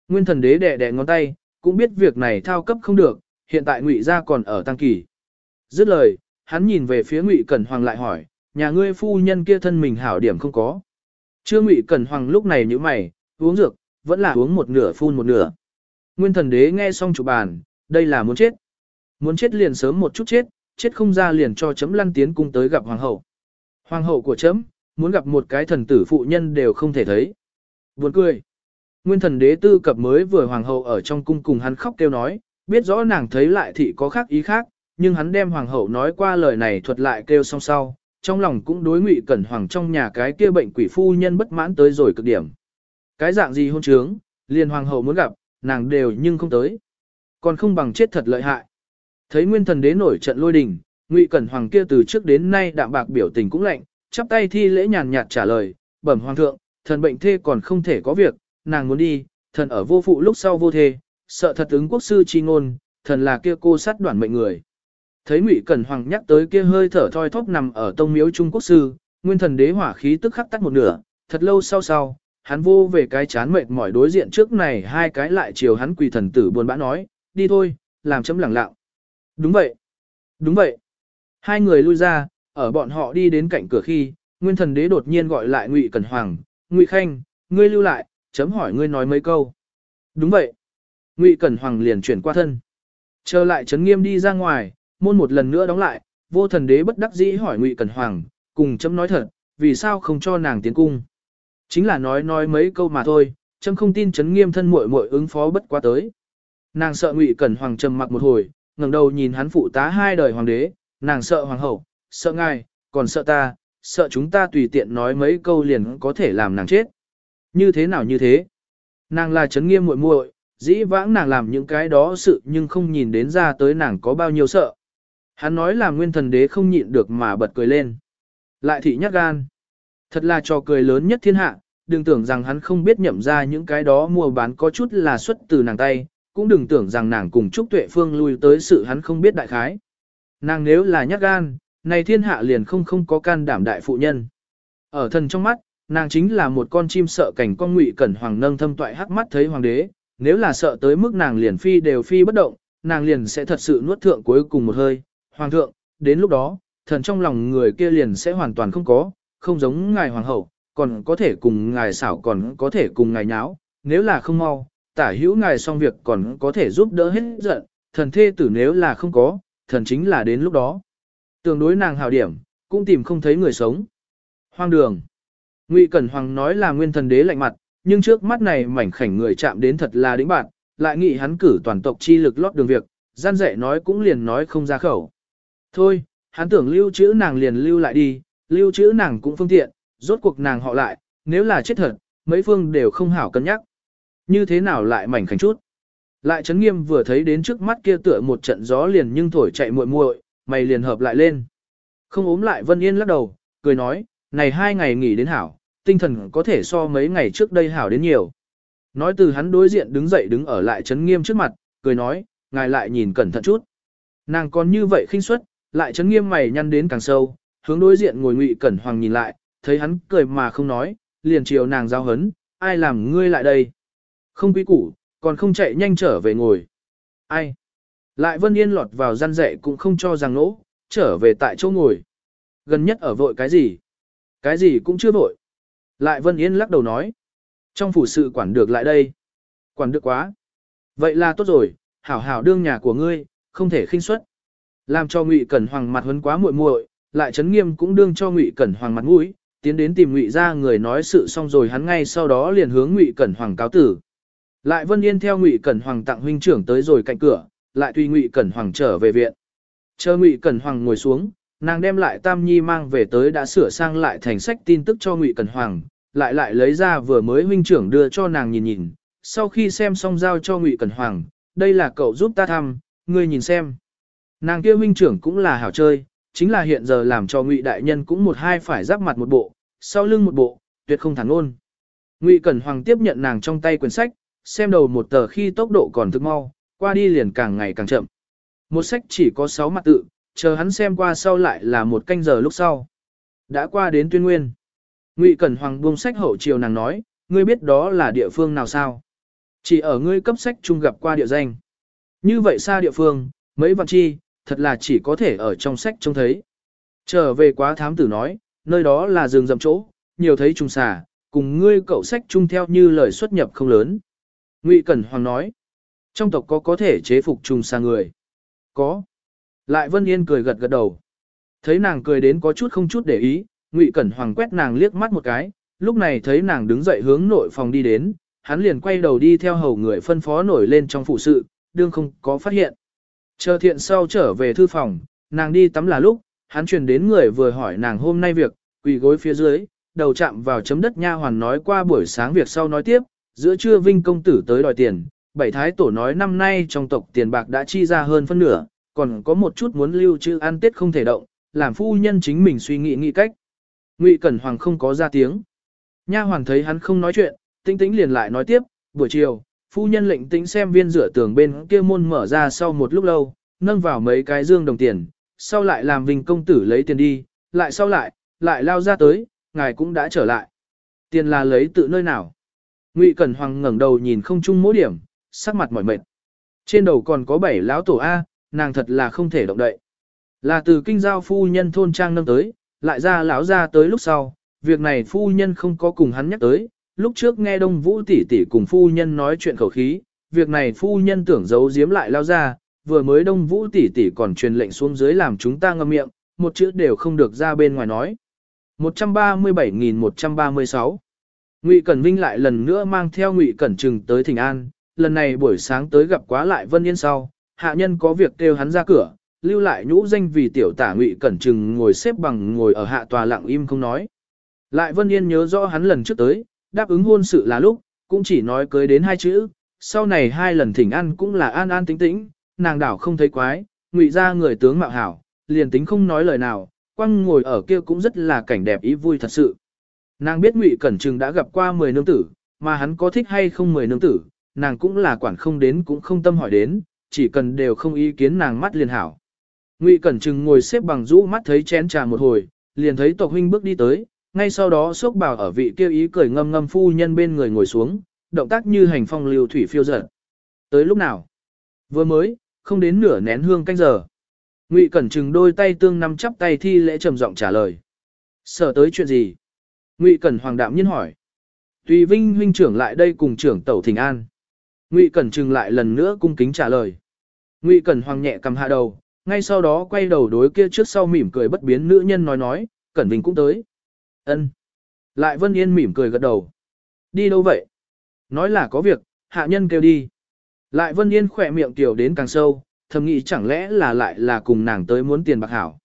Nguyên thần đế đẻ đẻ ngón tay, cũng biết việc này thao cấp không được, hiện tại Ngụy gia còn ở tăng kỳ. Dứt lời, hắn nhìn về phía Ngụy Cẩn Hoàng lại hỏi, nhà ngươi phu nhân kia thân mình hảo điểm không có. chưa Ngụy Cẩn Hoàng lúc này như mày, uống dược, vẫn là uống một nửa phun một nửa. Nguyên thần đế nghe xong chủ bàn, đây là muốn chết. Muốn chết liền sớm một chút chết, chết không ra liền cho chấm lăn tiến cung tới gặp hoàng hậu. Hoàng hậu của chấm, muốn gặp một cái thần tử phụ nhân đều không thể thấy. Buồn cười. Nguyên thần đế tư cập mới vừa hoàng hậu ở trong cung cùng hắn khóc kêu nói, biết rõ nàng thấy lại thị có khác ý khác, nhưng hắn đem hoàng hậu nói qua lời này thuật lại kêu xong sau, trong lòng cũng đối ngụy cẩn hoàng trong nhà cái kia bệnh quỷ phu nhân bất mãn tới rồi cực điểm. Cái dạng gì hôn trướng, liền hoàng hậu muốn gặp, nàng đều nhưng không tới. Còn không bằng chết thật lợi hại. Thấy nguyên thần đế nổi trận lôi đình, ngụy cẩn hoàng kia từ trước đến nay đạm bạc biểu tình cũng lạnh, chắp tay thi lễ nhàn nhạt trả lời, bẩm hoàng thượng, thần bệnh thê còn không thể có việc, nàng muốn đi, thần ở vô phụ lúc sau vô thê, sợ thật ứng quốc sư chi ngôn, thần là kia cô sát đoạn mệnh người. Thấy Ngụy Cẩn Hoàng nhắc tới kia hơi thở thoi thóp nằm ở tông miếu Trung Quốc sư, nguyên thần đế hỏa khí tức khắc tắt một nửa, thật lâu sau sau, hắn vô về cái chán mệt mỏi đối diện trước này hai cái lại chiều hắn quỳ thần tử buồn bã nói, đi thôi, làm chấm lẳng lặng. Đúng vậy, đúng vậy. Hai người lui ra, ở bọn họ đi đến cạnh cửa khi, nguyên thần đế đột nhiên gọi lại Ngụy Cẩn Hoàng, Ngụy Khanh, ngươi lưu lại, chấm hỏi ngươi nói mấy câu. Đúng vậy. Ngụy Cẩn Hoàng liền chuyển qua thân. Trở lại chấn nghiêm đi ra ngoài, môn một lần nữa đóng lại, vô thần đế bất đắc dĩ hỏi Ngụy Cẩn Hoàng, cùng chấm nói thật, vì sao không cho nàng tiến cung. Chính là nói nói mấy câu mà thôi, chấm không tin chấn nghiêm thân muội muội ứng phó bất quá tới. Nàng sợ Ngụy Cẩn Hoàng trầm mặc một hồi, ngẩng đầu nhìn hắn phụ tá hai đời hoàng đế, nàng sợ hoàng hậu, sợ ngài, còn sợ ta, sợ chúng ta tùy tiện nói mấy câu liền có thể làm nàng chết. Như thế nào như thế? Nàng là chấn nghiêm muội muội, dĩ vãng nàng làm những cái đó sự nhưng không nhìn đến ra tới nàng có bao nhiêu sợ. Hắn nói là nguyên thần đế không nhịn được mà bật cười lên. Lại thị nhát gan. Thật là trò cười lớn nhất thiên hạ, đừng tưởng rằng hắn không biết nhậm ra những cái đó mua bán có chút là xuất từ nàng tay, cũng đừng tưởng rằng nàng cùng Trúc Tuệ Phương lui tới sự hắn không biết đại khái. Nàng nếu là nhát gan, này thiên hạ liền không không có can đảm đại phụ nhân. Ở thần trong mắt, nàng chính là một con chim sợ cảnh con ngụy cẩn hoàng nâng thâm toại hắc mắt thấy hoàng đế, nếu là sợ tới mức nàng liền phi đều phi bất động, nàng liền sẽ thật sự nuốt thượng cuối cùng một hơi, Hoàng thượng, đến lúc đó, thần trong lòng người kia liền sẽ hoàn toàn không có, không giống ngài hoàng hậu, còn có thể cùng ngài xảo còn có thể cùng ngài nháo, nếu là không mau, tả hữu ngài xong việc còn có thể giúp đỡ hết giận, thần thê tử nếu là không có, thần chính là đến lúc đó. Tương đối nàng hào điểm, cũng tìm không thấy người sống. Hoang đường. Ngụy Cẩn Hoàng nói là nguyên thần đế lạnh mặt, nhưng trước mắt này mảnh khảnh người chạm đến thật là đĩnh bạn, lại nghĩ hắn cử toàn tộc chi lực lót đường việc, gian dạy nói cũng liền nói không ra khẩu. Thôi, hắn tưởng lưu trữ nàng liền lưu lại đi, lưu trữ nàng cũng phương tiện, rốt cuộc nàng họ lại, nếu là chết thật, mấy phương đều không hảo cân nhắc. Như thế nào lại mảnh khảnh chút. Lại chấn nghiêm vừa thấy đến trước mắt kia tựa một trận gió liền nhưng thổi chạy muội muội, mày liền hợp lại lên. Không ốm lại Vân Yên lắc đầu, cười nói, này hai ngày nghỉ đến hảo, tinh thần có thể so mấy ngày trước đây hảo đến nhiều. Nói từ hắn đối diện đứng dậy đứng ở lại chấn nghiêm trước mặt, cười nói, ngài lại nhìn cẩn thận chút. Nàng còn như vậy khinh suất, lại chấn nghiêm mày nhăn đến càng sâu, hướng đối diện ngồi ngụy cẩn hoàng nhìn lại, thấy hắn cười mà không nói, liền chiều nàng giao hấn, ai làm ngươi lại đây. Không quý củ, còn không chạy nhanh trở về ngồi. Ai? Lại Vân Yên lọt vào gian dạy cũng không cho rằng nỗ, trở về tại chỗ ngồi. Gần nhất ở vội cái gì? Cái gì cũng chưa vội. Lại Vân Yên lắc đầu nói. Trong phủ sự quản được lại đây. Quản được quá. Vậy là tốt rồi, hảo hảo đương nhà của ngươi, không thể khinh suất. Làm cho Ngụy Cẩn Hoàng mặt huấn quá muội muội, lại chấn nghiêm cũng đương cho Ngụy Cẩn Hoàng mặt mũi, tiến đến tìm Ngụy ra người nói sự xong rồi hắn ngay sau đó liền hướng Ngụy Cẩn Hoàng cáo tử. Lại Vân Yên theo Ngụy Cẩn Hoàng tặng huynh trưởng tới rồi cạnh cửa, lại tùy Ngụy Cẩn Hoàng trở về viện. Chờ Ngụy Cẩn Hoàng ngồi xuống, nàng đem lại Tam Nhi mang về tới đã sửa sang lại thành sách tin tức cho Ngụy Cẩn Hoàng, lại lại lấy ra vừa mới huynh trưởng đưa cho nàng nhìn nhìn, sau khi xem xong giao cho Ngụy Cẩn Hoàng, đây là cậu giúp ta thăm, ngươi nhìn xem. Nàng kia huynh trưởng cũng là hảo chơi, chính là hiện giờ làm cho Ngụy đại nhân cũng một hai phải giáp mặt một bộ, sau lưng một bộ, tuyệt không thẳng ngôn. Ngụy Cẩn Hoàng tiếp nhận nàng trong tay quyển sách, xem đầu một tờ khi tốc độ còn thực mau, qua đi liền càng ngày càng chậm. Một sách chỉ có 6 mặt tự, chờ hắn xem qua sau lại là một canh giờ lúc sau. Đã qua đến tuyên nguyên. Ngụy Cẩn Hoàng buông sách hậu chiều nàng nói, ngươi biết đó là địa phương nào sao? Chỉ ở ngươi cấp sách chung gặp qua địa danh. Như vậy xa địa phương, mấy vạn chi, thật là chỉ có thể ở trong sách trông thấy. Trở về quá thám tử nói, nơi đó là rừng rậm chỗ, nhiều thấy trùng xà, cùng ngươi cậu sách chung theo như lời xuất nhập không lớn. Ngụy Cẩn Hoàng nói, trong tộc có có thể chế phục trùng xà người. Có. Lại Vân Yên cười gật gật đầu. Thấy nàng cười đến có chút không chút để ý, Ngụy Cẩn Hoàng quét nàng liếc mắt một cái, lúc này thấy nàng đứng dậy hướng nội phòng đi đến, hắn liền quay đầu đi theo hầu người phân phó nổi lên trong phụ sự, đương không có phát hiện. Chờ thiện sau trở về thư phòng, nàng đi tắm là lúc, hắn truyền đến người vừa hỏi nàng hôm nay việc, quỳ gối phía dưới, đầu chạm vào chấm đất nha hoàn nói qua buổi sáng việc sau nói tiếp, giữa trưa Vinh công tử tới đòi tiền, bảy thái tổ nói năm nay trong tộc tiền bạc đã chi ra hơn phân nửa, còn có một chút muốn lưu trữ ăn tết không thể động, làm phu nhân chính mình suy nghĩ nghĩ cách. Ngụy Cẩn Hoàng không có ra tiếng. Nha hoàn thấy hắn không nói chuyện, tinh tĩnh liền lại nói tiếp, buổi chiều, phu nhân lệnh tĩnh xem viên rửa tường bên kia môn mở ra sau một lúc lâu, nâng vào mấy cái dương đồng tiền, sau lại làm Vinh công tử lấy tiền đi, lại sau lại, lại lao ra tới, ngài cũng đã trở lại. Tiền là lấy tự nơi nào? Ngụy Cẩn Hoàng ngẩng đầu nhìn không chung mỗi điểm, sắc mặt mỏi mệt. Trên đầu còn có bảy lão tổ A, nàng thật là không thể động đậy. Là từ kinh giao phu nhân thôn trang nâng tới, lại ra lão ra tới lúc sau, việc này phu nhân không có cùng hắn nhắc tới, lúc trước nghe Đông Vũ tỷ tỷ cùng phu nhân nói chuyện khẩu khí, việc này phu nhân tưởng giấu giếm lại lao ra, vừa mới Đông Vũ tỷ tỷ còn truyền lệnh xuống dưới làm chúng ta ngậm miệng, một chữ đều không được ra bên ngoài nói. 137.136 Ngụy Cẩn Vinh lại lần nữa mang theo Ngụy Cẩn Trừng tới Thịnh An, lần này buổi sáng tới gặp quá lại Vân Yên sau, hạ nhân có việc kêu hắn ra cửa, lưu lại nhũ danh vì tiểu tả Ngụy Cẩn Trừng ngồi xếp bằng ngồi ở hạ tòa lặng im không nói. Lại Vân Yên nhớ rõ hắn lần trước tới, đáp ứng hôn sự là lúc, cũng chỉ nói cưới đến hai chữ, sau này hai lần thỉnh ăn cũng là an an tĩnh tĩnh, nàng đảo không thấy quái, ngụy ra người tướng mạo hảo, liền tính không nói lời nào, quăng ngồi ở kia cũng rất là cảnh đẹp ý vui thật sự. Nàng biết ngụy cẩn trừng đã gặp qua 10 nương tử, mà hắn có thích hay không 10 nương tử, nàng cũng là quản không đến cũng không tâm hỏi đến, chỉ cần đều không ý kiến nàng mắt liền hảo. Ngụy Cẩn Trừng ngồi xếp bằng rũ mắt thấy chén trà một hồi, liền thấy tộc huynh bước đi tới, ngay sau đó sốc bào ở vị kia ý cười ngâm ngâm phu nhân bên người ngồi xuống, động tác như hành phong lưu thủy phiêu dật. Tới lúc nào? Vừa mới, không đến nửa nén hương canh giờ. Ngụy Cẩn Trừng đôi tay tương nắm chắp tay thi lễ trầm giọng trả lời. Sợ tới chuyện gì? Ngụy Cẩn Hoàng đạm nhiên hỏi. Tùy Vinh huynh trưởng lại đây cùng trưởng tẩu Thịnh An. Ngụy Cẩn Trừng lại lần nữa cung kính trả lời. Ngụy Cẩn Hoàng nhẹ cầm hạ đầu, ngay sau đó quay đầu đối kia trước sau mỉm cười bất biến nữ nhân nói nói, Cẩn Vinh cũng tới. Ân. Lại Vân Yên mỉm cười gật đầu. Đi đâu vậy? Nói là có việc, hạ nhân kêu đi. Lại Vân Yên khỏe miệng tiểu đến càng sâu, thầm nghĩ chẳng lẽ là lại là cùng nàng tới muốn tiền bạc hảo.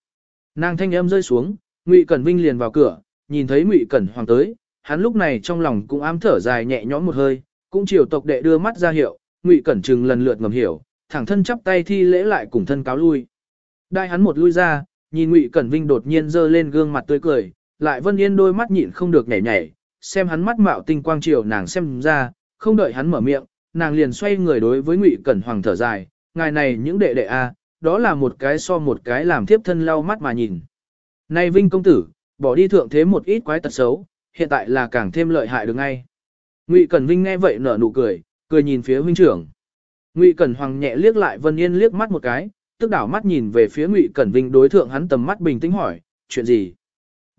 Nàng thanh âm rơi xuống, Ngụy Cẩn Vinh liền vào cửa, nhìn thấy Ngụy Cẩn Hoàng tới, hắn lúc này trong lòng cũng ám thở dài nhẹ nhõm một hơi, cũng chiều tộc đệ đưa mắt ra hiệu, Ngụy Cẩn Trừng lần lượt ngầm hiểu, thẳng thân chắp tay thi lễ lại cùng thân cáo lui. Đại hắn một lui ra, nhìn Ngụy Cẩn Vinh đột nhiên giơ lên gương mặt tươi cười, lại Vân Yên đôi mắt nhịn không được nhảy nhảy, xem hắn mắt mạo tinh quang chiều nàng xem ra, không đợi hắn mở miệng, nàng liền xoay người đối với Ngụy Cẩn Hoàng thở dài, ngài này những đệ đệ a, đó là một cái so một cái làm thiếp thân lau mắt mà nhìn. Này Vinh công tử, bỏ đi thượng thế một ít quái tật xấu, hiện tại là càng thêm lợi hại được ngay. Ngụy Cẩn Vinh nghe vậy nở nụ cười, cười nhìn phía huynh trưởng. Ngụy Cẩn Hoàng nhẹ liếc lại Vân Yên liếc mắt một cái, tức đảo mắt nhìn về phía Ngụy Cẩn Vinh đối thượng hắn tầm mắt bình tĩnh hỏi, chuyện gì?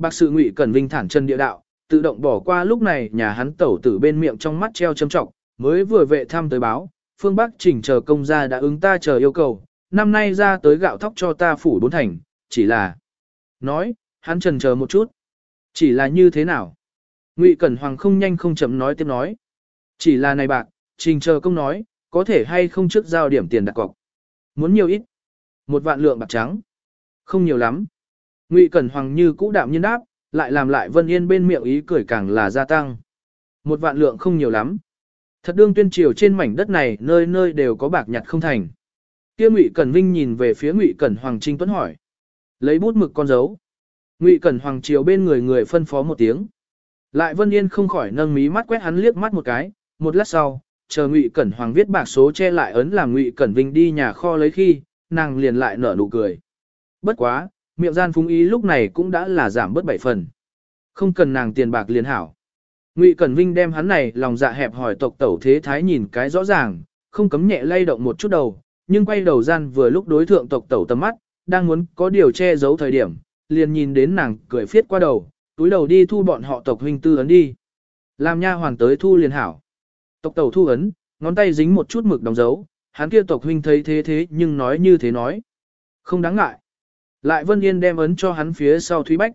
Bác sự Ngụy Cẩn Vinh thản chân địa đạo, tự động bỏ qua lúc này nhà hắn tẩu tử bên miệng trong mắt treo châm trọng, mới vừa vệ thăm tới báo, phương Bắc chỉnh chờ công gia đã ứng ta chờ yêu cầu, năm nay ra tới gạo thóc cho ta phủ bốn thành, chỉ là... Nói, hắn trần chờ một chút. Chỉ là như thế nào? Ngụy Cẩn Hoàng không nhanh không chậm nói tiếp nói. Chỉ là này bạc, trình chờ công nói, có thể hay không trước giao điểm tiền đặt cọc. Muốn nhiều ít? Một vạn lượng bạc trắng. Không nhiều lắm. Ngụy Cẩn Hoàng như cũ đạm nhiên đáp, lại làm lại Vân Yên bên miệng ý cười càng là gia tăng. Một vạn lượng không nhiều lắm. Thật đương tuyên triều trên mảnh đất này nơi nơi đều có bạc nhặt không thành. Kia Ngụy Cẩn Vinh nhìn về phía Ngụy Cẩn Hoàng Trinh Tuấn hỏi. Lấy bút mực con dấu. Ngụy Cẩn Hoàng triều bên người người phân phó một tiếng. Lại Vân Yên không khỏi nâng mí mắt quét hắn liếc mắt một cái, một lát sau, chờ Ngụy Cẩn Hoàng viết bạc số che lại ấn làm Ngụy Cẩn Vinh đi nhà kho lấy khi, nàng liền lại nở nụ cười. Bất quá, miệng gian phúng ý lúc này cũng đã là giảm bớt bảy phần. Không cần nàng tiền bạc liền hảo. Ngụy Cẩn Vinh đem hắn này lòng dạ hẹp hỏi tộc tẩu thế thái nhìn cái rõ ràng, không cấm nhẹ lay động một chút đầu, nhưng quay đầu gian vừa lúc đối thượng tộc tẩu tầm mắt, đang muốn có điều che giấu thời điểm, liền nhìn đến nàng cười phiết qua đầu, túi đầu đi thu bọn họ tộc huynh tư ấn đi. Làm nha hoàng tới thu liền hảo. Tộc tẩu thu ấn, ngón tay dính một chút mực đóng dấu, hắn kia tộc huynh thấy thế thế nhưng nói như thế nói. Không đáng ngại. Lại Vân Yên đem ấn cho hắn phía sau Thúy Bách.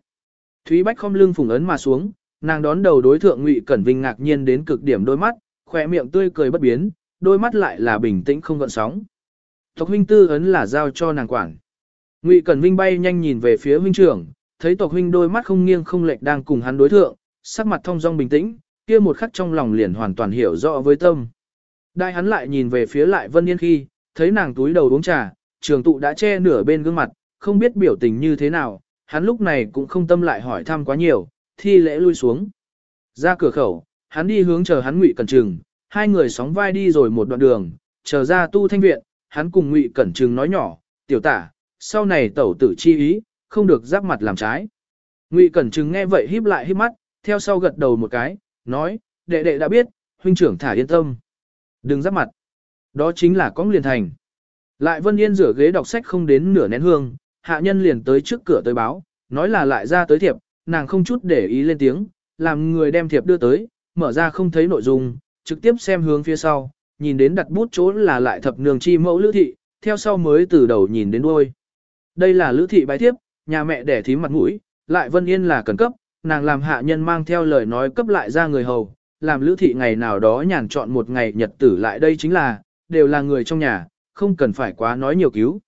Thúy Bách không lưng phùng ấn mà xuống, nàng đón đầu đối thượng Ngụy Cẩn Vinh ngạc nhiên đến cực điểm đôi mắt, khỏe miệng tươi cười bất biến, đôi mắt lại là bình tĩnh không gợn sóng. Tộc huynh tư ấn là giao cho nàng quản. Ngụy Cẩn Vinh bay nhanh nhìn về phía huynh trưởng, thấy tộc huynh đôi mắt không nghiêng không lệch đang cùng hắn đối thượng, sắc mặt thông dong bình tĩnh, kia một khắc trong lòng liền hoàn toàn hiểu rõ với tâm. Đại hắn lại nhìn về phía lại Vân Yên khi, thấy nàng túi đầu uống trà, trường tụ đã che nửa bên gương mặt, không biết biểu tình như thế nào, hắn lúc này cũng không tâm lại hỏi thăm quá nhiều, thi lễ lui xuống. Ra cửa khẩu, hắn đi hướng chờ hắn Ngụy Cẩn Trừng, hai người sóng vai đi rồi một đoạn đường, chờ ra tu thanh viện, hắn cùng Ngụy Cẩn Trừng nói nhỏ, tiểu tả, sau này tẩu tử chi ý, không được giáp mặt làm trái. Ngụy Cẩn Trừng nghe vậy híp lại híp mắt, theo sau gật đầu một cái, nói, đệ đệ đã biết, huynh trưởng thả yên tâm. Đừng giáp mặt. Đó chính là cóng liền thành. Lại Vân Yên rửa ghế đọc sách không đến nửa nén hương, hạ nhân liền tới trước cửa tới báo, nói là lại ra tới thiệp, nàng không chút để ý lên tiếng, làm người đem thiệp đưa tới, mở ra không thấy nội dung, trực tiếp xem hướng phía sau, nhìn đến đặt bút chỗ là lại thập nương chi mẫu lữ thị, theo sau mới từ đầu nhìn đến đuôi. Đây là lữ thị bái thiếp, nhà mẹ đẻ thím mặt mũi, lại Vân Yên là cần cấp, nàng làm hạ nhân mang theo lời nói cấp lại ra người hầu, làm lữ thị ngày nào đó nhàn chọn một ngày nhật tử lại đây chính là, đều là người trong nhà, không cần phải quá nói nhiều cứu.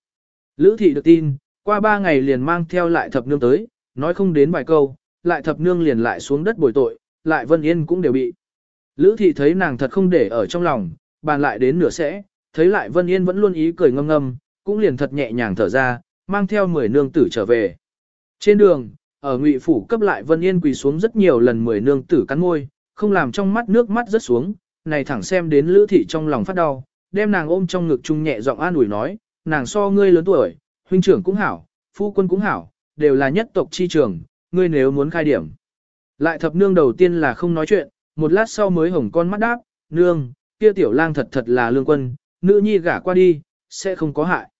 Lữ thị được tin, qua ba ngày liền mang theo lại thập nương tới, nói không đến vài câu, lại thập nương liền lại xuống đất bồi tội, lại Vân Yên cũng đều bị. Lữ thị thấy nàng thật không để ở trong lòng, bàn lại đến nửa sẽ, thấy lại Vân Yên vẫn luôn ý cười ngâm ngâm, cũng liền thật nhẹ nhàng thở ra, mang theo mười nương tử trở về. Trên đường, ở ngụy phủ cấp lại Vân Yên quỳ xuống rất nhiều lần mười nương tử cắn môi, không làm trong mắt nước mắt rớt xuống, này thẳng xem đến lữ thị trong lòng phát đau, đem nàng ôm trong ngực chung nhẹ giọng an ủi nói, nàng so ngươi lớn tuổi, huynh trưởng cũng hảo, phu quân cũng hảo, đều là nhất tộc chi trường, ngươi nếu muốn khai điểm. Lại thập nương đầu tiên là không nói chuyện, một lát sau mới hồng con mắt đáp, nương, kia tiểu lang thật thật là lương quân, nữ nhi gả qua đi, sẽ không có hại.